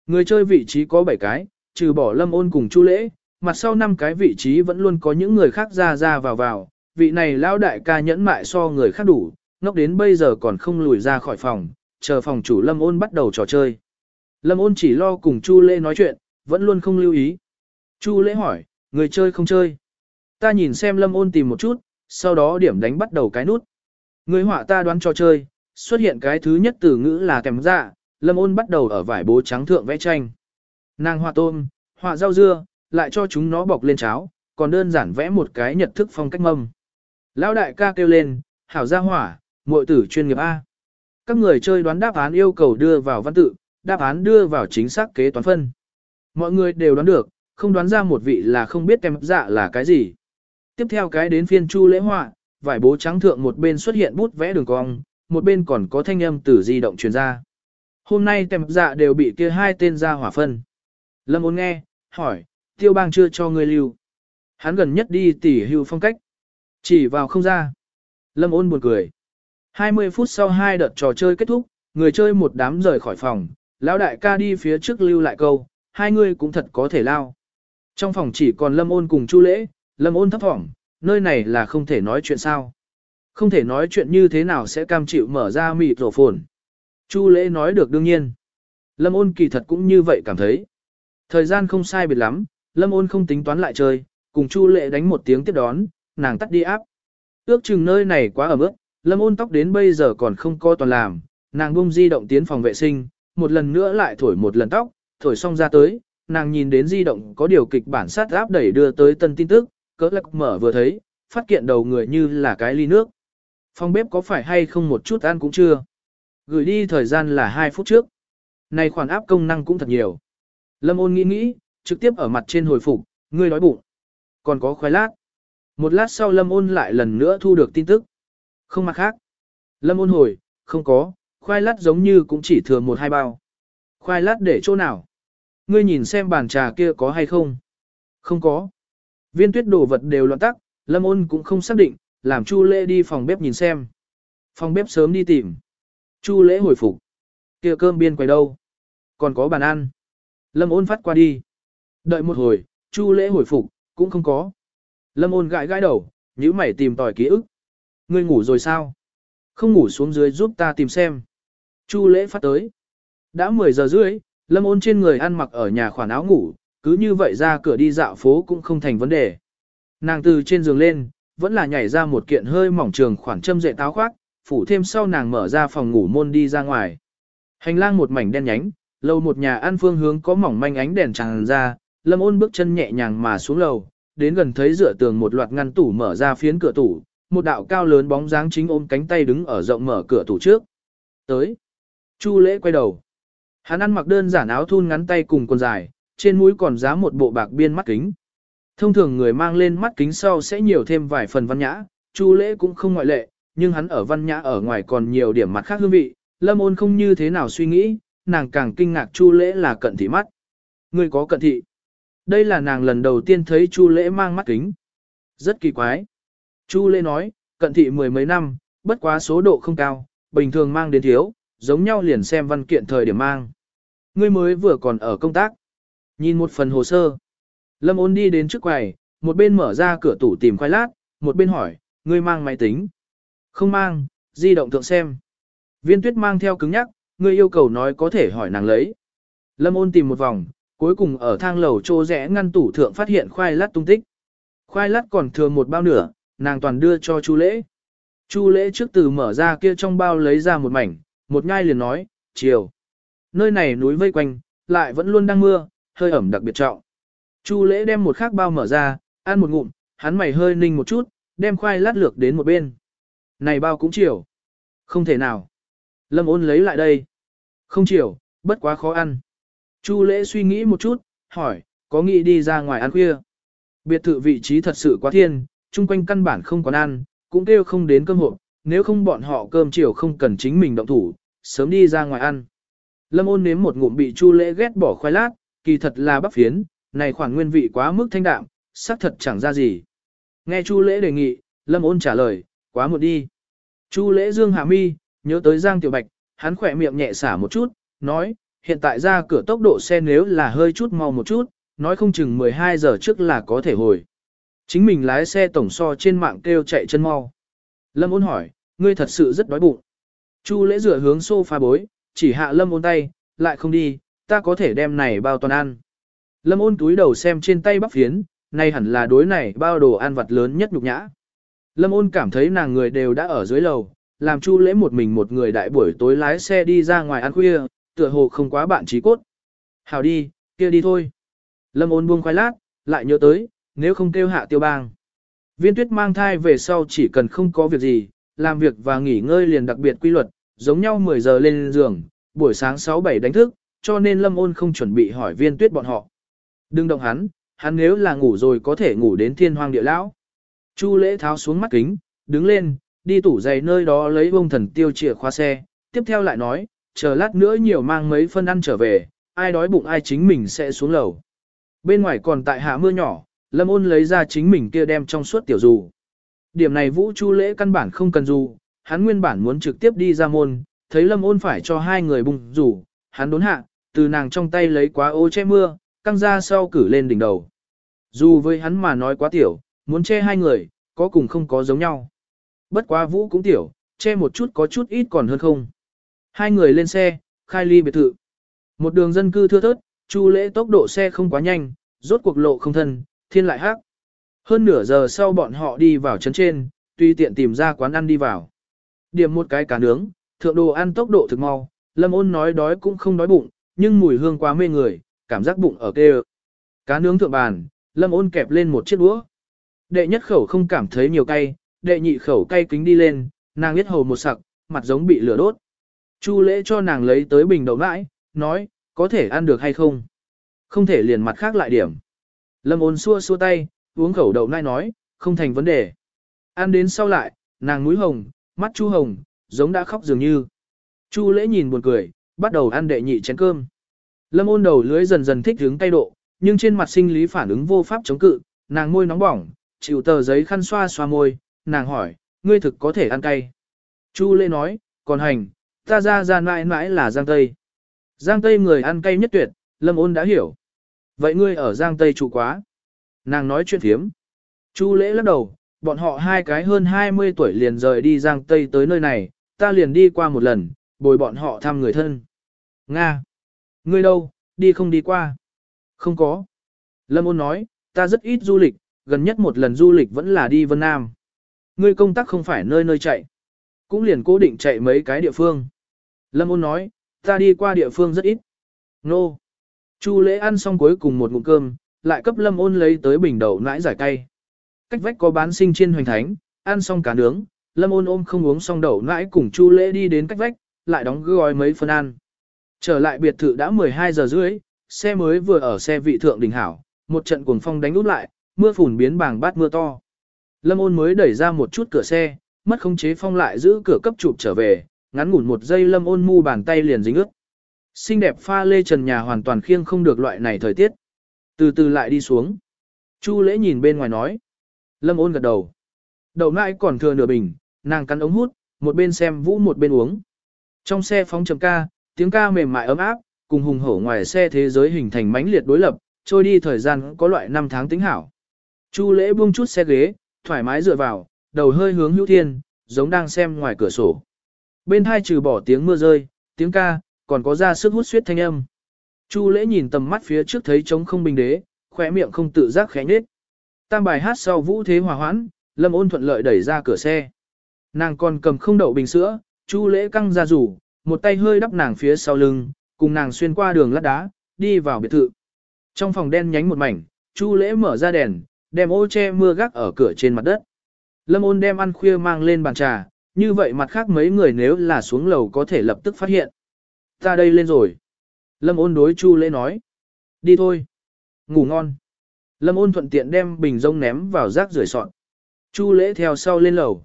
Người chơi vị trí có 7 cái, trừ bỏ lâm ôn cùng chu lễ, mặt sau năm cái vị trí vẫn luôn có những người khác ra ra vào vào, vị này lao đại ca nhẫn mại so người khác đủ, ngốc đến bây giờ còn không lùi ra khỏi phòng, chờ phòng chủ lâm ôn bắt đầu trò chơi. Lâm ôn chỉ lo cùng chu lễ nói chuyện, vẫn luôn không lưu ý. Chu lễ hỏi, người chơi không chơi. Ta nhìn xem lâm ôn tìm một chút, sau đó điểm đánh bắt đầu cái nút. Người họa ta đoán trò chơi, xuất hiện cái thứ nhất từ ngữ là kèm dạ, lâm ôn bắt đầu ở vải bố trắng thượng vẽ tranh. Nàng họa tôm, họa rau dưa, lại cho chúng nó bọc lên cháo, còn đơn giản vẽ một cái nhật thức phong cách mâm. Lão đại ca kêu lên, hảo gia hỏa, muội tử chuyên nghiệp A. Các người chơi đoán đáp án yêu cầu đưa vào văn tự, đáp án đưa vào chính xác kế toán phân. Mọi người đều đoán được, không đoán ra một vị là không biết tem dạ là cái gì. Tiếp theo cái đến phiên chu lễ họa, vải bố trắng thượng một bên xuất hiện bút vẽ đường cong, một bên còn có thanh âm từ di động truyền ra. Hôm nay tèm dạ đều bị kia hai tên ra hỏa phân. Lâm ôn nghe, hỏi, tiêu bang chưa cho người lưu. Hắn gần nhất đi tỉ hưu phong cách. Chỉ vào không ra. Lâm ôn buồn cười. 20 phút sau hai đợt trò chơi kết thúc, người chơi một đám rời khỏi phòng, lão đại ca đi phía trước lưu lại câu, hai người cũng thật có thể lao. Trong phòng chỉ còn Lâm ôn cùng Chu lễ, Lâm ôn thấp thỏm, nơi này là không thể nói chuyện sao. Không thể nói chuyện như thế nào sẽ cam chịu mở ra mịt rổ phồn. Chu lễ nói được đương nhiên. Lâm ôn kỳ thật cũng như vậy cảm thấy. Thời gian không sai biệt lắm, Lâm ôn không tính toán lại chơi, cùng Chu lễ đánh một tiếng tiếp đón, nàng tắt đi áp. Ước chừng nơi này quá ẩm ướt, Lâm ôn tóc đến bây giờ còn không co toàn làm, nàng bung di động tiến phòng vệ sinh, một lần nữa lại thổi một lần tóc, thổi xong ra tới, nàng nhìn đến di động có điều kịch bản sát áp đẩy đưa tới tân tin tức, cỡ lắc mở vừa thấy, phát kiện đầu người như là cái ly nước. Phòng bếp có phải hay không một chút ăn cũng chưa. Gửi đi thời gian là 2 phút trước. Này khoản áp công năng cũng thật nhiều. Lâm ôn nghĩ nghĩ, trực tiếp ở mặt trên hồi phục, ngươi đói bụng. Còn có khoai lát. Một lát sau Lâm ôn lại lần nữa thu được tin tức. Không mặt khác. Lâm ôn hồi, không có, khoai lát giống như cũng chỉ thừa một hai bao. Khoai lát để chỗ nào? Ngươi nhìn xem bàn trà kia có hay không? Không có. Viên tuyết đồ vật đều loạn tắc, Lâm ôn cũng không xác định, làm Chu lễ đi phòng bếp nhìn xem. Phòng bếp sớm đi tìm. Chu lễ hồi phục. kia cơm biên quầy đâu? Còn có bàn ăn. Lâm ôn phát qua đi. Đợi một hồi, Chu lễ hồi phục, cũng không có. Lâm ôn gãi gãi đầu, nhíu mày tìm tòi ký ức. Ngươi ngủ rồi sao? Không ngủ xuống dưới giúp ta tìm xem. Chu lễ phát tới. Đã 10 giờ rưỡi, Lâm ôn trên người ăn mặc ở nhà khoản áo ngủ, cứ như vậy ra cửa đi dạo phố cũng không thành vấn đề. Nàng từ trên giường lên, vẫn là nhảy ra một kiện hơi mỏng trường khoản châm dệ táo khoác, phủ thêm sau nàng mở ra phòng ngủ môn đi ra ngoài. Hành lang một mảnh đen nhánh, lầu một nhà ăn phương hướng có mỏng manh ánh đèn tràn ra, lâm ôn bước chân nhẹ nhàng mà xuống lầu, đến gần thấy dựa tường một loạt ngăn tủ mở ra phiến cửa tủ, một đạo cao lớn bóng dáng chính ôm cánh tay đứng ở rộng mở cửa tủ trước. Tới. Chu lễ quay đầu. Hắn ăn mặc đơn giản áo thun ngắn tay cùng quần dài, trên mũi còn giá một bộ bạc biên mắt kính. Thông thường người mang lên mắt kính sau sẽ nhiều thêm vài phần văn nhã, Chu lễ cũng không ngoại lệ, nhưng hắn ở văn nhã ở ngoài còn nhiều điểm mặt khác hương vị, lâm ôn không như thế nào suy nghĩ, nàng càng kinh ngạc Chu lễ là cận thị mắt. Người có cận thị. Đây là nàng lần đầu tiên thấy Chu lễ mang mắt kính. Rất kỳ quái. Chu lễ nói, cận thị mười mấy năm, bất quá số độ không cao, bình thường mang đến thiếu, giống nhau liền xem văn kiện thời điểm mang. Ngươi mới vừa còn ở công tác. Nhìn một phần hồ sơ. Lâm ôn đi đến trước quầy, một bên mở ra cửa tủ tìm khoai lát, một bên hỏi, ngươi mang máy tính. Không mang, di động thượng xem. Viên tuyết mang theo cứng nhắc, ngươi yêu cầu nói có thể hỏi nàng lấy. Lâm ôn tìm một vòng, cuối cùng ở thang lầu trô rẽ ngăn tủ thượng phát hiện khoai lát tung tích. Khoai lát còn thừa một bao nửa, nàng toàn đưa cho Chu lễ. Chu lễ trước từ mở ra kia trong bao lấy ra một mảnh, một nhai liền nói, chiều. Nơi này núi vây quanh, lại vẫn luôn đang mưa, hơi ẩm đặc biệt trọng. Chu lễ đem một khác bao mở ra, ăn một ngụm, hắn mày hơi ninh một chút, đem khoai lát lược đến một bên. Này bao cũng chiều. Không thể nào. Lâm ôn lấy lại đây. Không chiều, bất quá khó ăn. Chu lễ suy nghĩ một chút, hỏi, có nghĩ đi ra ngoài ăn khuya. Biệt thự vị trí thật sự quá thiên, chung quanh căn bản không còn ăn, cũng kêu không đến cơm hộp, nếu không bọn họ cơm chiều không cần chính mình động thủ, sớm đi ra ngoài ăn. Lâm ôn nếm một ngụm bị chu lễ ghét bỏ khoai lát, kỳ thật là bắp phiến, này khoản nguyên vị quá mức thanh đạm, xác thật chẳng ra gì. Nghe chu lễ đề nghị, lâm ôn trả lời, quá một đi. Chu lễ dương hạ mi, nhớ tới Giang Tiểu Bạch, hắn khỏe miệng nhẹ xả một chút, nói, hiện tại ra cửa tốc độ xe nếu là hơi chút mau một chút, nói không chừng 12 giờ trước là có thể hồi. Chính mình lái xe tổng so trên mạng kêu chạy chân mau. Lâm ôn hỏi, ngươi thật sự rất đói bụng. Chu lễ rửa hướng sofa bối, chỉ hạ lâm ôn tay, lại không đi, ta có thể đem này bao toàn ăn. Lâm ôn túi đầu xem trên tay bắp phiến, này hẳn là đối này bao đồ ăn vặt lớn nhất nhục nhã. Lâm ôn cảm thấy nàng người đều đã ở dưới lầu, làm chu lễ một mình một người đại buổi tối lái xe đi ra ngoài ăn khuya, tựa hồ không quá bạn trí cốt. Hào đi, kia đi thôi. Lâm ôn buông khoai lát, lại nhớ tới, nếu không kêu hạ tiêu bang. Viên tuyết mang thai về sau chỉ cần không có việc gì, làm việc và nghỉ ngơi liền đặc biệt quy luật, giống nhau 10 giờ lên giường, buổi sáng 6-7 đánh thức, cho nên lâm ôn không chuẩn bị hỏi viên tuyết bọn họ. Đừng động hắn, hắn nếu là ngủ rồi có thể ngủ đến thiên hoang địa lão. Chu lễ tháo xuống mắt kính, đứng lên, đi tủ giày nơi đó lấy bông thần tiêu chìa khóa xe, tiếp theo lại nói, chờ lát nữa nhiều mang mấy phân ăn trở về, ai đói bụng ai chính mình sẽ xuống lầu. Bên ngoài còn tại hạ mưa nhỏ, lâm ôn lấy ra chính mình kia đem trong suốt tiểu dù. Điểm này vũ chu lễ căn bản không cần dù, hắn nguyên bản muốn trực tiếp đi ra môn, thấy lâm ôn phải cho hai người bùng dù, hắn đốn hạ, từ nàng trong tay lấy quá ô che mưa, căng ra sau cử lên đỉnh đầu. Dù với hắn mà nói quá tiểu, muốn che hai người, có cùng không có giống nhau. Bất quá vũ cũng tiểu, che một chút có chút ít còn hơn không. Hai người lên xe, khai ly biệt thự. Một đường dân cư thưa thớt, chu lễ tốc độ xe không quá nhanh, rốt cuộc lộ không thân, thiên lại hắc. Hơn nửa giờ sau bọn họ đi vào trấn trên, tuy tiện tìm ra quán ăn đi vào. Điểm một cái cá nướng, thượng đồ ăn tốc độ thực mau, lâm ôn nói đói cũng không đói bụng, nhưng mùi hương quá mê người, cảm giác bụng ở kê Cá nướng thượng bàn, lâm ôn kẹp lên một chiếc đũa. Đệ nhất khẩu không cảm thấy nhiều cay, đệ nhị khẩu cay kính đi lên, nàng biết hầu một sặc, mặt giống bị lửa đốt. Chu lễ cho nàng lấy tới bình đậu nãi, nói, có thể ăn được hay không? Không thể liền mặt khác lại điểm. Lâm ôn xua xua tay, uống khẩu đậu nãi nói, không thành vấn đề. Ăn đến sau lại, nàng mũi hồng, mắt chu hồng, giống đã khóc dường như. Chu lễ nhìn buồn cười, bắt đầu ăn đệ nhị chén cơm. Lâm ôn đầu lưới dần dần thích hướng tay độ, nhưng trên mặt sinh lý phản ứng vô pháp chống cự, nàng môi nóng bỏng, chịu tờ giấy khăn xoa xoa môi, nàng hỏi, ngươi thực có thể ăn cay. Chu lễ nói, còn hành, ta ra ra mãi mãi là Giang Tây. Giang Tây người ăn cay nhất tuyệt, Lâm ôn đã hiểu. Vậy ngươi ở Giang Tây trụ quá. Nàng nói chuyện thiếm. Chu lễ lắc đầu, bọn họ hai cái hơn 20 tuổi liền rời đi Giang Tây tới nơi này, ta liền đi qua một lần, bồi bọn họ thăm người thân. Nga! Ngươi đâu, đi không đi qua? Không có. Lâm ôn nói, ta rất ít du lịch, gần nhất một lần du lịch vẫn là đi Vân Nam. Ngươi công tác không phải nơi nơi chạy. Cũng liền cố định chạy mấy cái địa phương. Lâm ôn nói, ta đi qua địa phương rất ít. Nô. Chu lễ ăn xong cuối cùng một ngụm cơm, lại cấp lâm ôn lấy tới bình đậu nãi giải cay. Cách vách có bán sinh chiên hoành thánh, ăn xong cả nướng, lâm ôn ôm không uống xong đậu nãi cùng chu lễ đi đến cách vách, lại đóng gói mấy phần ăn. Trở lại biệt thự đã 12 giờ rưỡi, xe mới vừa ở xe vị thượng đỉnh hảo, một trận cuồng phong đánh út lại, mưa phùn biến bàng bát mưa to. Lâm ôn mới đẩy ra một chút cửa xe, mất khống chế phong lại giữ cửa cấp chụp trở về, ngắn ngủn một giây lâm ôn mu bàn tay liền dính ướt. Xinh đẹp pha lê trần nhà hoàn toàn khiêng không được loại này thời tiết. Từ từ lại đi xuống. Chu lễ nhìn bên ngoài nói. Lâm ôn gật đầu. Đầu nãi còn thừa nửa bình, nàng cắn ống hút, một bên xem vũ một bên uống. Trong xe phóng trầm ca, tiếng ca mềm mại ấm áp, cùng hùng hổ ngoài xe thế giới hình thành mãnh liệt đối lập, trôi đi thời gian có loại năm tháng tính hảo. Chu lễ buông chút xe ghế, thoải mái dựa vào, đầu hơi hướng hữu thiên, giống đang xem ngoài cửa sổ. Bên hai trừ bỏ tiếng mưa rơi, tiếng ca, còn có ra sức hút suyết thanh âm. Chu lễ nhìn tầm mắt phía trước thấy trống không bình đế, khỏe miệng không tự giác khẽ nhếch. Tam bài hát sau vũ thế hòa hoãn, lâm ôn thuận lợi đẩy ra cửa xe. Nàng còn cầm không đậu bình sữa, chu lễ căng ra rủ, một tay hơi đắp nàng phía sau lưng, cùng nàng xuyên qua đường lát đá, đi vào biệt thự. Trong phòng đen nhánh một mảnh, chu lễ mở ra đèn, đem ô che mưa gác ở cửa trên mặt đất. Lâm ôn đem ăn khuya mang lên bàn trà, như vậy mặt khác mấy người nếu là xuống lầu có thể lập tức phát hiện. Ta đây lên rồi. Lâm ôn đối Chu lễ nói. Đi thôi. Ngủ ngon. Lâm ôn thuận tiện đem bình rông ném vào rác rưởi sọn. Chu lễ theo sau lên lầu.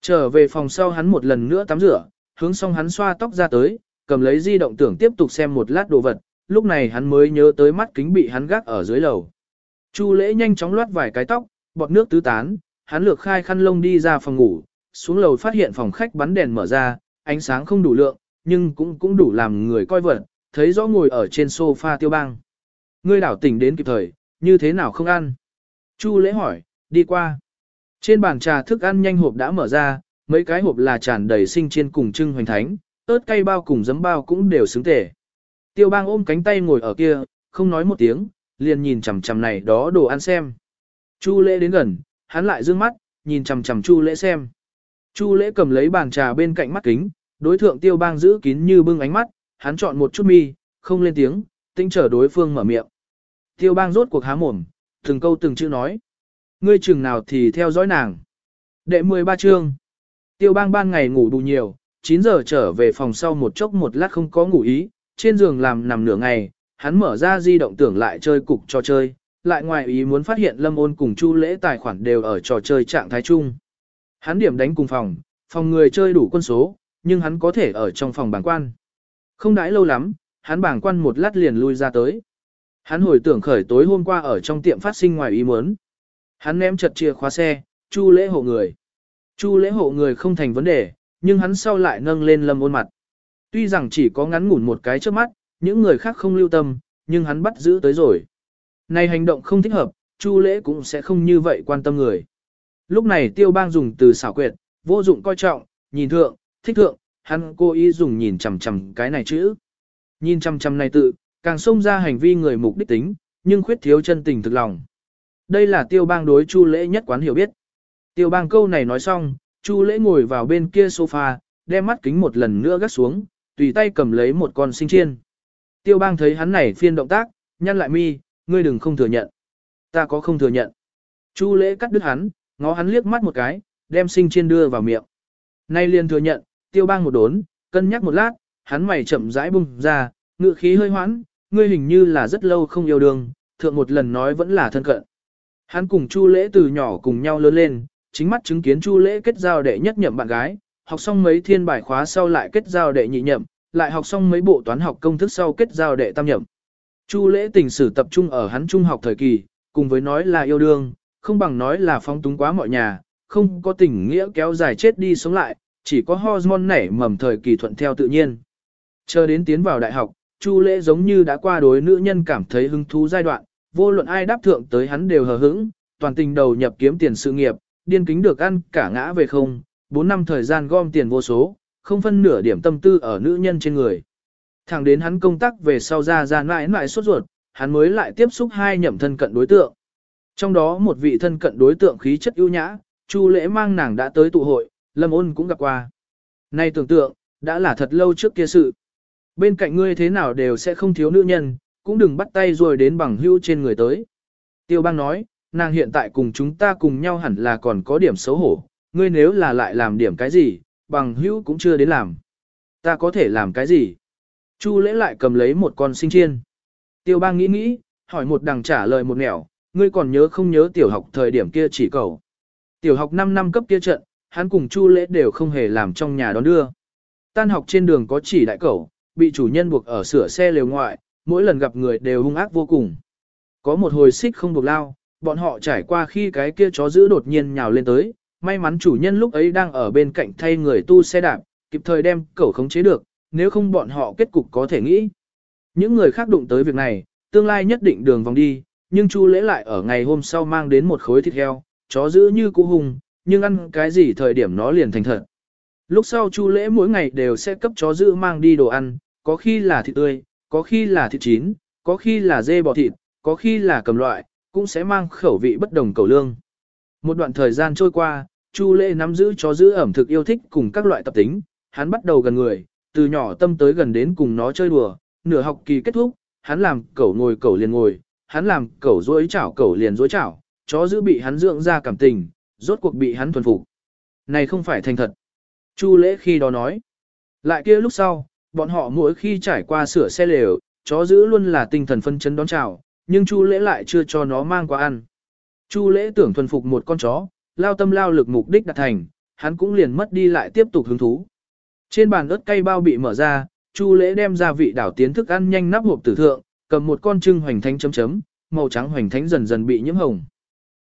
Trở về phòng sau hắn một lần nữa tắm rửa, hướng xong hắn xoa tóc ra tới, cầm lấy di động tưởng tiếp tục xem một lát đồ vật, lúc này hắn mới nhớ tới mắt kính bị hắn gác ở dưới lầu. Chu lễ nhanh chóng loát vài cái tóc, bọt nước tứ tán, hắn lược khai khăn lông đi ra phòng ngủ, xuống lầu phát hiện phòng khách bắn đèn mở ra, ánh sáng không đủ lượng, nhưng cũng cũng đủ làm người coi vật, thấy rõ ngồi ở trên sofa tiêu bang. Ngươi đảo tỉnh đến kịp thời, như thế nào không ăn? Chu lễ hỏi, đi qua. Trên bàn trà thức ăn nhanh hộp đã mở ra, mấy cái hộp là tràn đầy sinh chiên cùng trưng hoành thánh, ớt cay bao cùng giấm bao cũng đều xứng tể. Tiêu bang ôm cánh tay ngồi ở kia, không nói một tiếng, liền nhìn chằm chằm này đó đồ ăn xem. Chu lễ đến gần, hắn lại dương mắt, nhìn chằm chằm chu lễ xem. Chu lễ cầm lấy bàn trà bên cạnh mắt kính, đối thượng tiêu bang giữ kín như bưng ánh mắt, hắn chọn một chút mi, không lên tiếng, tinh trở đối phương mở miệng. Tiêu bang rốt cuộc há mồm, từng câu từng chữ nói. Ngươi chừng nào thì theo dõi nàng. Đệ 13 chương. Tiêu bang ban ngày ngủ đủ nhiều, 9 giờ trở về phòng sau một chốc một lát không có ngủ ý, trên giường làm nằm nửa ngày, hắn mở ra di động tưởng lại chơi cục trò chơi, lại ngoài ý muốn phát hiện lâm ôn cùng chu lễ tài khoản đều ở trò chơi trạng thái chung. Hắn điểm đánh cùng phòng, phòng người chơi đủ quân số, nhưng hắn có thể ở trong phòng bảng quan. Không đãi lâu lắm, hắn bảng quan một lát liền lui ra tới. Hắn hồi tưởng khởi tối hôm qua ở trong tiệm phát sinh ngoài ý muốn. Hắn ném chật chìa khóa xe, chu lễ hộ người. Chu lễ hộ người không thành vấn đề, nhưng hắn sau lại nâng lên lâm ôn mặt. Tuy rằng chỉ có ngắn ngủn một cái trước mắt, những người khác không lưu tâm, nhưng hắn bắt giữ tới rồi. Này hành động không thích hợp, Chu lễ cũng sẽ không như vậy quan tâm người. Lúc này tiêu bang dùng từ xảo quyệt, vô dụng coi trọng, nhìn thượng, thích thượng, hắn cố ý dùng nhìn chằm chằm cái này chữ. Nhìn chằm chằm này tự, càng xông ra hành vi người mục đích tính, nhưng khuyết thiếu chân tình thực lòng. Đây là tiêu bang đối chu lễ nhất quán hiểu biết. Tiêu bang câu này nói xong, chu lễ ngồi vào bên kia sofa, đem mắt kính một lần nữa gắt xuống, tùy tay cầm lấy một con sinh chiên. Tiêu bang thấy hắn này phiên động tác, nhăn lại mi, ngươi đừng không thừa nhận. Ta có không thừa nhận. Chu lễ cắt đứt hắn, ngó hắn liếc mắt một cái, đem sinh chiên đưa vào miệng. Nay liền thừa nhận, tiêu bang một đốn, cân nhắc một lát, hắn mày chậm rãi bung ra, ngự khí hơi hoãn, ngươi hình như là rất lâu không yêu đương, thượng một lần nói vẫn là thân cận. Hắn cùng Chu Lễ từ nhỏ cùng nhau lớn lên, chính mắt chứng kiến Chu Lễ kết giao đệ nhất nhậm bạn gái, học xong mấy thiên bài khóa sau lại kết giao đệ nhị nhậm, lại học xong mấy bộ toán học công thức sau kết giao đệ tam nhậm. Chu Lễ tình sử tập trung ở hắn trung học thời kỳ, cùng với nói là yêu đương, không bằng nói là phong túng quá mọi nhà, không có tình nghĩa kéo dài chết đi sống lại, chỉ có hormone nảy mầm thời kỳ thuận theo tự nhiên. Chờ đến tiến vào đại học, Chu Lễ giống như đã qua đối nữ nhân cảm thấy hứng thú giai đoạn, vô luận ai đáp thượng tới hắn đều hờ hững, toàn tình đầu nhập kiếm tiền sự nghiệp, điên kính được ăn cả ngã về không, 4 năm thời gian gom tiền vô số, không phân nửa điểm tâm tư ở nữ nhân trên người. Thẳng đến hắn công tác về sau ra ra mãi mãi suốt ruột, hắn mới lại tiếp xúc hai nhậm thân cận đối tượng. Trong đó một vị thân cận đối tượng khí chất ưu nhã, Chu Lễ mang nàng đã tới tụ hội, Lâm Ôn cũng gặp qua. Nay tưởng tượng, đã là thật lâu trước kia sự. Bên cạnh ngươi thế nào đều sẽ không thiếu nữ nhân, cũng đừng bắt tay rồi đến bằng hữu trên người tới. Tiêu bang nói, nàng hiện tại cùng chúng ta cùng nhau hẳn là còn có điểm xấu hổ, ngươi nếu là lại làm điểm cái gì, bằng hữu cũng chưa đến làm. Ta có thể làm cái gì? Chu lễ lại cầm lấy một con sinh chiên. Tiêu bang nghĩ nghĩ, hỏi một đằng trả lời một nẻo, ngươi còn nhớ không nhớ tiểu học thời điểm kia chỉ cầu. Tiểu học 5 năm cấp kia trận, hắn cùng Chu lễ đều không hề làm trong nhà đón đưa. Tan học trên đường có chỉ đại cầu, bị chủ nhân buộc ở sửa xe lều ngoại, mỗi lần gặp người đều hung ác vô cùng. Có một hồi xích không buộc lao, bọn họ trải qua khi cái kia chó giữ đột nhiên nhào lên tới, may mắn chủ nhân lúc ấy đang ở bên cạnh thay người tu xe đạp, kịp thời đem cẩu khống chế được, nếu không bọn họ kết cục có thể nghĩ. Những người khác đụng tới việc này, tương lai nhất định đường vòng đi, nhưng Chu lễ lại ở ngày hôm sau mang đến một khối thịt heo, chó giữ như cũ hùng, nhưng ăn cái gì thời điểm nó liền thành thật. Lúc sau Chu lễ mỗi ngày đều sẽ cấp chó giữ mang đi đồ ăn, có khi là thịt tươi, có khi là thịt chín, có khi là dê bò thịt, có khi là cầm loại, cũng sẽ mang khẩu vị bất đồng cầu lương. Một đoạn thời gian trôi qua, Chu Lễ nắm giữ chó giữ ẩm thực yêu thích cùng các loại tập tính, hắn bắt đầu gần người, từ nhỏ tâm tới gần đến cùng nó chơi đùa, nửa học kỳ kết thúc, hắn làm cẩu ngồi cẩu liền ngồi, hắn làm cẩu dối chảo cẩu liền dối chảo, chó giữ bị hắn dưỡng ra cảm tình, rốt cuộc bị hắn thuần phục. Này không phải thành thật. Chu Lễ khi đó nói. Lại kia lúc sau, bọn họ mỗi khi trải qua sửa xe lều, chó giữ luôn là tinh thần phân chấn đón chào, nhưng Chu Lễ lại chưa cho nó mang qua ăn. Chu Lễ tưởng thuần phục một con chó, lao tâm lao lực mục đích đạt thành, hắn cũng liền mất đi lại tiếp tục hứng thú. Trên bàn ớt cay bao bị mở ra, Chu Lễ đem ra vị đảo tiến thức ăn nhanh nắp hộp tử thượng, cầm một con trưng hoành thánh chấm chấm, màu trắng hoành thánh dần dần bị nhiễm hồng.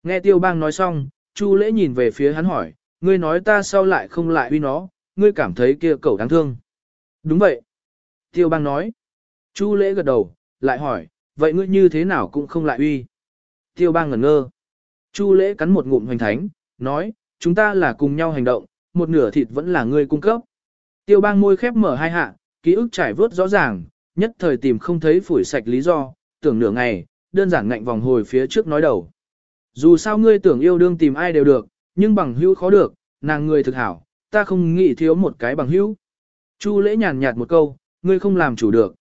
Nghe Tiêu Bang nói xong, Chu Lễ nhìn về phía hắn hỏi, ngươi nói ta sao lại không lại uy nó, ngươi cảm thấy kia cậu đáng thương. Đúng vậy. Tiêu Bang nói. Chu Lễ gật đầu, lại hỏi, vậy ngươi như thế nào cũng không lại uy. Tiêu Bang ngẩn ngơ. Chu Lễ cắn một ngụm hoành thánh, nói, chúng ta là cùng nhau hành động, một nửa thịt vẫn là ngươi cung cấp. Tiêu bang môi khép mở hai hạ, ký ức trải vớt rõ ràng, nhất thời tìm không thấy phủi sạch lý do, tưởng nửa ngày, đơn giản ngạnh vòng hồi phía trước nói đầu. Dù sao ngươi tưởng yêu đương tìm ai đều được, nhưng bằng hữu khó được, nàng người thực hảo, ta không nghĩ thiếu một cái bằng hữu. Chu lễ nhàn nhạt một câu, ngươi không làm chủ được.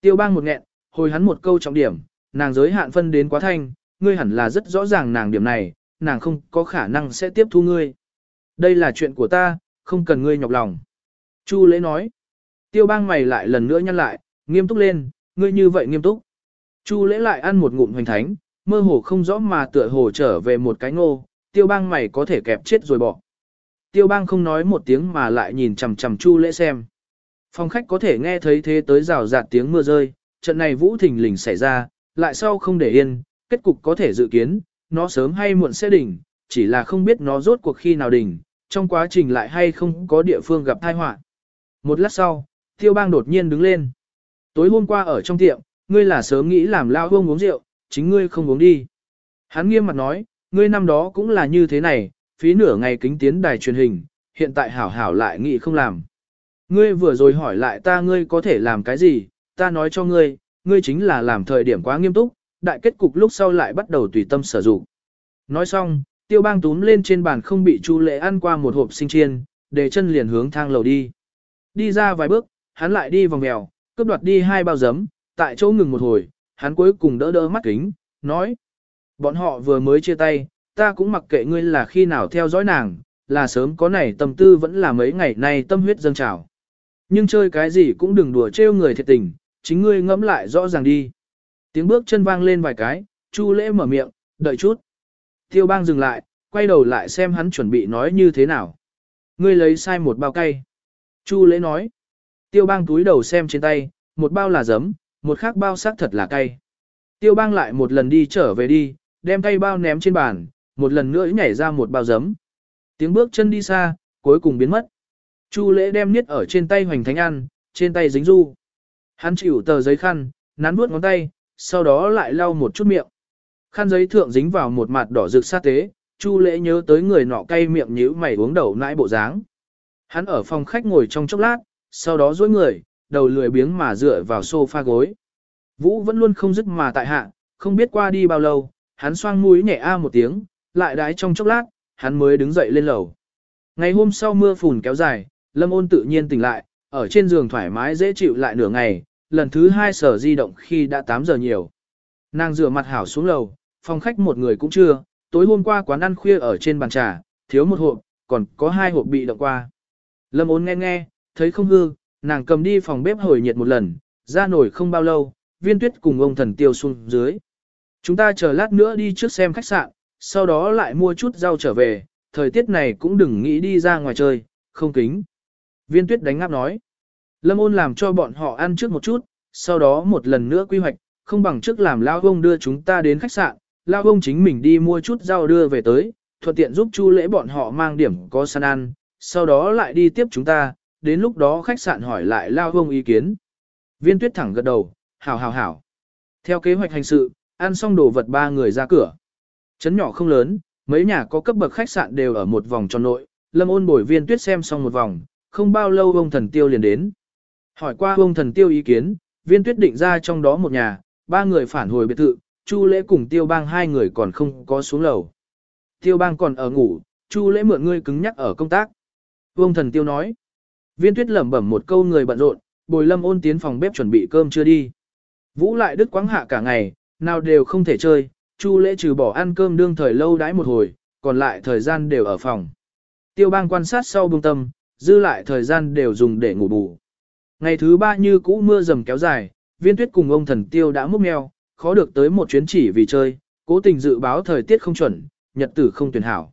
Tiêu bang một nghẹn, hồi hắn một câu trọng điểm, nàng giới hạn phân đến quá thanh, ngươi hẳn là rất rõ ràng nàng điểm này, nàng không có khả năng sẽ tiếp thu ngươi. Đây là chuyện của ta, không cần ngươi nhọc lòng. Chu lễ nói. Tiêu bang mày lại lần nữa nhăn lại, nghiêm túc lên, ngươi như vậy nghiêm túc. Chu lễ lại ăn một ngụm hoành thánh, mơ hồ không rõ mà tựa hồ trở về một cái ngô, tiêu bang mày có thể kẹp chết rồi bỏ. Tiêu bang không nói một tiếng mà lại nhìn chằm chằm chu lễ xem. Phòng khách có thể nghe thấy thế tới rào rạt tiếng mưa rơi, trận này vũ thình lình xảy ra, lại sau không để yên, kết cục có thể dự kiến, nó sớm hay muộn sẽ đỉnh, chỉ là không biết nó rốt cuộc khi nào đỉnh, trong quá trình lại hay không có địa phương gặp tai họa. Một lát sau, tiêu bang đột nhiên đứng lên. Tối hôm qua ở trong tiệm, ngươi là sớm nghĩ làm lao hông uống rượu, chính ngươi không uống đi. Hắn nghiêm mặt nói, ngươi năm đó cũng là như thế này, phí nửa ngày kính tiến đài truyền hình, hiện tại hảo hảo lại nghĩ không làm. Ngươi vừa rồi hỏi lại ta ngươi có thể làm cái gì, ta nói cho ngươi, ngươi chính là làm thời điểm quá nghiêm túc, đại kết cục lúc sau lại bắt đầu tùy tâm sở dụng. Nói xong, tiêu bang túm lên trên bàn không bị chu lệ ăn qua một hộp sinh chiên, để chân liền hướng thang lầu đi. Đi ra vài bước, hắn lại đi vòng mèo, cướp đoạt đi hai bao giấm, tại chỗ ngừng một hồi, hắn cuối cùng đỡ đỡ mắt kính, nói. Bọn họ vừa mới chia tay, ta cũng mặc kệ ngươi là khi nào theo dõi nàng, là sớm có này tâm tư vẫn là mấy ngày nay tâm huyết dâng trào. Nhưng chơi cái gì cũng đừng đùa trêu người thiệt tình, chính ngươi ngẫm lại rõ ràng đi. Tiếng bước chân vang lên vài cái, Chu lễ mở miệng, đợi chút. Tiêu bang dừng lại, quay đầu lại xem hắn chuẩn bị nói như thế nào. Ngươi lấy sai một bao cay. Chu lễ nói. Tiêu bang túi đầu xem trên tay, một bao là giấm, một khác bao xác thật là cay. Tiêu bang lại một lần đi trở về đi, đem tay bao ném trên bàn, một lần nữa nhảy ra một bao giấm. Tiếng bước chân đi xa, cuối cùng biến mất. Chu lễ đem niết ở trên tay hoành thánh ăn, trên tay dính du. Hắn chịu tờ giấy khăn, nắn nuốt ngón tay, sau đó lại lau một chút miệng. Khăn giấy thượng dính vào một mặt đỏ rực sát tế, Chu lễ nhớ tới người nọ cay miệng nhíu mày uống đầu nãi bộ dáng. Hắn ở phòng khách ngồi trong chốc lát, sau đó duỗi người, đầu lười biếng mà dựa vào sofa gối. Vũ vẫn luôn không dứt mà tại hạ, không biết qua đi bao lâu, hắn xoang mũi nhẹ a một tiếng, lại đái trong chốc lát, hắn mới đứng dậy lên lầu. Ngày hôm sau mưa phùn kéo dài, Lâm ôn tự nhiên tỉnh lại, ở trên giường thoải mái dễ chịu lại nửa ngày, lần thứ hai sở di động khi đã 8 giờ nhiều. Nàng rửa mặt hảo xuống lầu, phòng khách một người cũng chưa, tối hôm qua quán ăn khuya ở trên bàn trà, thiếu một hộp, còn có hai hộp bị động qua. Lâm ốn nghe nghe, thấy không hư, nàng cầm đi phòng bếp hồi nhiệt một lần, ra nổi không bao lâu, viên tuyết cùng ông thần tiêu xuống dưới. Chúng ta chờ lát nữa đi trước xem khách sạn, sau đó lại mua chút rau trở về, thời tiết này cũng đừng nghĩ đi ra ngoài chơi, không kính. Viên tuyết đánh ngáp nói. Lâm ôn làm cho bọn họ ăn trước một chút, sau đó một lần nữa quy hoạch, không bằng trước làm lao ông đưa chúng ta đến khách sạn, lao ông chính mình đi mua chút rau đưa về tới, thuận tiện giúp chu lễ bọn họ mang điểm có săn ăn, sau đó lại đi tiếp chúng ta, đến lúc đó khách sạn hỏi lại lao ông ý kiến. Viên tuyết thẳng gật đầu, hảo hảo hảo. Theo kế hoạch hành sự, ăn xong đồ vật ba người ra cửa. Chấn nhỏ không lớn, mấy nhà có cấp bậc khách sạn đều ở một vòng tròn nội, lâm ôn bồi viên tuyết xem xong một vòng, không bao lâu ông thần tiêu liền đến. Hỏi qua ông thần tiêu ý kiến, viên tuyết định ra trong đó một nhà, ba người phản hồi biệt thự, Chu lễ cùng tiêu bang hai người còn không có xuống lầu. Tiêu bang còn ở ngủ, Chu lễ mượn ngươi cứng nhắc ở công tác. Ông thần tiêu nói. Viên tuyết lẩm bẩm một câu người bận rộn, bồi lâm ôn tiến phòng bếp chuẩn bị cơm chưa đi. Vũ lại đứt quáng hạ cả ngày, nào đều không thể chơi, Chu lễ trừ bỏ ăn cơm đương thời lâu đãi một hồi, còn lại thời gian đều ở phòng. Tiêu bang quan sát sau bông tâm, dư lại thời gian đều dùng để ngủ bù. Ngày thứ ba như cũ mưa dầm kéo dài, viên tuyết cùng ông thần tiêu đã múc mèo, khó được tới một chuyến chỉ vì chơi, cố tình dự báo thời tiết không chuẩn, nhật tử không tuyển hảo.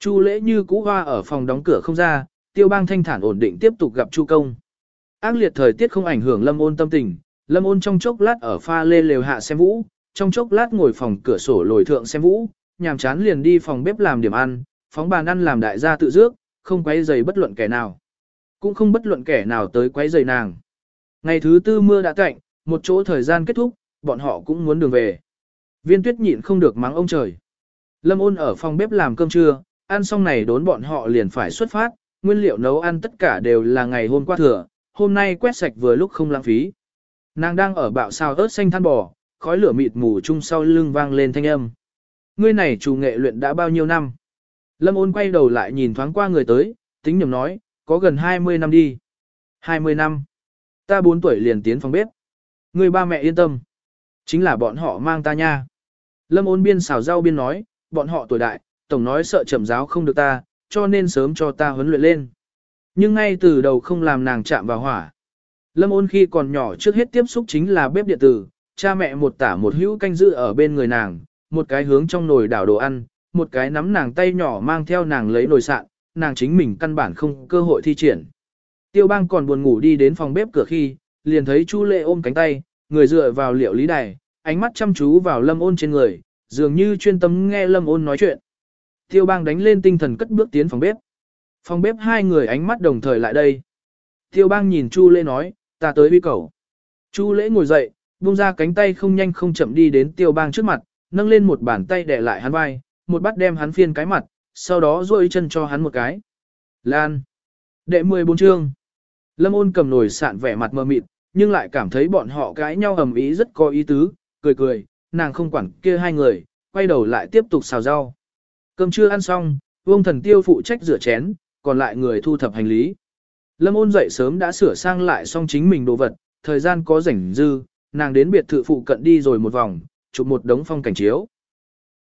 Chu lễ như cũ hoa ở phòng đóng cửa không ra, tiêu bang thanh thản ổn định tiếp tục gặp chu công. Ác liệt thời tiết không ảnh hưởng lâm ôn tâm tình, lâm ôn trong chốc lát ở pha lê lều hạ xem vũ, trong chốc lát ngồi phòng cửa sổ lồi thượng xem vũ, nhàm chán liền đi phòng bếp làm điểm ăn, phóng bàn ăn làm đại gia tự dước, không quấy giày bất luận kẻ nào. Cũng không bất luận kẻ nào tới quấy rầy nàng. Ngày thứ tư mưa đã cạnh, một chỗ thời gian kết thúc, bọn họ cũng muốn đường về. Viên tuyết nhịn không được mắng ông trời. Lâm ôn ở phòng bếp làm cơm trưa, ăn xong này đốn bọn họ liền phải xuất phát, nguyên liệu nấu ăn tất cả đều là ngày hôm qua thừa, hôm nay quét sạch vừa lúc không lãng phí. Nàng đang ở bạo xào ớt xanh than bò, khói lửa mịt mù chung sau lưng vang lên thanh âm. Ngươi này chủ nghệ luyện đã bao nhiêu năm? Lâm ôn quay đầu lại nhìn thoáng qua người tới, tính nhầm nói, có gần 20 năm đi. 20 năm. Ta 4 tuổi liền tiến phòng bếp. Người ba mẹ yên tâm. Chính là bọn họ mang ta nha. Lâm ôn biên xào rau biên nói, bọn họ tuổi đại, tổng nói sợ chậm giáo không được ta, cho nên sớm cho ta huấn luyện lên. Nhưng ngay từ đầu không làm nàng chạm vào hỏa. Lâm ôn khi còn nhỏ trước hết tiếp xúc chính là bếp điện tử, cha mẹ một tả một hữu canh giữ ở bên người nàng, một cái hướng trong nồi đảo đồ ăn, một cái nắm nàng tay nhỏ mang theo nàng lấy nồi sạn, nàng chính mình căn bản không cơ hội thi triển. Tiêu bang còn buồn ngủ đi đến phòng bếp cửa khi, liền thấy Chu Lệ ôm cánh tay, người dựa vào liệu lý đài, ánh mắt chăm chú vào lâm ôn trên người, dường như chuyên tâm nghe lâm ôn nói chuyện. Tiêu bang đánh lên tinh thần cất bước tiến phòng bếp. Phòng bếp hai người ánh mắt đồng thời lại đây. Tiêu bang nhìn Chu Lễ nói, ta tới bi cầu. Chu Lễ ngồi dậy, buông ra cánh tay không nhanh không chậm đi đến tiêu bang trước mặt, nâng lên một bàn tay để lại hắn vai, một bắt đem hắn phiên cái mặt, sau đó duỗi chân cho hắn một cái. Lan. Đệ 14 chương. Lâm ôn cầm nồi sạn vẻ mặt mờ mịt, nhưng lại cảm thấy bọn họ cãi nhau ầm ý rất có ý tứ, cười cười, nàng không quản kia hai người, quay đầu lại tiếp tục xào rau. Cơm chưa ăn xong, vương thần tiêu phụ trách rửa chén, còn lại người thu thập hành lý. Lâm ôn dậy sớm đã sửa sang lại xong chính mình đồ vật, thời gian có rảnh dư, nàng đến biệt thự phụ cận đi rồi một vòng, chụp một đống phong cảnh chiếu.